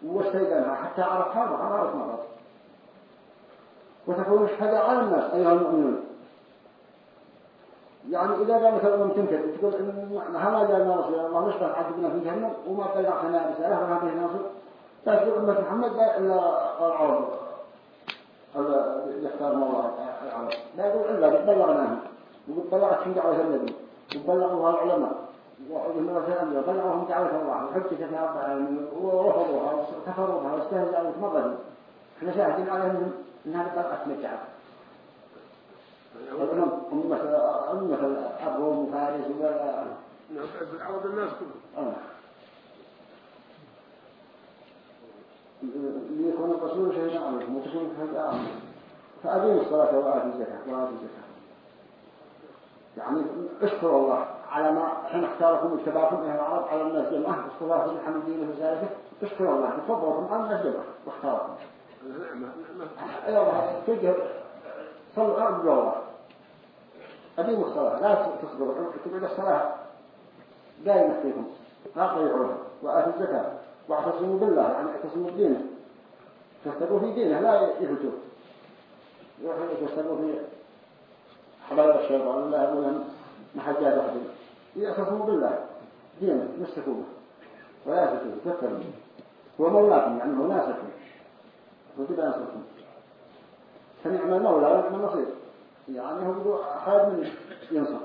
واستيقنها حتى عرفها وعرفت ما قال وتكونوا شهداء على الناس أيها المؤمنون. يعني إذا قالت الأمم تنكر تقول إن هذا جاءنا رسول الله نشبه عذبنا في جهنم؟ وما بلغنا رسالة وما به ناصر تقول أمة محمد لا إلا العرب هذا يختار الله العرب لا يقول إلا بلغناهم وقد بلغتهم دعوة النبي؟ وبلغوها العلماء. وبلغوهم دعوة الله وحجة في ورفضوها وكفروها واستهزأوا وتمردوا إحنا شاهدين عليهم إنها بطلقت مجعب أمة أمة الروم وفارس ولا العرب الناس كلهم ليكون الرسول شهيدا عليكم وتكونوا شهداء عليكم فأدين الصلاة وآتوا الزكاة وآتوا الزكاة يعني اشكروا الله على ما حين اختاركم واجتباكم إلى العرب على الناس جمعة اشكروا الله الحمدين وسالفه اشكروا الله تفضلكم على الناس جمعة واختاركم نعمة نعمة أيوه تجي صلوا أرض الله أديموا الصلاة لا تصبروا تقعد الصلاة دائما فيكم لا تضيعوها وآتوا الزكاة. واعتصموا بالله يعني اعتصموا بدينه. تستقوا في دينه لا يفتوا يستقوا في حبايب الشيطان الله يقول محجات واحدة يعتصموا بالله. دينه مسكوا ولا يفتوا تفكروا هو مولاكم يعني هو ناسكم وتبع ناسكم فنعم المولى ونعم يعني هو أحد من ينصح